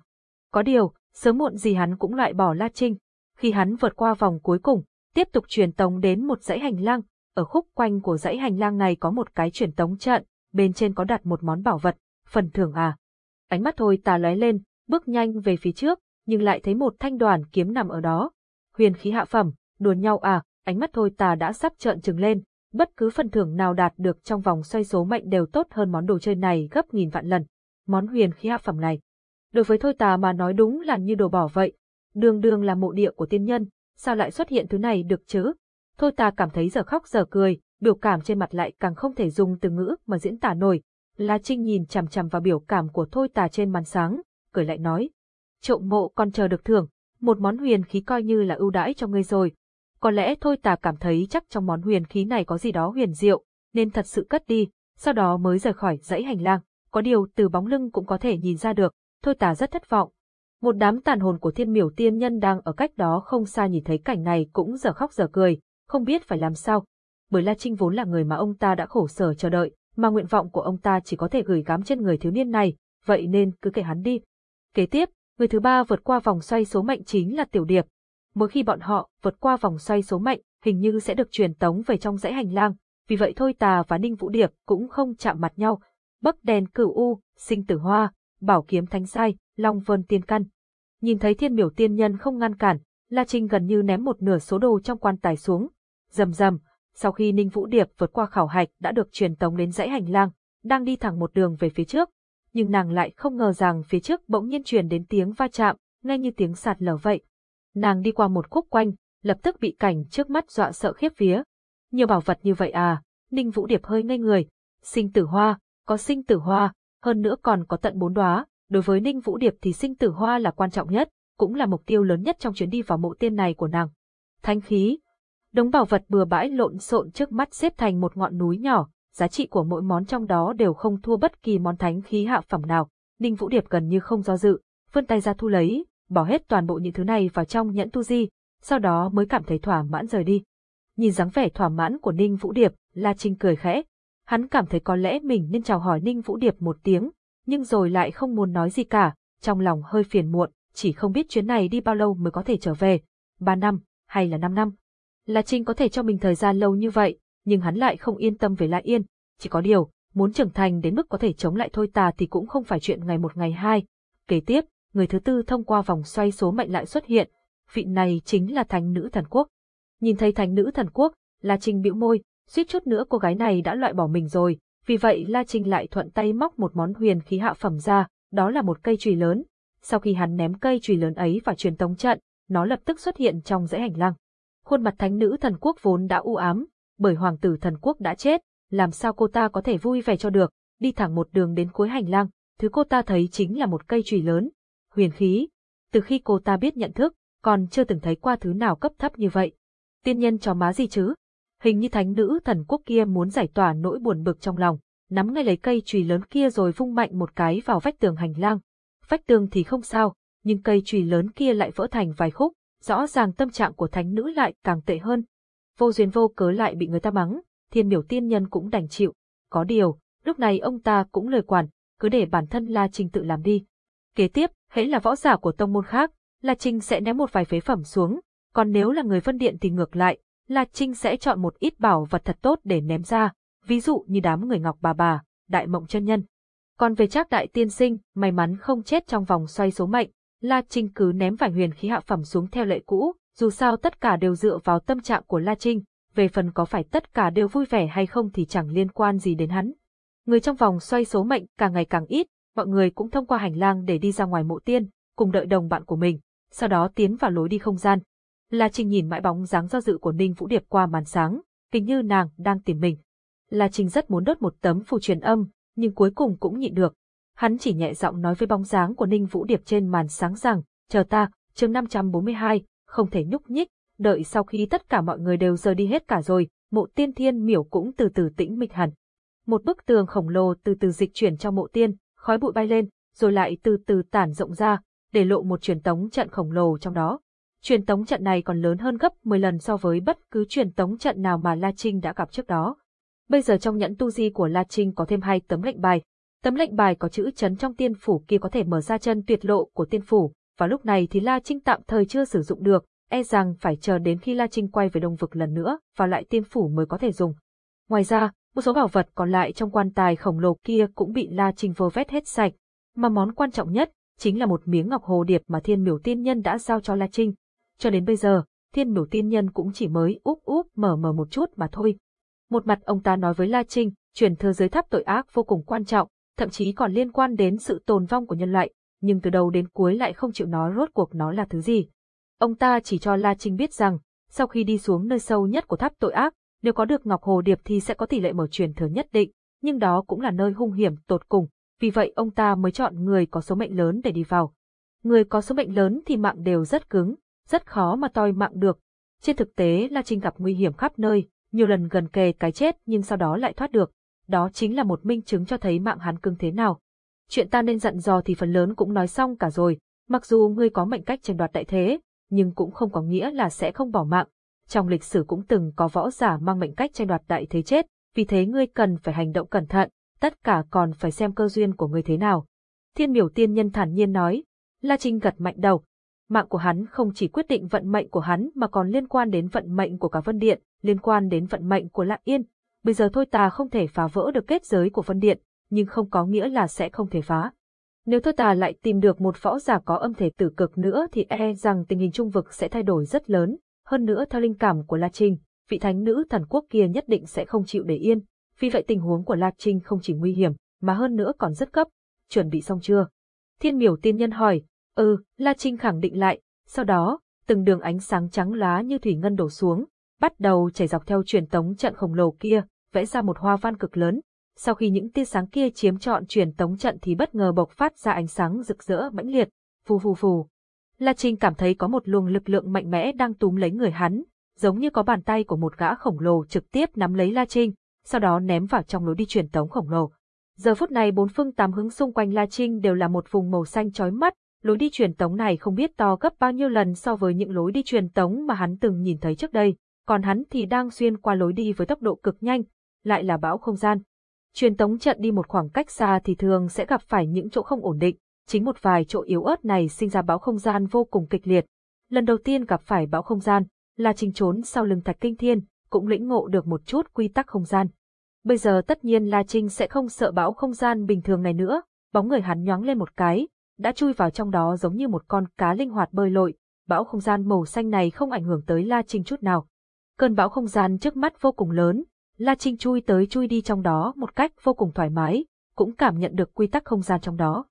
Có điều, sớm muộn gì hắn cũng loại bỏ La Trinh. Khi hắn vượt qua vòng cuối cùng, tiếp tục truyền tống đến một dãy hành lang, ở khúc quanh của dãy hành lang này có một cái truyền tống trận, bên trên có đặt một món bảo vật, phần thưởng à. Ánh mắt thôi tà lóe lên, bước nhanh về phía trước, nhưng lại thấy một thanh đoàn kiếm nằm ở đó. Huyền khí hạ phẩm, đùa nhau à, ánh mắt thôi tà đã sắp trợn trừng lên, bất cứ phần thưởng nào đạt được trong vòng xoay số mệnh đều tốt hơn món đồ chơi này gấp nghìn vạn lần. Món huyền khí hạ phẩm này, Đối với Thôi Tà mà nói đúng là như đồ bỏ vậy. Đường đường là mộ địa của tiên nhân, sao lại xuất hiện thứ này được chứ? Thôi Tà cảm thấy giờ khóc giờ cười, biểu cảm trên mặt lại càng không thể dùng từ ngữ mà diễn tả nổi. La Trinh nhìn chằm chằm vào biểu cảm của Thôi Tà trên màn sáng, cười lại nói. Trộm mộ còn chờ được thưởng, một món huyền khí coi như là ưu đãi cho ngươi rồi. Có lẽ Thôi Tà cảm thấy chắc trong món huyền khí này có gì đó huyền diệu, nên thật sự cất đi, sau đó mới rời khỏi dãy hành lang. Có điều từ bóng lưng cũng có thể nhìn ra được, Thôi tà rất thất vọng. Một đám tàn hồn của thiên miểu tiên nhân đang ở cách đó không xa nhìn thấy cảnh này cũng giờ khóc giờ cười, không biết phải làm sao. Bởi La Trinh vốn là người mà ông ta đã khổ sở chờ đợi, mà nguyện vọng của ông ta chỉ có thể gửi gắm trên người thiếu niên này, vậy nên cứ kể hắn đi. Kế tiếp, người thứ ba vượt qua vòng xoay số mệnh chính là Tiểu Điệp. Mỗi khi bọn họ vượt qua vòng xoay số mệnh, hình như sẽ được truyền tống về trong dãy hành lang, vì vậy Thôi Tà và Ninh Vũ Điệp cũng không chạm mặt nhau. Bắc đèn cửu u, sinh tử hoa, bảo kiếm thánh sai, long vân tiên căn. Nhìn thấy thiên miểu tiên nhân không ngăn cản, La Trinh gần như ném một nửa số đồ trong quan tài xuống. Rầm rầm, sau khi Ninh Vũ Điệp vượt qua khảo hạch đã được truyền tống đến dãy hành lang, đang đi thẳng một đường về phía trước. nhưng nàng lại không ngờ rằng phía trước bỗng nhiên truyền đến tiếng va chạm, ngay như tiếng sạt lở vậy. Nàng đi qua một khúc quanh, lập tức bị cảnh trước mắt dọa sợ khiếp vía. Nhiều bảo vật như vậy à, Ninh Vũ Điệp hơi ngây người. Sinh tử hoa, có sinh tử hoa, hơn nữa còn có tận bốn đóa. Đối với Ninh Vũ Điệp thì sinh tử hoa là quan trọng nhất, cũng là mục tiêu lớn nhất trong chuyến đi vào mộ tiên này của nàng. Thánh khí, đống bảo vật bừa bãi lộn xộn trước mắt xếp thành một ngọn núi nhỏ, giá trị của mỗi món trong đó đều không thua bất kỳ món thánh khí hạ phẩm nào. Ninh Vũ Điệp gần như không do dự, vươn tay ra thu lấy, bỏ hết toàn bộ những thứ này vào trong nhẫn tu di, sau đó mới cảm thấy thỏa mãn rời đi. Nhìn dáng vẻ thỏa mãn của Ninh Vũ Điệp, La Trinh cười khẽ. Hắn cảm thấy có lẽ mình nên chào hỏi Ninh Vũ Điệp một tiếng, nhưng rồi lại không muốn nói gì cả, trong lòng hơi phiền muộn, chỉ không biết chuyến này đi bao lâu mới có thể trở về. Ba năm, hay là năm năm? La Trinh có thể cho mình thời gian lâu như vậy, nhưng hắn lại không yên tâm về La Yên. Chỉ có điều, muốn trưởng thành đến mức có thể chống lại thôi tà thì cũng không phải chuyện ngày một ngày hai. Kế tiếp, người thứ tư thông qua vòng xoay số mệnh lại xuất hiện, vị này chính là thánh nữ thần quốc. Nhìn thấy thánh nữ thần quốc, La Trinh bĩu môi, suýt chút nữa cô gái này đã loại bỏ mình rồi, vì vậy La Trinh lại thuận tay móc một món huyền khí hạ phẩm ra, đó là một cây chùy lớn. Sau khi hắn ném cây chùy lớn ấy vào truyền tống trận, nó lập tức xuất hiện trong dãy hành lang. Khuôn mặt thánh nữ thần quốc vốn đã u ám, bởi hoàng tử thần quốc đã chết, làm sao cô ta có thể vui vẻ cho được, đi thẳng một đường đến cuối hành lang, thứ cô ta thấy chính là một cây chùy lớn, huyền khí. Từ khi cô ta biết nhận thức, còn chưa từng thấy qua thứ nào cấp thấp như vậy. Tiên nhân cho má gì chứ? Hình như thánh nữ thần quốc kia muốn giải tỏa nỗi buồn bực trong lòng, nắm ngay lấy cây chùy lớn kia rồi vung mạnh một cái vào vách tường hành lang. Vách tường thì không sao, nhưng cây chùy lớn kia lại vỡ thành vài khúc, rõ ràng tâm trạng của thánh nữ lại càng tệ hơn. Vô duyên vô cớ lại bị người ta mắng, thiên miểu tiên nhân cũng đành chịu. Có điều, lúc này ông ta cũng lời quản, cứ để bản thân La Trinh tự làm đi. Kế tiếp, hãy là võ giả của tông môn khác, La Trinh sẽ ném một vài phế phẩm xuống, còn nếu là người phân điện thì ngược lại, La Trinh sẽ chọn một ít bảo vật thật tốt để ném ra, ví dụ như đám người ngọc bà bà, đại mộng chân nhân. Còn về chắc đại tiên sinh, may mắn không chết trong vòng xoay số mệnh, La Trinh cứ ném vài huyền khí hạ phẩm xuống theo lệ cũ, dù sao tất cả đều dựa vào tâm trạng của La Trinh, về phần có phải tất cả đều vui vẻ hay không thì chẳng liên quan gì đến hắn. Người trong vòng xoay số mệnh càng ngày càng ít, mọi người cũng thông qua hành lang để đi ra ngoài mộ tiên, cùng đợi đồng bạn của mình, sau đó tiến vào lối đi không gian. La Trinh nhìn mãi bóng dáng do dự của Ninh Vũ Điệp qua màn sáng, hình như nàng đang tìm mình. La Trinh rất muốn đốt một tấm phù truyền âm, nhưng cuối cùng cũng nhịn được. Hắn chỉ nhẹ giọng nói với bóng dáng của Ninh Vũ Điệp trên màn sáng rằng, chờ ta, chương 542, không thể nhúc nhích, đợi sau khi tất cả mọi người đều rời đi hết cả rồi, mộ tiên thiên miểu cũng từ từ tĩnh mịch hẳn. Một bức tường khổng lồ từ từ dịch chuyển trong mộ tiên, khói bụi bay lên, rồi lại từ từ tản rộng ra, để lộ một truyền tống trận khổng lồ trong đó. Truyền tống trận này còn lớn hơn gấp 10 lần so với bất cứ truyền tống trận nào mà La Trinh đã gặp trước đó. Bây giờ trong nhẫn tu di của La Trinh có thêm hai tấm lệnh bài. Tấm lệnh bài có chữ chấn trong tiên phủ kia có thể mở ra chân tuyệt lộ của tiên phủ, và lúc này thì La Trinh tạm thời chưa sử dụng được, e rằng phải chờ đến khi La Trinh quay về đông vực lần nữa, và lại tiên phủ mới có thể dùng. Ngoài ra, một số bảo vật còn lại trong quan tài khổng lồ kia cũng bị La Trinh vơ vét hết sạch, mà món quan trọng nhất chính là một miếng ngọc hồ điệp mà thiên miểu tiên nhân đã giao cho La Trinh. Cho đến bây giờ, thiên biểu tiên nhân cũng chỉ mới úp úp mở mở một chút mà thôi. Một mặt ông ta nói với La Trinh, truyền thừa giới tháp tội ác vô cùng quan trọng, thậm chí còn liên quan đến sự tồn vong của nhân loại, nhưng từ đầu đến cuối lại không chịu nói rốt cuộc nó là thứ gì. Ông ta chỉ cho La Trinh biết rằng, sau khi đi xuống nơi sâu nhất của tháp tội ác, nếu có được Ngọc Hồ Điệp thì sẽ có tỷ lệ mở truyền thừa nhất định, nhưng đó cũng là nơi hung hiểm tột cùng, vì vậy ông ta mới chọn người có số mệnh lớn để đi vào. Người có số mệnh lớn thì mạng đều rất cứng, rất khó mà toi mạng được. Trên thực tế La Trinh gặp nguy hiểm khắp nơi, nhiều lần gần kề cái chết nhưng sau đó lại thoát được. Đó chính là một minh chứng cho thấy mạng hắn cưng thế nào. Chuyện ta nên dặn dò thì phần lớn cũng nói xong cả rồi, mặc dù ngươi có mệnh cách tranh đoạt đại thế, nhưng cũng không có nghĩa là sẽ không bỏ mạng. Trong lịch sử cũng từng có võ giả mang mệnh cách tranh đoạt đại thế chết, vì thế ngươi cần phải hành động cẩn thận, tất cả còn phải xem cơ duyên của ngươi thế nào. Thiên miểu tiên nhân thản nhiên nói, La Trinh gật mạnh đầu. Mạng của hắn không chỉ quyết định vận mệnh của hắn mà còn liên quan đến vận mệnh của cả Vân Điện, liên quan đến vận mệnh của Lạc Yên. Bây giờ thôi ta không thể phá vỡ được kết giới của Vân Điện, nhưng không có nghĩa là sẽ không thể phá. Nếu thôi ta lại tìm được một võ giả có âm thể tử cực nữa thì e rằng tình hình trung vực sẽ thay đổi rất lớn. Hơn nữa theo linh cảm của La Trinh, vị thánh nữ thần quốc kia nhất định sẽ không chịu để yên. Vì vậy tình huống của La Trinh không chỉ nguy hiểm, mà hơn nữa còn rất cấp. chuẩn bị xong chưa? Thiên miểu tiên nhân hỏi, ừ, La Trinh khẳng định lại, sau đó, từng đường ánh sáng trắng lá như thủy ngân đổ xuống, bắt đầu chảy dọc theo truyền tống trận khổng lồ kia, vẽ ra một hoa văn cực lớn. Sau khi những tia sáng kia chiếm trọn truyền tống trận thì bất ngờ bộc phát ra ánh sáng rực rỡ mãnh liệt, phù phù phù. La Trinh cảm thấy có một luồng lực lượng mạnh mẽ đang túm lấy người hắn, giống như có bàn tay của một gã khổng lồ trực tiếp nắm lấy La Trinh, sau đó ném vào trong lối đi truyền tống khổng lồ. Giờ phút này bốn phương tám hướng xung quanh La Trinh đều là một vùng màu xanh chói mắt, lối đi truyền tống này không biết to gấp bao nhiêu lần so với những lối đi truyền tống mà hắn từng nhìn thấy trước đây, còn hắn thì đang xuyên qua lối đi với tốc độ cực nhanh, lại là bão không gian. Truyền tống trận đi một khoảng cách xa thì thường sẽ gặp phải những chỗ không ổn định, chính một vài chỗ yếu ớt này sinh ra bão không gian vô cùng kịch liệt. Lần đầu tiên gặp phải bão không gian, là trình trốn sau lưng thạch kinh thiên, cũng lĩnh ngộ được một chút quy tắc không gian. Bây giờ tất nhiên La Trinh sẽ không sợ bão không gian bình thường này nữa, bóng người hắn nhoáng lên một cái, đã chui vào trong đó giống như một con cá linh hoạt bơi lội, bão không gian màu xanh này không ảnh hưởng tới La Trinh chút nào. Cơn bão không gian trước mắt vô cùng lớn, La Trinh chui tới chui đi trong đó một cách vô cùng thoải mái, cũng cảm nhận được quy tắc không gian trong đó.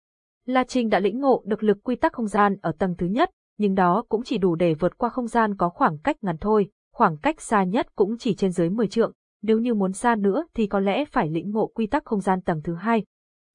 La Trinh đã lĩnh ngộ được lực quy tắc không gian ở tầng thứ nhất, nhưng đó cũng chỉ đủ để vượt qua không gian có khoảng cách ngắn thôi, khoảng cách xa nhất cũng chỉ trên dưới 10 trượng, nếu như muốn xa nữa thì có lẽ phải lĩnh ngộ quy tắc không gian tầng thứ hai.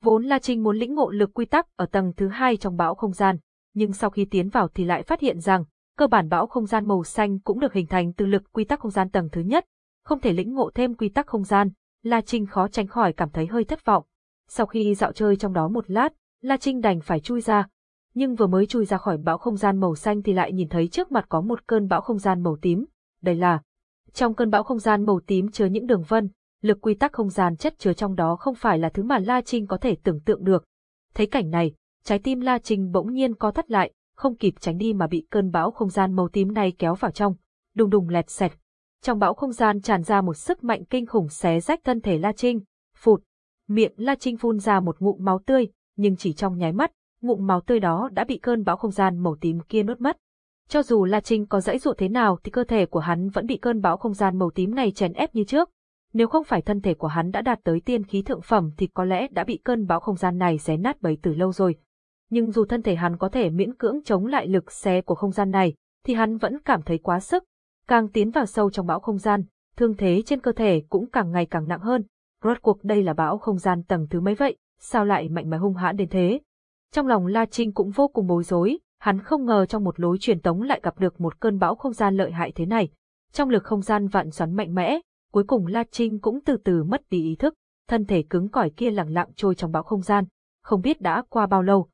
Vốn La Trinh muốn lĩnh ngộ lực quy tắc ở tầng thứ hai trong bão không gian, nhưng sau khi tiến vào thì lại phát hiện rằng, cơ bản bão không gian màu xanh cũng được hình thành từ lực quy tắc không gian tầng thứ nhất, không thể lĩnh ngộ thêm quy tắc không gian, La Trinh khó tránh khỏi cảm thấy hơi thất vọng. Sau khi dạo chơi trong đó một lát, La Trinh đành phải chui ra. Nhưng vừa mới chui ra khỏi bão không gian màu xanh thì lại nhìn thấy trước mặt có một cơn bão không gian màu tím. Đây là... Trong cơn bão không gian màu tím chứa những đường vân, lực quy tắc không gian chất chứa trong đó không phải là thứ mà La Trinh có thể tưởng tượng được. Thấy cảnh này, trái tim La Trinh bỗng nhiên co thắt lại, không kịp tránh đi mà bị cơn bão không gian màu tím này kéo vào trong, đùng đùng lẹt xẹt. Trong bão không gian tràn ra một sức mạnh kinh khủng xé rách thân thể La Trinh, phụt. Miệng La Trinh phun ra một ngụm máu tươi, nhưng chỉ trong nháy mắt, ngụm máu tươi đó đã bị cơn bão không gian màu tím kia nuốt mất. Cho dù La Trinh có dãy dụa thế nào thì cơ thể của hắn vẫn bị cơn bão không gian màu tím này chèn ép như trước. Nếu không phải thân thể của hắn đã đạt tới tiên khí thượng phẩm thì có lẽ đã bị cơn bão không gian này xé nát bấy từ lâu rồi. Nhưng dù thân thể hắn có thể miễn cưỡng chống lại lực xé của không gian này, thì hắn vẫn cảm thấy quá sức. Càng tiến vào sâu trong bão không gian, thương thế trên cơ thể cũng càng ngày càng nặng hơn. Rốt cuộc đây là bão không gian tầng thứ mấy vậy? sao lại mạnh mẽ hung hãn đến thế. Trong lòng La Trinh cũng vô cùng bối rối, hắn không ngờ trong một lối truyền tống lại gặp được một cơn bão không gian lợi hại thế này. Trong lực không gian vạn xoắn mạnh mẽ, cuối cùng La Trinh cũng từ từ mất đi ý thức, thân thể cứng cỏi kia lặng lặng trôi trong bão không gian, không biết đã qua bao lâu.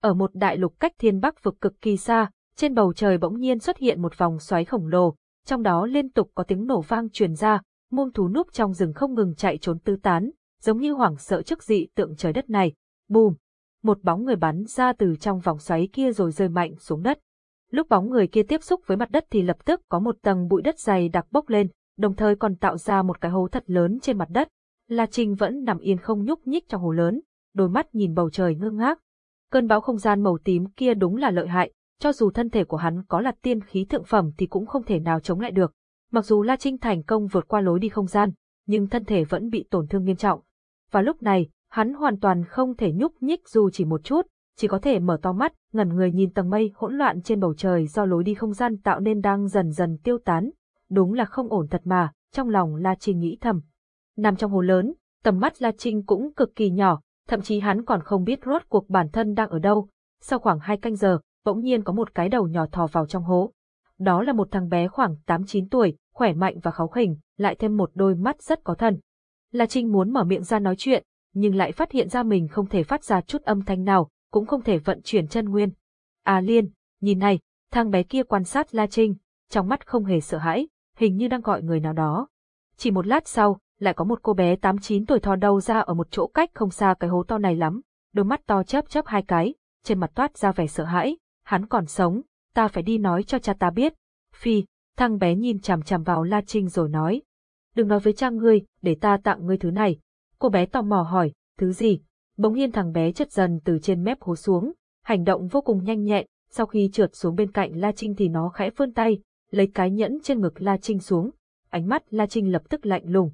Ở một đại lục cách thiên bắc vực cực kỳ xa, trên bầu trời bỗng nhiên xuất hiện một vòng xoáy khổng lồ, trong đó liên tục có tiếng nổ vang truyền ra, muông thú núp trong rừng không ngừng chạy trốn tư tán, giống như hoảng sợ trước dị tượng trời đất này. Bùm! Một bóng người bắn ra từ trong vòng xoáy kia rồi rơi mạnh xuống đất. Lúc bóng người kia tiếp xúc với mặt đất thì lập tức có một tầng bụi đất dày đặc bốc lên, đồng thời còn tạo ra một cái hố thật lớn trên mặt đất. La Trinh vẫn nằm yên không nhúc nhích trong hồ lớn, đôi mắt nhìn bầu trời ngơ ngác. Cơn bão không gian màu tím kia đúng là lợi hại, cho dù thân thể của hắn có là tiên khí thượng phẩm thì cũng không thể nào chống lại được. Mặc dù La Trinh thành công vượt qua lối đi không gian, nhưng thân thể vẫn bị tổn thương nghiêm trọng và lúc này, hắn hoàn toàn không thể nhúc nhích dù chỉ một chút, chỉ có thể mở to mắt, ngẩn người nhìn tầng mây hỗn loạn trên bầu trời do lối đi không gian tạo nên đang dần dần tiêu tán. Đúng là không ổn thật mà, trong lòng La Trinh nghĩ thầm. Nằm trong hồ lớn, tầm mắt La Trinh cũng cực kỳ nhỏ, thậm chí hắn còn không biết rốt cuộc bản thân đang ở đâu. Sau khoảng hai canh giờ, bỗng nhiên có một cái đầu nhỏ thò vào trong hố. Đó là một thằng bé khoảng 8-9 tuổi, khỏe mạnh và kháu khỉnh, lại thêm một đôi mắt rất có thần. La Trinh muốn mở miệng ra nói chuyện, nhưng lại phát hiện ra mình không thể phát ra chút âm thanh nào, cũng không thể vận chuyển chân nguyên. À Liên, nhìn này, thằng bé kia quan sát La Trinh, trong mắt không hề sợ hãi, hình như đang gọi người nào đó. Chỉ một lát sau, lại có một cô bé 8-9 tuổi thò đầu ra ở một chỗ cách không xa cái hố to này lắm, đôi mắt to chớp chớp hai cái, trên mặt toát ra vẻ sợ hãi, hắn còn sống, ta phải đi nói cho cha ta biết. Phi, thằng bé nhìn chằm chằm vào La Trinh rồi nói, đừng nói với cha ngươi, để ta tặng ngươi thứ này. Cô bé tò mò hỏi, thứ gì? Bỗng nhiên thằng bé chất dần từ trên mép hố xuống, hành động vô cùng nhanh nhẹn, sau khi trượt xuống bên cạnh La Trinh thì nó khẽ vươn tay, lấy cái nhẫn trên ngực La Trinh xuống. Ánh mắt La Trinh lập tức lạnh lùng.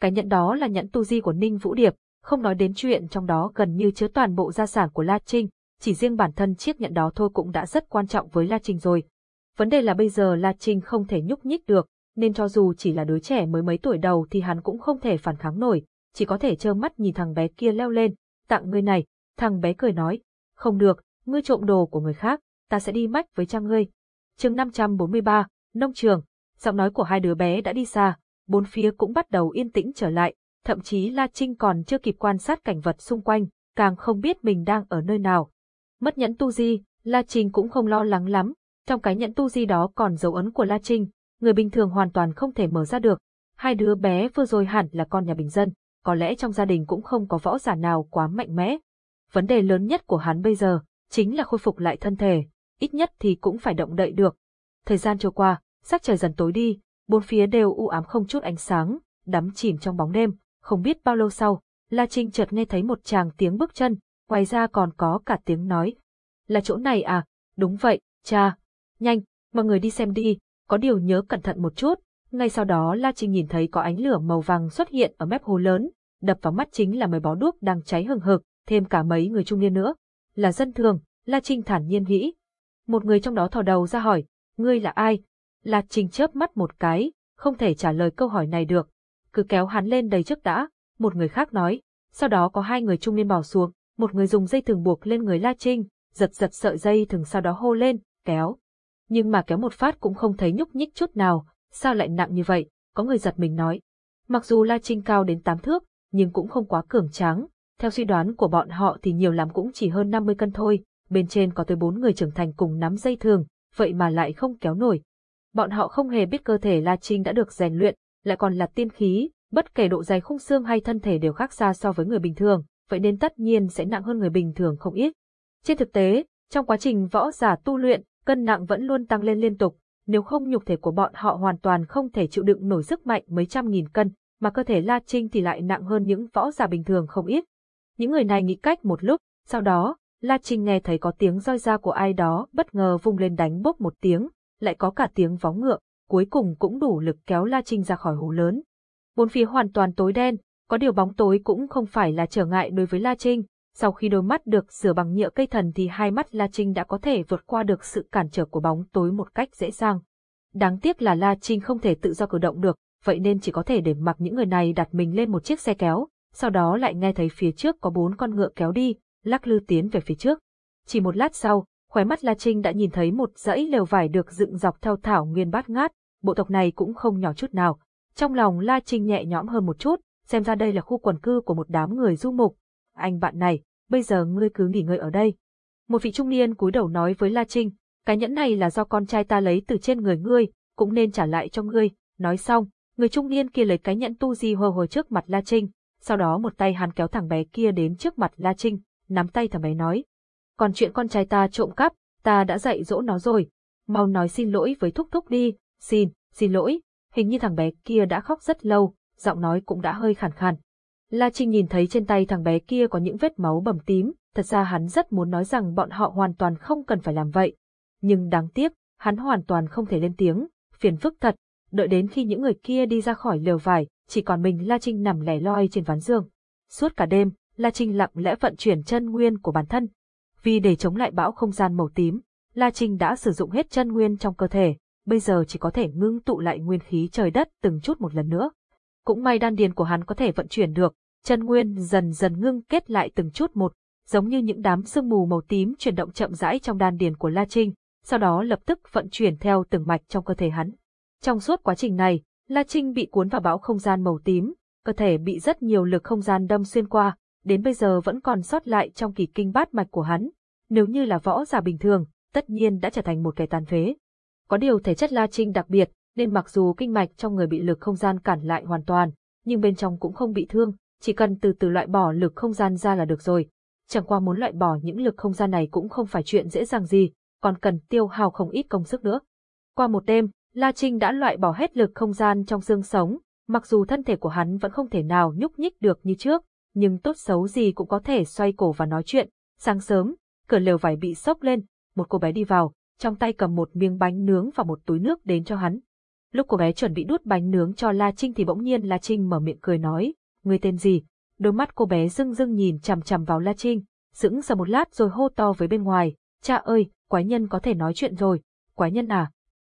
Cái nhẫn đó là nhẫn tu di của Ninh Vũ Điệp, không nói đến chuyện trong đó gần như chứa toàn bộ gia sản của La Trinh, chỉ riêng bản thân chiếc nhẫn đó thôi cũng đã rất quan trọng với La Trinh rồi. Vấn đề là bây giờ La Trinh không thể nhúc nhích được, nên cho dù chỉ là đứa trẻ mới mấy tuổi đầu thì hắn cũng không thể phản kháng nổi, chỉ có thể trơ mắt nhìn thằng bé kia leo lên, tặng ngươi này, thằng bé cười nói, không được, ngươi trộm đồ của người khác, ta sẽ đi mách với cha ngươi chương 543, nông trường, giọng nói của hai đứa bé đã đi xa, bốn phía cũng bắt đầu yên tĩnh trở lại, thậm chí La Trinh còn chưa kịp quan sát cảnh vật xung quanh, càng không biết mình đang ở nơi nào. Mất nhẫn tu di, La Trinh cũng không lo lắng lắm, trong cái nhẫn tu di đó còn dấu ấn của La Trinh, người bình thường hoàn toàn không thể mở ra được. Hai đứa bé vừa rồi hẳn là con nhà bình dân, có lẽ trong gia đình cũng không có võ giả nào quá mạnh mẽ. Vấn đề lớn nhất của hắn bây giờ, chính là khôi phục lại thân thể, ít nhất thì cũng phải động đậy được. Thời gian trôi qua, sắc trời dần tối đi, bốn phía đều u ám không chút ánh sáng, đắm chìm trong bóng đêm, không biết bao lâu sau, La Trinh chợt nghe thấy một chàng tiếng bước chân, ngoài ra còn có cả tiếng nói. Là chỗ này à? Đúng vậy, cha. Nhanh, mọi người đi xem đi, có điều nhớ cẩn thận một chút. Ngay sau đó La Trinh nhìn thấy có ánh lửa màu vàng xuất hiện ở mép hồ lớn, đập vào mắt chính là mấy bó đuốc đang cháy hừng hực, thêm cả mấy người trung niên nữa. Là dân thường, La Trinh thản nhiên nghĩ. Một người trong đó thò đầu ra hỏi, ngươi là ai? La Trinh chớp mắt một cái, không thể trả lời câu hỏi này được. Cứ kéo hắn lên đầy trước đã, một người khác nói. Sau đó có hai người trung niên bỏ xuống, một người dùng dây thừng buộc lên người La Trinh, giật giật sợi dây thừng sau đó hô lên, kéo. Nhưng mà kéo một phát cũng không thấy nhúc nhích chút nào, sao lại nặng như vậy, có người giật mình nói. Mặc dù La Trinh cao đến 8 thước, nhưng cũng không quá cường tráng. Theo suy đoán của bọn họ thì nhiều lắm cũng chỉ hơn 50 cân thôi, bên trên có tới bốn người trưởng thành cùng nắm dây thường, vậy mà lại không kéo nổi. Bọn họ không hề biết cơ thể La Trinh đã được rèn luyện, lại còn là tiên khí, bất kể độ dày khung xương hay thân thể đều khác xa so với người bình thường, vậy nên tất nhiên sẽ nặng hơn người bình thường không ít. Trên thực tế, trong quá trình võ giả tu luyện, cân nặng vẫn luôn tăng lên liên tục, nếu không nhục thể của bọn họ hoàn toàn không thể chịu đựng nổi sức mạnh mấy trăm nghìn cân, mà cơ thể La Trinh thì lại nặng hơn những võ giả bình thường không ít. Những người này nghĩ cách một lúc, sau đó, La Trinh nghe thấy có tiếng roi da của ai đó bất ngờ vung lên đánh bốc một tiếng, lại có cả tiếng vóng ngựa, cuối cùng cũng đủ lực kéo La Trinh ra khỏi hố lớn. Bốn phía hoàn toàn tối đen, có điều bóng tối cũng không phải là trở ngại đối với La Trinh, sau khi đôi mắt được sửa bằng nhựa cây thần thì hai mắt La Trinh đã có thể vượt qua được sự cản trở của bóng tối một cách dễ dàng. Đáng tiếc là La Trinh không thể tự do cử động được, vậy nên chỉ có thể để mặc những người này đặt mình lên một chiếc xe kéo, sau đó lại nghe thấy phía trước có bốn con ngựa kéo đi, lắc lư tiến về phía trước. Chỉ một lát sau, khóe mắt La Trinh đã nhìn thấy một dãy lều vải được dựng dọc theo thảo nguyên bát ngát, bộ tộc này cũng không nhỏ chút nào. Trong lòng La Trinh nhẹ nhõm hơn một chút, xem ra đây là khu quần cư của một đám người du mục. Anh bạn này, bây giờ ngươi cứ nghỉ ngơi ở đây. Một vị trung niên cúi đầu nói với La Trinh, cái nhẫn này là do con trai ta lấy từ trên người ngươi, cũng nên trả lại cho ngươi. Nói xong, người trung niên kia lấy cái nhẫn tu di hờ hờ trước mặt La Trinh, sau đó một tay hắn kéo thằng bé kia đến trước mặt La Trinh, nắm tay thằng bé nói. Còn chuyện con trai ta trộm cắp, ta đã dạy dỗ nó rồi. Mau nói xin lỗi với thúc thúc đi, xin, xin lỗi. Hình như thằng bé kia đã khóc rất lâu, giọng nói cũng đã hơi khàn khàn. La Trinh nhìn thấy trên tay thằng bé kia có những vết máu bầm tím, thật ra hắn rất muốn nói rằng bọn họ hoàn toàn không cần phải làm vậy. Nhưng đáng tiếc, hắn hoàn toàn không thể lên tiếng, phiền phức thật, đợi đến khi những người kia đi ra khỏi lều vải, chỉ còn mình La Trinh nằm lẻ loi trên ván giường. Suốt cả đêm, La Trinh lặng lẽ vận chuyển chân nguyên của bản thân. Vì để chống lại bão không gian màu tím, La Trinh đã sử dụng hết chân nguyên trong cơ thể, bây giờ chỉ có thể ngưng tụ lại nguyên khí trời đất từng chút một lần nữa. Cũng may đan điền của hắn có thể vận chuyển được, chân nguyên dần dần ngưng kết lại từng chút một, giống như những đám sương mù màu tím chuyển động chậm rãi trong đan điền của La Trinh, sau đó lập tức vận chuyển theo từng mạch trong cơ thể hắn. Trong suốt quá trình này, La Trinh bị cuốn vào bão không gian màu tím, cơ thể bị rất nhiều lực không gian đâm xuyên qua, đến bây giờ vẫn còn sót lại trong kỳ kinh bát mạch của hắn. Nếu như là võ giả bình thường, tất nhiên đã trở thành một kẻ tàn phế. Có điều thể chất La Trinh đặc biệt, nên mặc dù kinh mạch trong người bị lực không gian cản lại hoàn toàn, nhưng bên trong cũng không bị thương, chỉ cần từ từ loại bỏ lực không gian ra là được rồi. Chẳng qua muốn loại bỏ những lực không gian này cũng không phải chuyện dễ dàng gì, còn cần tiêu hao không ít công sức nữa. Qua một đêm, La Trinh đã loại bỏ hết lực không gian trong xương sống, mặc dù thân thể của hắn vẫn không thể nào nhúc nhích được như trước, nhưng tốt xấu gì cũng có thể xoay cổ và nói chuyện. Sáng sớm, cửa lều vải bị sốc lên, một cô bé đi vào, trong tay cầm một miếng bánh nướng và một túi nước đến cho hắn. Lúc cô bé chuẩn bị đút bánh nướng cho La Trinh thì bỗng nhiên La Trinh mở miệng cười nói, người tên gì? đôi mắt cô bé rưng rưng nhìn chằm chằm vào La Trinh, sững sờ một lát rồi hô to với bên ngoài, cha ơi, quái nhân có thể nói chuyện rồi, quái nhân à.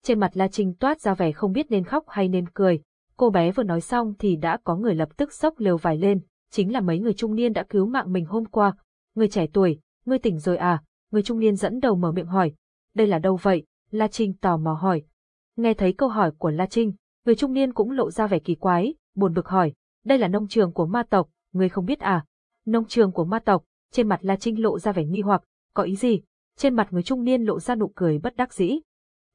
Trên mặt La Trinh toát ra vẻ không biết nên khóc hay nên cười, cô bé vừa nói xong thì đã có người lập tức sốc lều vải lên, chính là mấy người trung niên đã cứu mạng mình hôm qua. Người trẻ tuổi, ngươi tỉnh rồi à? Người trung niên dẫn đầu mở miệng hỏi. Đây là đâu vậy? La Trinh tò mò hỏi. Nghe thấy câu hỏi của La Trinh, người trung niên cũng lộ ra vẻ kỳ quái, buồn bực hỏi. Đây là nông trường của ma tộc, ngươi không biết à? Nông trường của ma tộc, trên mặt La Trinh lộ ra vẻ nghi hoặc, có ý gì? Trên mặt người trung niên lộ ra nụ cười bất đắc dĩ.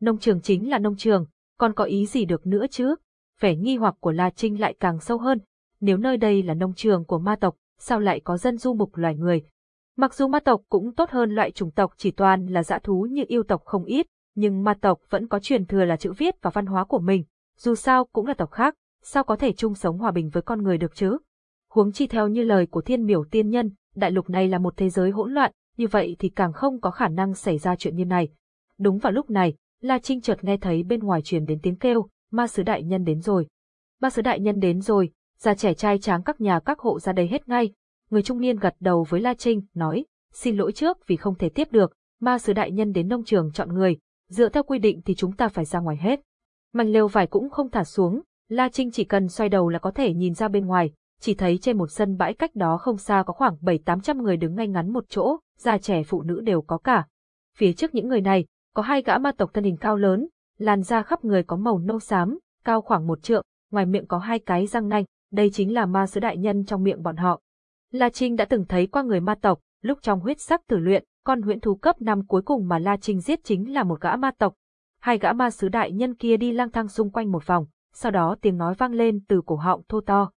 Nông trường chính là nông trường, còn có ý gì được nữa chứ? Vẻ nghi hoặc của La Trinh lại càng sâu hơn. Nếu nơi đây là nông trường của ma tộc, sao lại có dân du mục loài người? Mặc dù ma tộc cũng tốt hơn loại chủng tộc chỉ toàn là dã thú như yêu tộc không ít, nhưng ma tộc vẫn có truyền thừa là chữ viết và văn hóa của mình. Dù sao cũng là tộc khác, sao có thể chung sống hòa bình với con người được chứ? Huống chi theo như lời của thiên miểu tiên nhân, đại lục này là một thế giới hỗn loạn, như vậy thì càng không có khả năng xảy ra chuyện như này. Đúng vào lúc này, La Trinh chợt nghe thấy bên ngoài truyền đến tiếng kêu, ma sứ đại nhân đến rồi. Ma sứ đại nhân đến rồi, già trẻ trai tráng các nhà các hộ ra đây hết ngay. Người trung niên gật đầu với La Trinh, nói, xin lỗi trước vì không thể tiếp được, ma sứ đại nhân đến nông trường chọn người, dựa theo quy định thì chúng ta phải ra ngoài hết. Mảnh lều vải cũng không thả xuống, La Trinh chỉ cần xoay đầu là có thể nhìn ra bên ngoài, chỉ thấy trên một sân bãi cách đó không xa có khoảng 7-800 người đứng ngay ngắn một chỗ, già trẻ phụ nữ đều có cả. Phía trước những người này, có hai gã ma tộc thân hình cao lớn, làn da khắp người có màu nâu xám, cao khoảng một trượng, ngoài miệng có hai cái răng nanh, đây chính là ma sứ đại nhân trong miệng bọn họ. La Trinh đã từng thấy qua người ma tộc, lúc trong huyết sắc tử luyện, con huyễn thú cấp năm cuối cùng mà La Trinh giết chính là một gã ma tộc. Hai gã ma sứ đại nhân kia đi lang thang xung quanh một vòng, sau đó tiếng nói vang lên từ cổ họng thô to.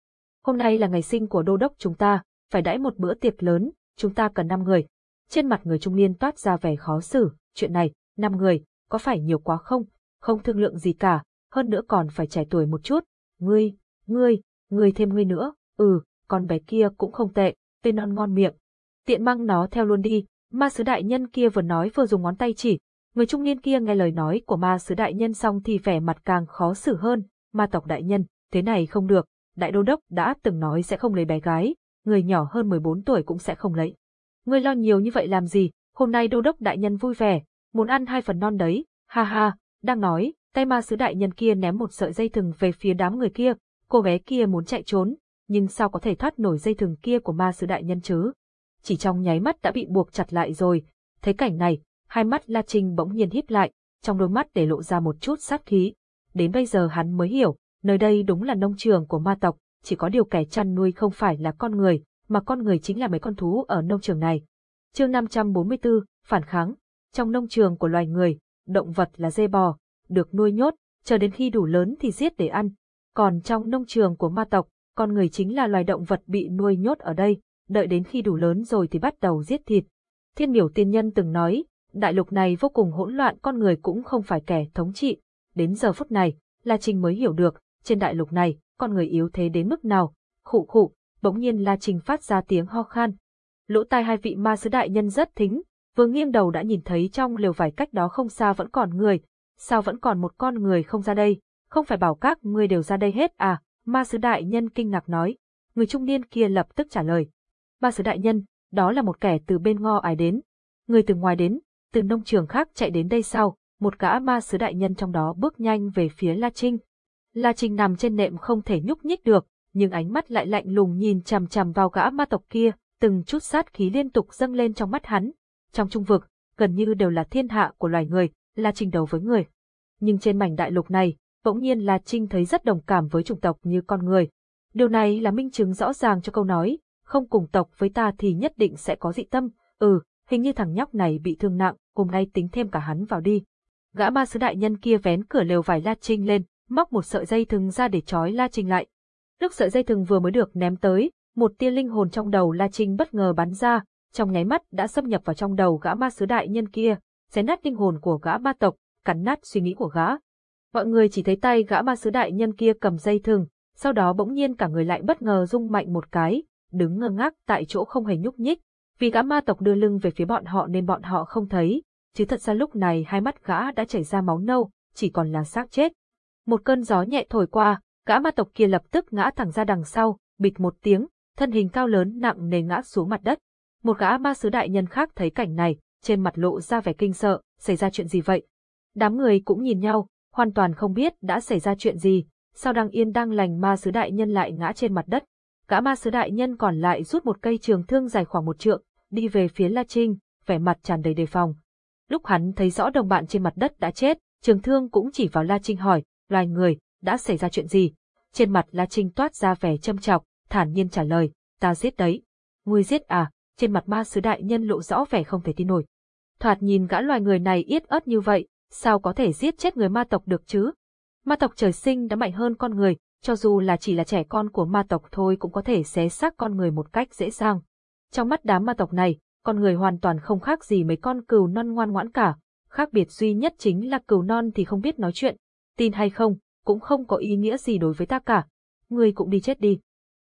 Hôm nay là ngày sinh của đô đốc chúng ta, phải đãi một bữa tiệc lớn, chúng ta cần năm người. Trên mặt người trung niên toát ra vẻ khó xử, chuyện này, năm người, có phải nhiều quá không? Không thương lượng gì cả, hơn nữa còn phải trẻ tuổi một chút. Ngươi, ngươi, ngươi thêm ngươi nữa, ừ, con bé kia cũng không tệ, tên non ngon miệng. Tiện mang nó theo luôn đi, ma sứ đại nhân kia vừa nói vừa dùng ngón tay chỉ. Người trung niên kia nghe lời nói của ma sứ đại nhân xong thì vẻ mặt càng khó xử hơn, ma tộc đại nhân, thế này không được, đại đô đốc đã từng nói sẽ không lấy bé gái, người nhỏ hơn 14 tuổi cũng sẽ không lấy. Ngươi lo nhiều như vậy làm gì, hôm nay đô đốc đại nhân vui vẻ, muốn ăn hai phần non đấy, ha ha, đang nói, tay ma sứ đại nhân kia ném một sợi dây thừng về phía đám người kia, cô bé kia muốn chạy trốn, nhưng sao có thể thoát nổi dây thừng kia của ma sứ đại nhân chứ? Chỉ trong nháy mắt đã bị buộc chặt lại rồi, thấy cảnh này, hai mắt La Trinh bỗng nhiên híp lại, trong đôi mắt để lộ ra một chút sát khí. Đến bây giờ hắn mới hiểu, nơi đây đúng là nông trường của ma tộc, chỉ có điều kẻ chăn nuôi không phải là con người, mà con người chính là mấy con thú ở nông trường này. Chương 544, phản kháng. Trong nông trường của loài người, động vật là dê bò, được nuôi nhốt, chờ đến khi đủ lớn thì giết để ăn. Còn trong nông trường của ma tộc, con người chính là loài động vật bị nuôi nhốt ở đây, đợi đến khi đủ lớn rồi thì bắt đầu giết thịt. Thiên miểu tiên nhân từng nói, đại lục này vô cùng hỗn loạn con người cũng không phải kẻ thống trị. Đến giờ phút này, La Trinh mới hiểu được, trên đại lục này, con người yếu thế đến mức nào. Khụ khụ, bỗng nhiên La Trinh phát ra tiếng ho khan. Lỗ tai hai vị ma sứ đại nhân rất thính, vừa nghiêng đầu đã nhìn thấy trong liều vải cách đó không xa vẫn còn người. Sao vẫn còn một con người không ra đây? Không phải bảo các ngươi đều ra đây hết à? Ma sứ đại nhân kinh ngạc nói. Người trung niên kia lập tức trả lời. Ma sứ đại nhân, đó là một kẻ từ bên ngo ải đến. Người từ ngoài đến, từ nông trường khác chạy đến đây sau, một gã ma sứ đại nhân trong đó bước nhanh về phía La Trinh. La Trinh nằm trên nệm không thể nhúc nhích được, nhưng ánh mắt lại lạnh lùng nhìn chằm chằm vào gã ma tộc kia, từng chút sát khí liên tục dâng lên trong mắt hắn. Trong trung vực, gần như đều là thiên hạ của loài người, La Trinh đấu với người. Nhưng trên mảnh đại lục này, bỗng nhiên La Trinh thấy rất đồng cảm với chủng tộc như con người. Điều này là minh chứng rõ ràng cho câu nói, không cùng tộc với ta thì nhất định sẽ có dị tâm, ừ, hình như thằng nhóc này bị thương nặng, hôm nay tính thêm cả hắn vào đi. Gã ma sứ đại nhân kia vén cửa lều vải La Trinh lên, móc một sợi dây thừng ra để trói La Trinh lại. Lúc sợi dây thừng vừa mới được ném tới, một tia linh hồn trong đầu La Trinh bất ngờ bắn ra, trong nháy mắt đã xâm nhập vào trong đầu gã ma sứ đại nhân kia, xé nát linh hồn của gã ma tộc, cắn nát suy nghĩ của gã. Mọi người chỉ thấy tay gã ma sứ đại nhân kia cầm dây thừng, sau đó bỗng nhiên cả người lại bất ngờ rung mạnh một cái, đứng ngơ ngác tại chỗ không hề nhúc nhích, vì gã ma tộc đưa lưng về phía bọn họ nên bọn họ không thấy, chứ thật ra lúc này hai mắt gã đã chảy ra máu nâu, chỉ còn là xác chết. Một cơn gió nhẹ thổi qua, gã ma tộc kia lập tức ngã thẳng ra đằng sau, bịch một tiếng, thân hình cao lớn nặng nề ngã xuống mặt đất. Một gã ma sứ đại nhân khác thấy cảnh này, trên mặt lộ ra vẻ kinh sợ, xảy ra chuyện gì vậy? Đám người cũng nhìn nhau, hoàn toàn không biết đã xảy ra chuyện gì, sao đang yên đang lành ma sứ đại nhân lại ngã trên mặt đất. Gã ma sứ đại nhân còn lại rút một cây trường thương dài khoảng một trượng, đi về phía La Trinh, vẻ mặt tràn đầy đề phòng. Lúc hắn thấy rõ đồng bạn trên mặt đất đã chết, trường thương cũng chỉ vào La Trinh hỏi, loài người, đã xảy ra chuyện gì? Trên mặt La Trinh toát ra vẻ châm chọc, thản nhiên trả lời, ta giết đấy. Ngươi giết à? Trên mặt ma sứ đại nhân lộ rõ vẻ không thể tin nổi. Thoạt nhìn gã loài người này yết ớt như vậy, sao có thể giết chết người ma tộc được chứ? Ma tộc trời sinh đã mạnh hơn con người, cho dù là chỉ là trẻ con của ma tộc thôi cũng có thể xé xác con người một cách dễ dàng. Trong mắt đám ma tộc này, con người hoàn toàn không khác gì mấy con cừu non ngoan ngoãn cả, khác biệt duy nhất chính là cừu non thì không biết nói chuyện, tin hay không, cũng không có ý nghĩa gì đối với ta cả. Ngươi cũng đi chết đi.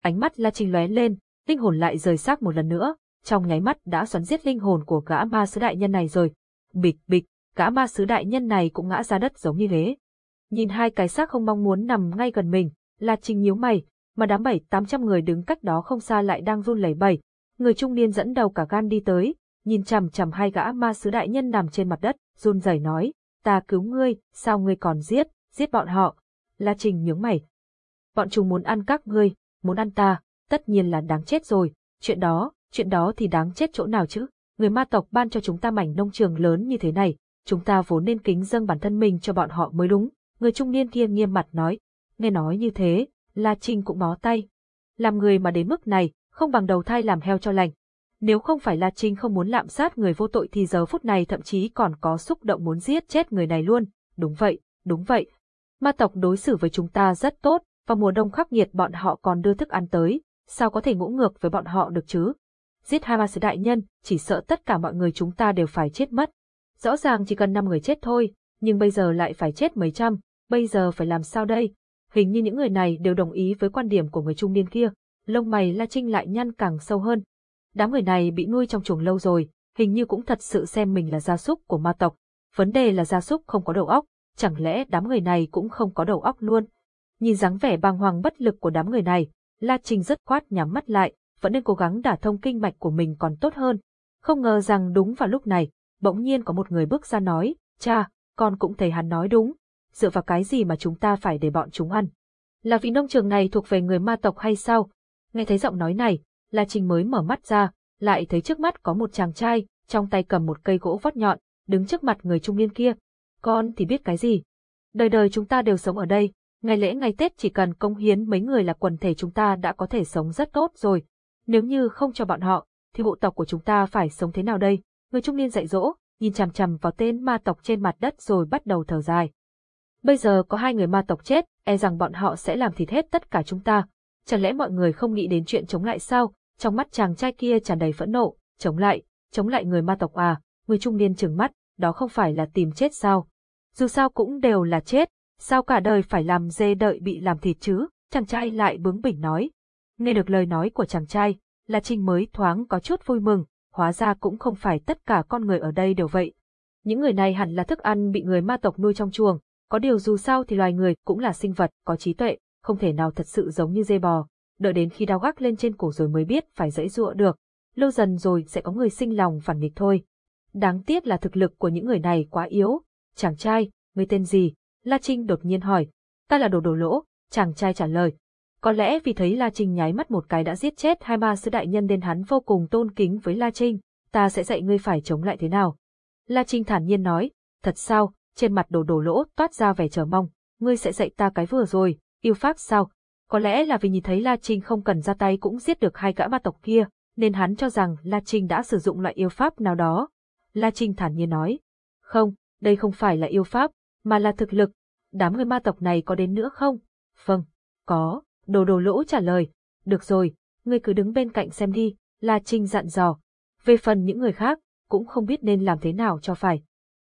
Ánh mắt La Trinh lóe lên, linh hồn lại rời xác một lần nữa, trong nháy mắt đã xoắn giết linh hồn của gã ma sứ đại nhân này rồi. Bịch bịch, gã ma sứ đại nhân này cũng ngã ra đất giống như thế. Nhìn hai cái xác không mong muốn nằm ngay gần mình, La Trinh nhíu mày, mà đám bảy tám trăm người đứng cách đó không xa lại đang run lẩy bẩy. Người trung niên dẫn đầu cả gan đi tới, nhìn chằm chằm hai gã ma sứ đại nhân nằm trên mặt đất, run rẩy nói, ta cứu ngươi, sao ngươi còn giết, giết bọn họ. La Trình nhướng mày. Bọn chúng muốn ăn các ngươi, muốn ăn ta, tất nhiên là đáng chết rồi, chuyện đó, chuyện đó thì đáng chết chỗ nào chứ, người ma tộc ban cho chúng ta mảnh nông trường lớn như thế này, chúng ta vốn nên kính dâng bản thân mình cho bọn họ mới đúng, người trung niên kia nghiêm mặt nói, nghe nói như thế, La Trinh cũng bó tay. Làm người mà đến mức này, không bằng đầu thai làm heo cho lành. Nếu không phải La Trinh không muốn lạm sát người vô tội thì giờ phút này thậm chí còn có xúc động muốn giết chết người này luôn. Đúng vậy, đúng vậy. Ma tộc đối xử với chúng ta rất tốt, và mùa đông khắc nghiệt bọn họ còn đưa thức ăn tới, sao có thể ngũ ngược với bọn họ được chứ? Giết hai ma sứ đại nhân, chỉ sợ tất cả mọi người chúng ta đều phải chết mất. Rõ ràng chỉ cần 5 người chết thôi, nhưng bây giờ lại phải chết mấy trăm, bây giờ phải làm sao đây? Hình như những người này đều đồng ý với quan điểm của người trung niên kia, lông mày La Trinh lại nhăn càng sâu hơn. Đám người này bị nuôi trong chuồng lâu rồi, hình như cũng thật sự xem mình là gia súc của ma tộc. Vấn đề là gia súc không có đầu óc, chẳng lẽ đám người này cũng không có đầu óc luôn? Nhìn dáng vẻ bàng hoàng bất lực của đám người này, La Trinh rất khoát nhắm mắt lại, vẫn nên cố gắng đả thông kinh mạch của mình còn tốt hơn. Không ngờ rằng đúng vào lúc này, bỗng nhiên có một người bước ra nói, cha, con cũng thấy hắn nói đúng, dựa vào cái gì mà chúng ta phải để bọn chúng ăn. Là vì nông trường này thuộc về người ma tộc hay sao? Nghe thấy giọng nói này, La Trinh mới mở mắt ra, lại thấy trước mắt có một chàng trai, trong tay cầm một cây gỗ vót nhọn, đứng trước mặt người trung niên kia. Con thì biết cái gì? Đời đời chúng ta đều sống ở đây, ngày lễ ngày Tết chỉ cần công hiến mấy người là quần thể chúng ta đã có thể sống rất tốt rồi. Nếu như không cho bọn họ, thì bộ tộc của chúng ta phải sống thế nào đây? Người trung niên dạy dỗ, nhìn chằm chằm vào tên ma tộc trên mặt đất rồi bắt đầu thở dài. Bây giờ có hai người ma tộc chết, e rằng bọn họ sẽ làm thịt hết tất cả chúng ta. Chẳng lẽ mọi người không nghĩ đến chuyện chống lại sao? Trong mắt chàng trai kia tràn đầy phẫn nộ, chống lại, chống lại người ma tộc à, người trung niên trừng mắt, đó không phải là tìm chết sao? Dù sao cũng đều là chết, sao cả đời phải làm dê đợi bị làm thịt chứ? Chàng trai lại bướng bỉnh nói. Nghe được lời nói của chàng trai, là Trinh mới thoáng có chút vui mừng, hóa ra cũng không phải tất cả con người ở đây đều vậy. Những người này hẳn là thức ăn bị người ma tộc nuôi trong chuồng, có điều dù sao thì loài người cũng là sinh vật có trí tuệ, không thể nào thật sự giống như dê bò, đợi đến khi đau gác lên trên cổ rồi mới biết phải dãy dụa được, lâu dần rồi sẽ có người sinh lòng phản nghịch thôi. Đáng tiếc là thực lực của những người này quá yếu. Chàng trai, người tên gì? La Trinh đột nhiên hỏi. Ta là đồ đồ lỗ, chàng trai trả lời. Có lẽ vì thấy La Trinh nháy mắt một cái đã giết chết hai ma sư đại nhân nên hắn vô cùng tôn kính với La Trinh, ta sẽ dạy ngươi phải chống lại thế nào. La Trinh thản nhiên nói, thật sao, trên mặt đồ đồ lỗ toát ra vẻ chờ mong, ngươi sẽ dạy ta cái vừa rồi, yêu pháp sao? Có lẽ là vì nhìn thấy La Trinh không cần ra tay cũng giết được hai gã ma tộc kia, nên hắn cho rằng La Trinh đã sử dụng loại yêu pháp nào đó. La Trinh thản nhiên nói, không, đây không phải là yêu pháp, mà là thực lực. Đám người ma tộc này có đến nữa không? Vâng, có, đồ đồ lỗ trả lời. Được rồi, ngươi cứ đứng bên cạnh xem đi, La Trinh dặn dò. Về phần những người khác, cũng không biết nên làm thế nào cho phải.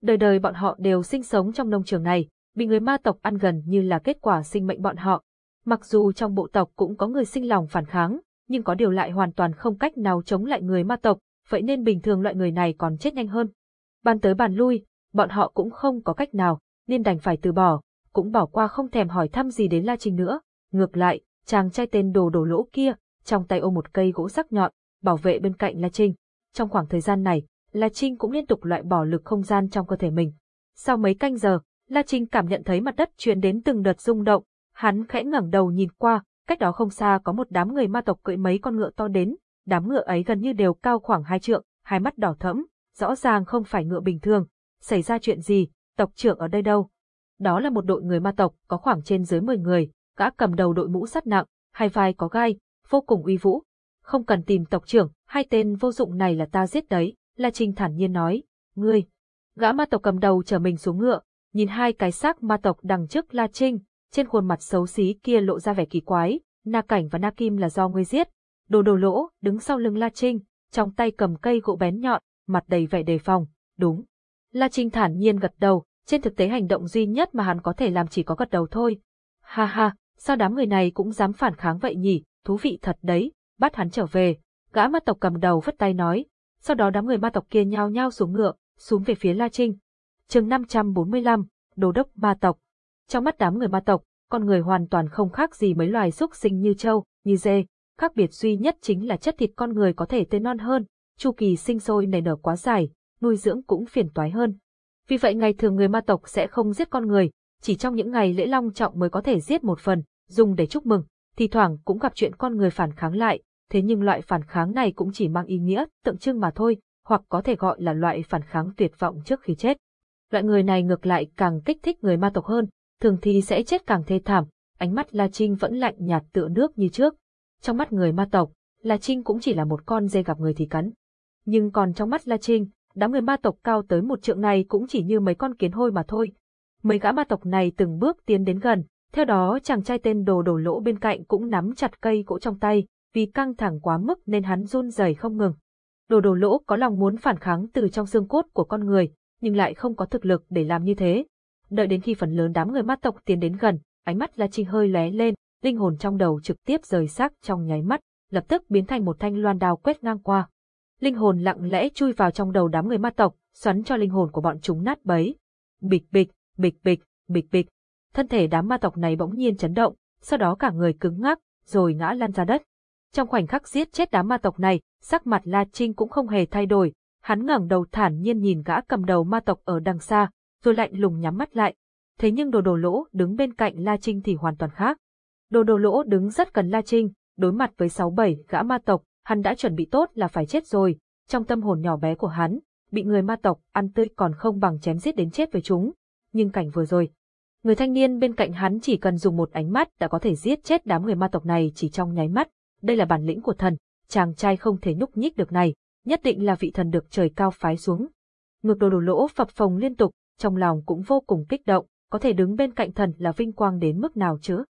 Đời đời bọn họ đều sinh sống trong nông trường này, bị người ma tộc ăn gần như là kết quả sinh mệnh bọn họ. Mặc dù trong bộ tộc cũng có người sinh lòng phản kháng, nhưng có điều lại hoàn toàn không cách nào chống lại người ma tộc, vậy nên bình thường loại người này còn chết nhanh hơn. Bàn tới bàn lui, bọn họ cũng không có cách nào, nên đành phải từ bỏ, cũng bỏ qua không thèm hỏi thăm gì đến La Trinh nữa. Ngược lại, chàng trai tên đồ đồ lỗ kia, trong tay ôm một cây gỗ sắc nhọn, bảo vệ bên cạnh La Trinh. Trong khoảng thời gian này, La Trinh cũng liên tục loại bỏ lực không gian trong cơ thể mình. Sau mấy canh giờ, La Trinh cảm nhận thấy mặt đất truyền đến từng đợt rung động, hắn khẽ ngẩng đầu nhìn qua, cách đó không xa có một đám người ma tộc cưỡi mấy con ngựa to đến, đám ngựa ấy gần như đều cao khoảng hai trượng, hai mắt đỏ thẫm, rõ ràng không phải ngựa bình thường. Xảy ra chuyện gì, tộc trưởng ở đây đâu? Đó là một đội người ma tộc, có khoảng trên dưới 10 người, gã cầm đầu đội mũ sắt nặng, hai vai có gai, vô cùng uy vũ. Không cần tìm tộc trưởng, hai tên vô dụng này là ta giết đấy, La Trinh thản nhiên nói. Ngươi! Gã ma tộc cầm đầu trở mình xuống ngựa, nhìn hai cái xác ma tộc đằng trước La Trinh, trên khuôn mặt xấu xí kia lộ ra vẻ kỳ quái, Na Cảnh và Na Kim là do ngươi giết. Đồ đồ lỗ, đứng sau lưng La Trinh, trong tay cầm cây gỗ bén nhọn, mặt đầy vẻ đề phòng, đúng. La Trinh thản nhiên gật đầu, trên thực tế hành động duy nhất mà hắn có thể làm chỉ có gật đầu thôi. Ha ha, sao đám người này cũng dám phản kháng vậy nhỉ, thú vị thật đấy, bắt hắn trở về. Gã ma tộc cầm đầu vất tay nói, sau đó đám người ma tộc kia nhao nhao xuống ngựa, xuống về phía La Trinh. chương 545, Đô đốc ma tộc. Trong mắt đám người ma tộc, con người hoàn toàn không khác gì mấy loài súc sinh như trâu, như dê, khác biệt duy nhất chính là chất thịt con người có thể tươi non hơn, chu kỳ sinh sôi nảy nở quá dài, nuôi dưỡng cũng phiền toái hơn. Vì vậy ngày thường người ma tộc sẽ không giết con người, chỉ trong những ngày lễ long trọng mới có thể giết một phần, dùng để chúc mừng, thì thoảng cũng gặp chuyện con người phản kháng lại, thế nhưng loại phản kháng này cũng chỉ mang ý nghĩa tượng trưng mà thôi, hoặc có thể gọi là loại phản kháng tuyệt vọng trước khi chết. Loại người này ngược lại càng kích thích người ma tộc hơn, thường thì sẽ chết càng thê thảm, ánh mắt La Trinh vẫn lạnh nhạt tựa nước như trước. Trong mắt người ma tộc, La Trinh cũng chỉ là một con dê gặp người thì cắn. Nhưng còn trong mắt La Trinh, đám người ma tộc cao tới một trượng này cũng chỉ như mấy con kiến hôi mà thôi. Mấy gã ma tộc này từng bước tiến đến gần, theo đó chàng trai tên đồ đổ lỗ bên cạnh cũng nắm chặt cây gỗ trong tay, vì căng thẳng quá mức nên hắn run rẩy không ngừng. Đồ đồ lỗ có lòng muốn phản kháng từ trong xương cốt của con người, nhưng lại không có thực lực để làm như thế. Đợi đến khi phần lớn đám người ma tộc tiến đến gần, ánh mắt La Trinh hơi lóe lên, linh hồn trong đầu trực tiếp rời xác trong nháy mắt, lập tức biến thành một thanh loan đao quét ngang qua. Linh hồn lặng lẽ chui vào trong đầu đám người ma tộc, xoắn cho linh hồn của bọn chúng nát bấy. Bịch bịch, bịch bịch, bịch bịch. Thân thể đám ma tộc này bỗng nhiên chấn động, sau đó cả người cứng ngắc, rồi ngã lăn ra đất. Trong khoảnh khắc giết chết đám ma tộc này, sắc mặt La Trinh cũng không hề thay đổi, hắn ngẩng đầu thản nhiên nhìn gã cầm đầu ma tộc ở đằng xa, rồi lạnh lùng nhắm mắt lại. Thế nhưng đồ đồ lỗ đứng bên cạnh La Trinh thì hoàn toàn khác. Đồ đồ lỗ đứng rất gần La Trinh, đối mặt với sáu bảy gã ma tộc, hắn đã chuẩn bị tốt là phải chết rồi. Trong tâm hồn nhỏ bé của hắn, bị người ma tộc ăn tươi còn không bằng chém giết đến chết với chúng. Nhưng cảnh vừa rồi, người thanh niên bên cạnh hắn chỉ cần dùng một ánh mắt đã có thể giết chết đám người ma tộc này chỉ trong nháy mắt. Đây là bản lĩnh của thần, chàng trai không thể nhúc nhích được này, nhất định là vị thần được trời cao phái xuống. Ngược đồ đồ lỗ phập phồng liên tục, trong lòng cũng vô cùng kích động, có thể đứng bên cạnh thần là vinh quang đến mức nào chứ.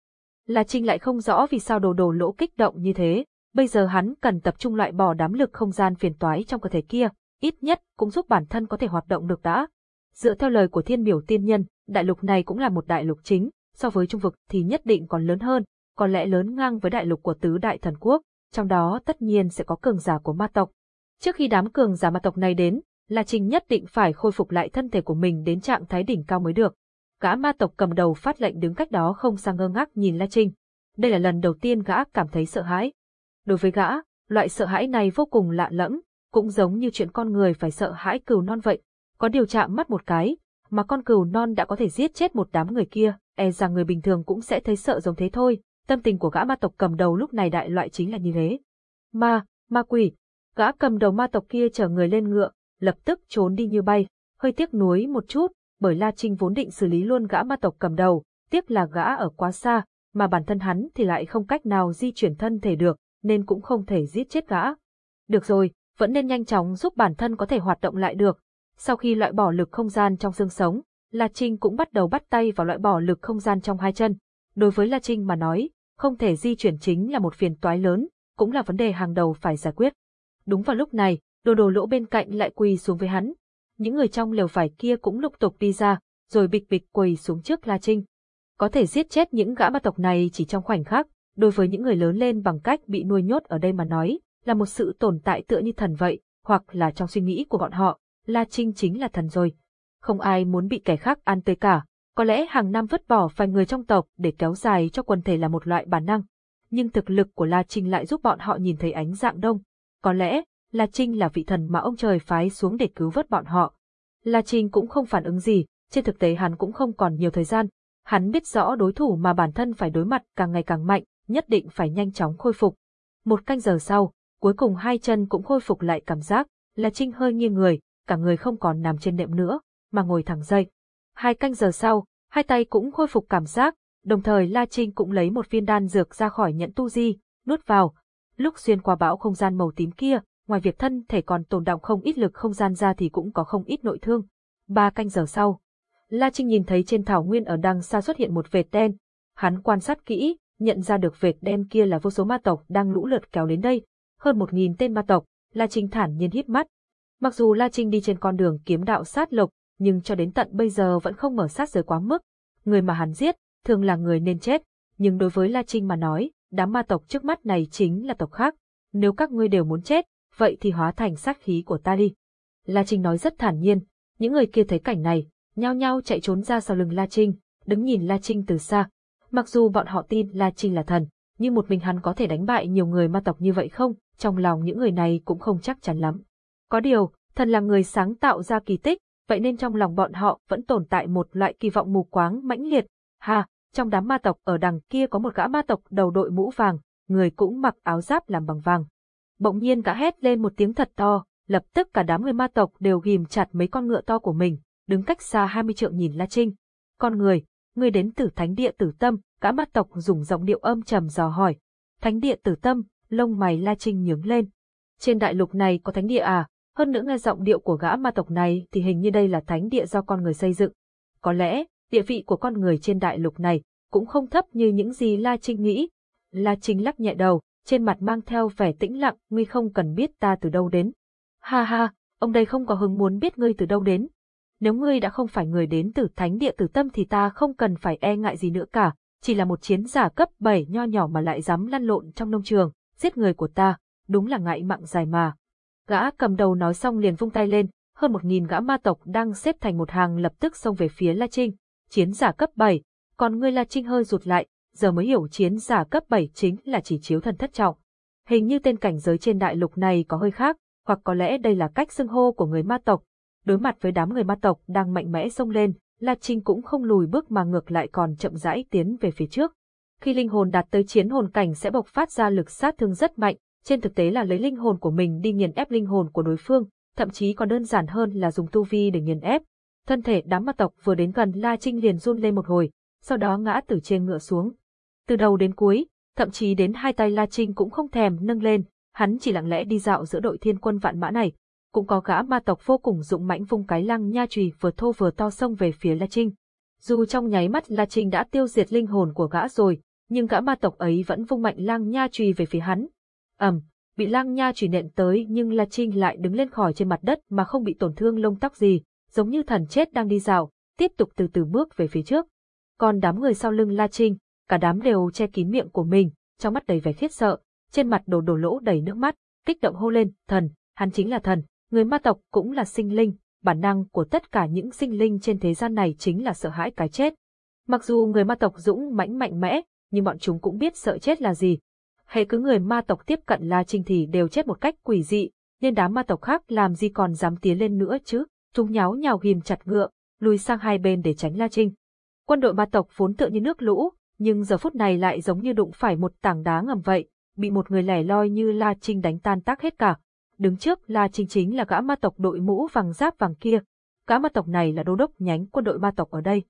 Là Trinh lại không rõ vì sao đồ đồ lỗ kích động như thế, bây giờ hắn cần tập trung loại bỏ đám lực không gian phiền toái trong cơ thể kia, ít nhất cũng giúp bản thân có thể hoạt động được đã. Dựa theo lời của thiên biểu tiên nhân, đại lục này cũng là một đại lục chính, so với trung vực thì nhất định còn lớn hơn, có lẽ lớn ngang với đại lục của tứ đại thần quốc, trong đó tất nhiên sẽ có cường giả của ma tộc. Trước khi đám cường giả ma tộc này đến, La Trinh nhất định phải khôi phục lại thân thể của mình đến trạng thái đỉnh cao mới được. Gã ma tộc cầm đầu phát lệnh đứng cách đó không sang ngơ ngác nhìn La Trinh. Đây là lần đầu tiên gã cảm thấy sợ hãi. Đối với gã, loại sợ hãi này vô cùng lạ lẫm, cũng giống như chuyện con người phải sợ hãi cừu non vậy. Có điều chạm mắt một cái, mà con cừu non đã có thể giết chết một đám người kia, e rằng người bình thường cũng sẽ thấy sợ giống thế thôi. Tâm tình của gã ma tộc cầm đầu lúc này đại loại chính là như thế. Ma, ma quỷ, gã cầm đầu ma tộc kia chở người lên ngựa, lập tức trốn đi như bay, hơi tiếc nuối một chút, bởi La Trinh vốn định xử lý luôn gã ma tộc cầm đầu, tiếc là gã ở quá xa, mà bản thân hắn thì lại không cách nào di chuyển thân thể được, nên cũng không thể giết chết gã. Được rồi, vẫn nên nhanh chóng giúp bản thân có thể hoạt động lại được. Sau khi loại bỏ lực không gian trong xương sống, La Trinh cũng bắt đầu bắt tay vào loại bỏ lực không gian trong hai chân. Đối với La Trinh mà nói, không thể di chuyển chính là một phiền toái lớn, cũng là vấn đề hàng đầu phải giải quyết. Đúng vào lúc này, đồ đồ lỗ bên cạnh lại quỳ xuống với hắn. Những người trong lều vải kia cũng lục tục đi ra, rồi bịch bịch quỳ xuống trước La Trinh. Có thể giết chết những gã ma tộc này chỉ trong khoảnh khắc, đối với những người lớn lên bằng cách bị nuôi nhốt ở đây mà nói, là một sự tồn tại tựa như thần vậy, hoặc là trong suy nghĩ của bọn họ, La Trinh chính là thần rồi. Không ai muốn bị kẻ khác ăn tươi cả, có lẽ hàng năm vứt bỏ vài người trong tộc để kéo dài cho quần thể là một loại bản năng. nhưng thực lực của La Trinh lại giúp bọn họ nhìn thấy ánh dạng đông. Có lẽ, La Trinh là vị thần mà ông trời phái xuống để cứu vớt bọn họ. La Trinh cũng không phản ứng gì, trên thực tế hắn cũng không còn nhiều thời gian. Hắn biết rõ đối thủ mà bản thân phải đối mặt càng ngày càng mạnh, nhất định phải nhanh chóng khôi phục. Một canh giờ sau, cuối cùng hai chân cũng khôi phục lại cảm giác, La Trinh hơi nghiêng người, cả người không còn nằm trên nệm nữa, mà ngồi thẳng dậy. Hai canh giờ sau, hai tay cũng khôi phục cảm giác, đồng thời La Trinh cũng lấy một viên đan dược ra khỏi nhận tu di, nuốt vào. Lúc xuyên qua bão không gian màu tím kia, ngoài việc thân thể còn tồn động không ít lực không gian ra thì cũng có không ít nội thương. Ba canh giờ sau, La Trinh nhìn thấy trên thảo nguyên ở đằng xa xuất hiện một vệt đen. Hắn quan sát kỹ, nhận ra được vệt đen kia là vô số ma tộc đang lũ lượt kéo đến đây. Hơn một nghìn tên ma tộc, La Trinh thản nhiên hít mắt. Mặc dù La Trinh đi trên con đường kiếm đạo sát lộc, nhưng cho đến tận bây giờ vẫn không mở sát giới quá mức. Người mà hắn giết, thường là người nên chết, nhưng đối với La Trinh mà nói, đám ma tộc trước mắt này chính là tộc khác. Nếu các ngươi đều muốn chết, vậy thì hóa thành sát khí của ta đi. La Trinh nói rất thản nhiên, những người kia thấy cảnh này, nhao nhao chạy trốn ra sau lưng La Trinh, đứng nhìn La Trinh từ xa. Mặc dù bọn họ tin La Trinh là thần, nhưng một mình hắn có thể đánh bại nhiều người ma tộc như vậy không, trong lòng những người này cũng không chắc chắn lắm. Có điều, thần là người sáng tạo ra kỳ tích, vậy nên trong lòng bọn họ vẫn tồn tại một loại kỳ vọng mù quáng mãnh liệt. Ha, trong đám ma tộc ở đằng kia có một gã ma tộc đầu đội mũ vàng, người cũng mặc áo giáp làm bằng vàng. Bỗng nhiên gã hét lên một tiếng thật to, lập tức cả đám người ma tộc đều ghim chặt mấy con ngựa to của mình, đứng cách xa 20 trượng nhìn La Trinh. Con người, người đến từ thánh địa tử tâm, gã ma tộc dùng giọng điệu âm trầm dò hỏi. Thánh địa tử tâm, lông mày La Trinh nhướng lên. Trên đại lục này có thánh địa à? Hơn nữa nghe giọng điệu của gã ma tộc này thì hình như đây là thánh địa do con người xây dựng. Có lẽ, địa vị của con người trên đại lục này cũng không thấp như những gì La Trinh nghĩ. La Trinh lắc nhẹ đầu, trên mặt mang theo vẻ tĩnh lặng, ngươi không cần biết ta từ đâu đến. Ha ha, ông đây không có hứng muốn biết ngươi từ đâu đến. Nếu ngươi đã không phải người đến từ thánh địa tử tâm thì ta không cần phải e ngại gì nữa cả, chỉ là một chiến giả cấp 7 nho nhỏ mà lại dám lăn lộn trong nông trường, giết người của ta, đúng là ngại mạng dài mà. Gã cầm đầu nói xong liền vung tay lên, hơn một nghìn gã ma tộc đang xếp thành một hàng lập tức xông về phía La Trinh. Chiến giả cấp 7, còn ngươi La Trinh hơi rụt lại, giờ mới hiểu chiến giả cấp 7 chính là chỉ chiếu thần thất trọng. Hình như tên cảnh giới trên đại lục này có hơi khác, hoặc có lẽ đây là cách xưng hô của người ma tộc. Đối mặt với đám người ma tộc đang mạnh mẽ xông lên, La Trinh cũng không lùi bước mà ngược lại còn chậm rãi tiến về phía trước. Khi linh hồn đạt tới chiến hồn cảnh sẽ bộc phát ra lực sát thương rất mạnh, trên thực tế là lấy linh hồn của mình đi nghiền ép linh hồn của đối phương, thậm chí còn đơn giản hơn là dùng tu vi để nghiền ép. Thân thể đám ma tộc vừa đến gần La Trinh liền run lên một hồi, sau đó ngã từ trên ngựa xuống. Từ đầu đến cuối, thậm chí đến hai tay La Trinh cũng không thèm nâng lên, hắn chỉ lặng lẽ đi dạo giữa đội thiên quân vạn mã này. Cũng có gã ma tộc vô cùng dụng mãnh vung cái lăng nha chùy vừa thô vừa to xông về phía La Trinh. Dù trong nháy mắt La Trinh đã tiêu diệt linh hồn của gã rồi, nhưng gã ma tộc ấy vẫn vung mạnh lăng nha chùy về phía hắn ầm, bị lăng nha chỉ nện tới nhưng La Trinh lại đứng lên khỏi trên mặt đất mà không bị tổn thương lông tóc gì, giống như thần chết đang đi dạo, tiếp tục từ từ bước về phía trước. Còn đám người sau lưng La Trinh, cả đám đều che kín miệng của mình, trong mắt đầy vẻ khiếp sợ, trên mặt đổ đổ lỗ đầy nước mắt, kích động hô lên, thần, hắn chính là thần, người ma tộc cũng là sinh linh, bản năng của tất cả những sinh linh trên thế gian này chính là sợ hãi cái chết. Mặc dù người ma tộc dũng mãnh mạnh mẽ, nhưng bọn chúng cũng biết sợ chết là gì. Hệ cứ người ma tộc tiếp cận La Trinh thì đều chết một cách quỷ dị, nên đám ma tộc khác làm gì còn dám tiến lên nữa chứ, chúng nháo nhào ghim chặt ngựa, lùi sang hai bên để tránh La Trinh. Quân đội ma tộc vốn tựa như nước lũ, nhưng giờ phút này lại giống như đụng phải một tảng đá ngầm vậy, bị một người lẻ loi như La Trinh đánh tan tác hết cả. Đứng trước La Trinh chính là gã ma tộc đội mũ vàng giáp vàng kia. Gã ma tộc này là đô đốc nhánh quân đội ma tộc ở đây.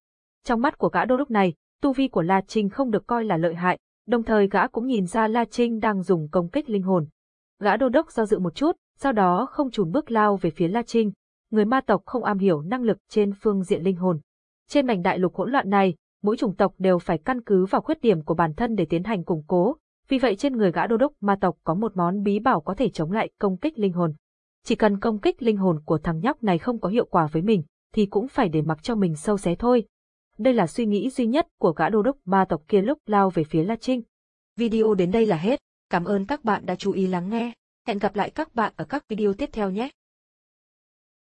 Trong mắt của gã đô đốc này, tu vi của La Trinh không được coi là lợi hại, đồng thời gã cũng nhìn ra La Trinh đang dùng công kích linh hồn. Gã đô đốc do dự một chút, sau đó không chùn bước lao về phía La Trinh. Người ma tộc không am hiểu năng lực trên phương diện linh hồn. Trên mảnh đại lục hỗn loạn này, mỗi chủng tộc đều phải căn cứ vào khuyết điểm của bản thân để tiến hành củng cố, vì vậy trên người gã đô đốc ma tộc có một món bí bảo có thể chống lại công kích linh hồn. Chỉ cần công kích linh hồn của thằng nhóc này không có hiệu quả với mình, thì cũng phải để mặc cho mình sâu xé thôi. Đây là suy nghĩ duy nhất của gã đô đốc ma tộc kia lúc lao về phía La Trinh. Video đến đây là hết. Cảm ơn các bạn đã chú ý lắng nghe. Hẹn gặp lại các bạn ở các video tiếp theo nhé.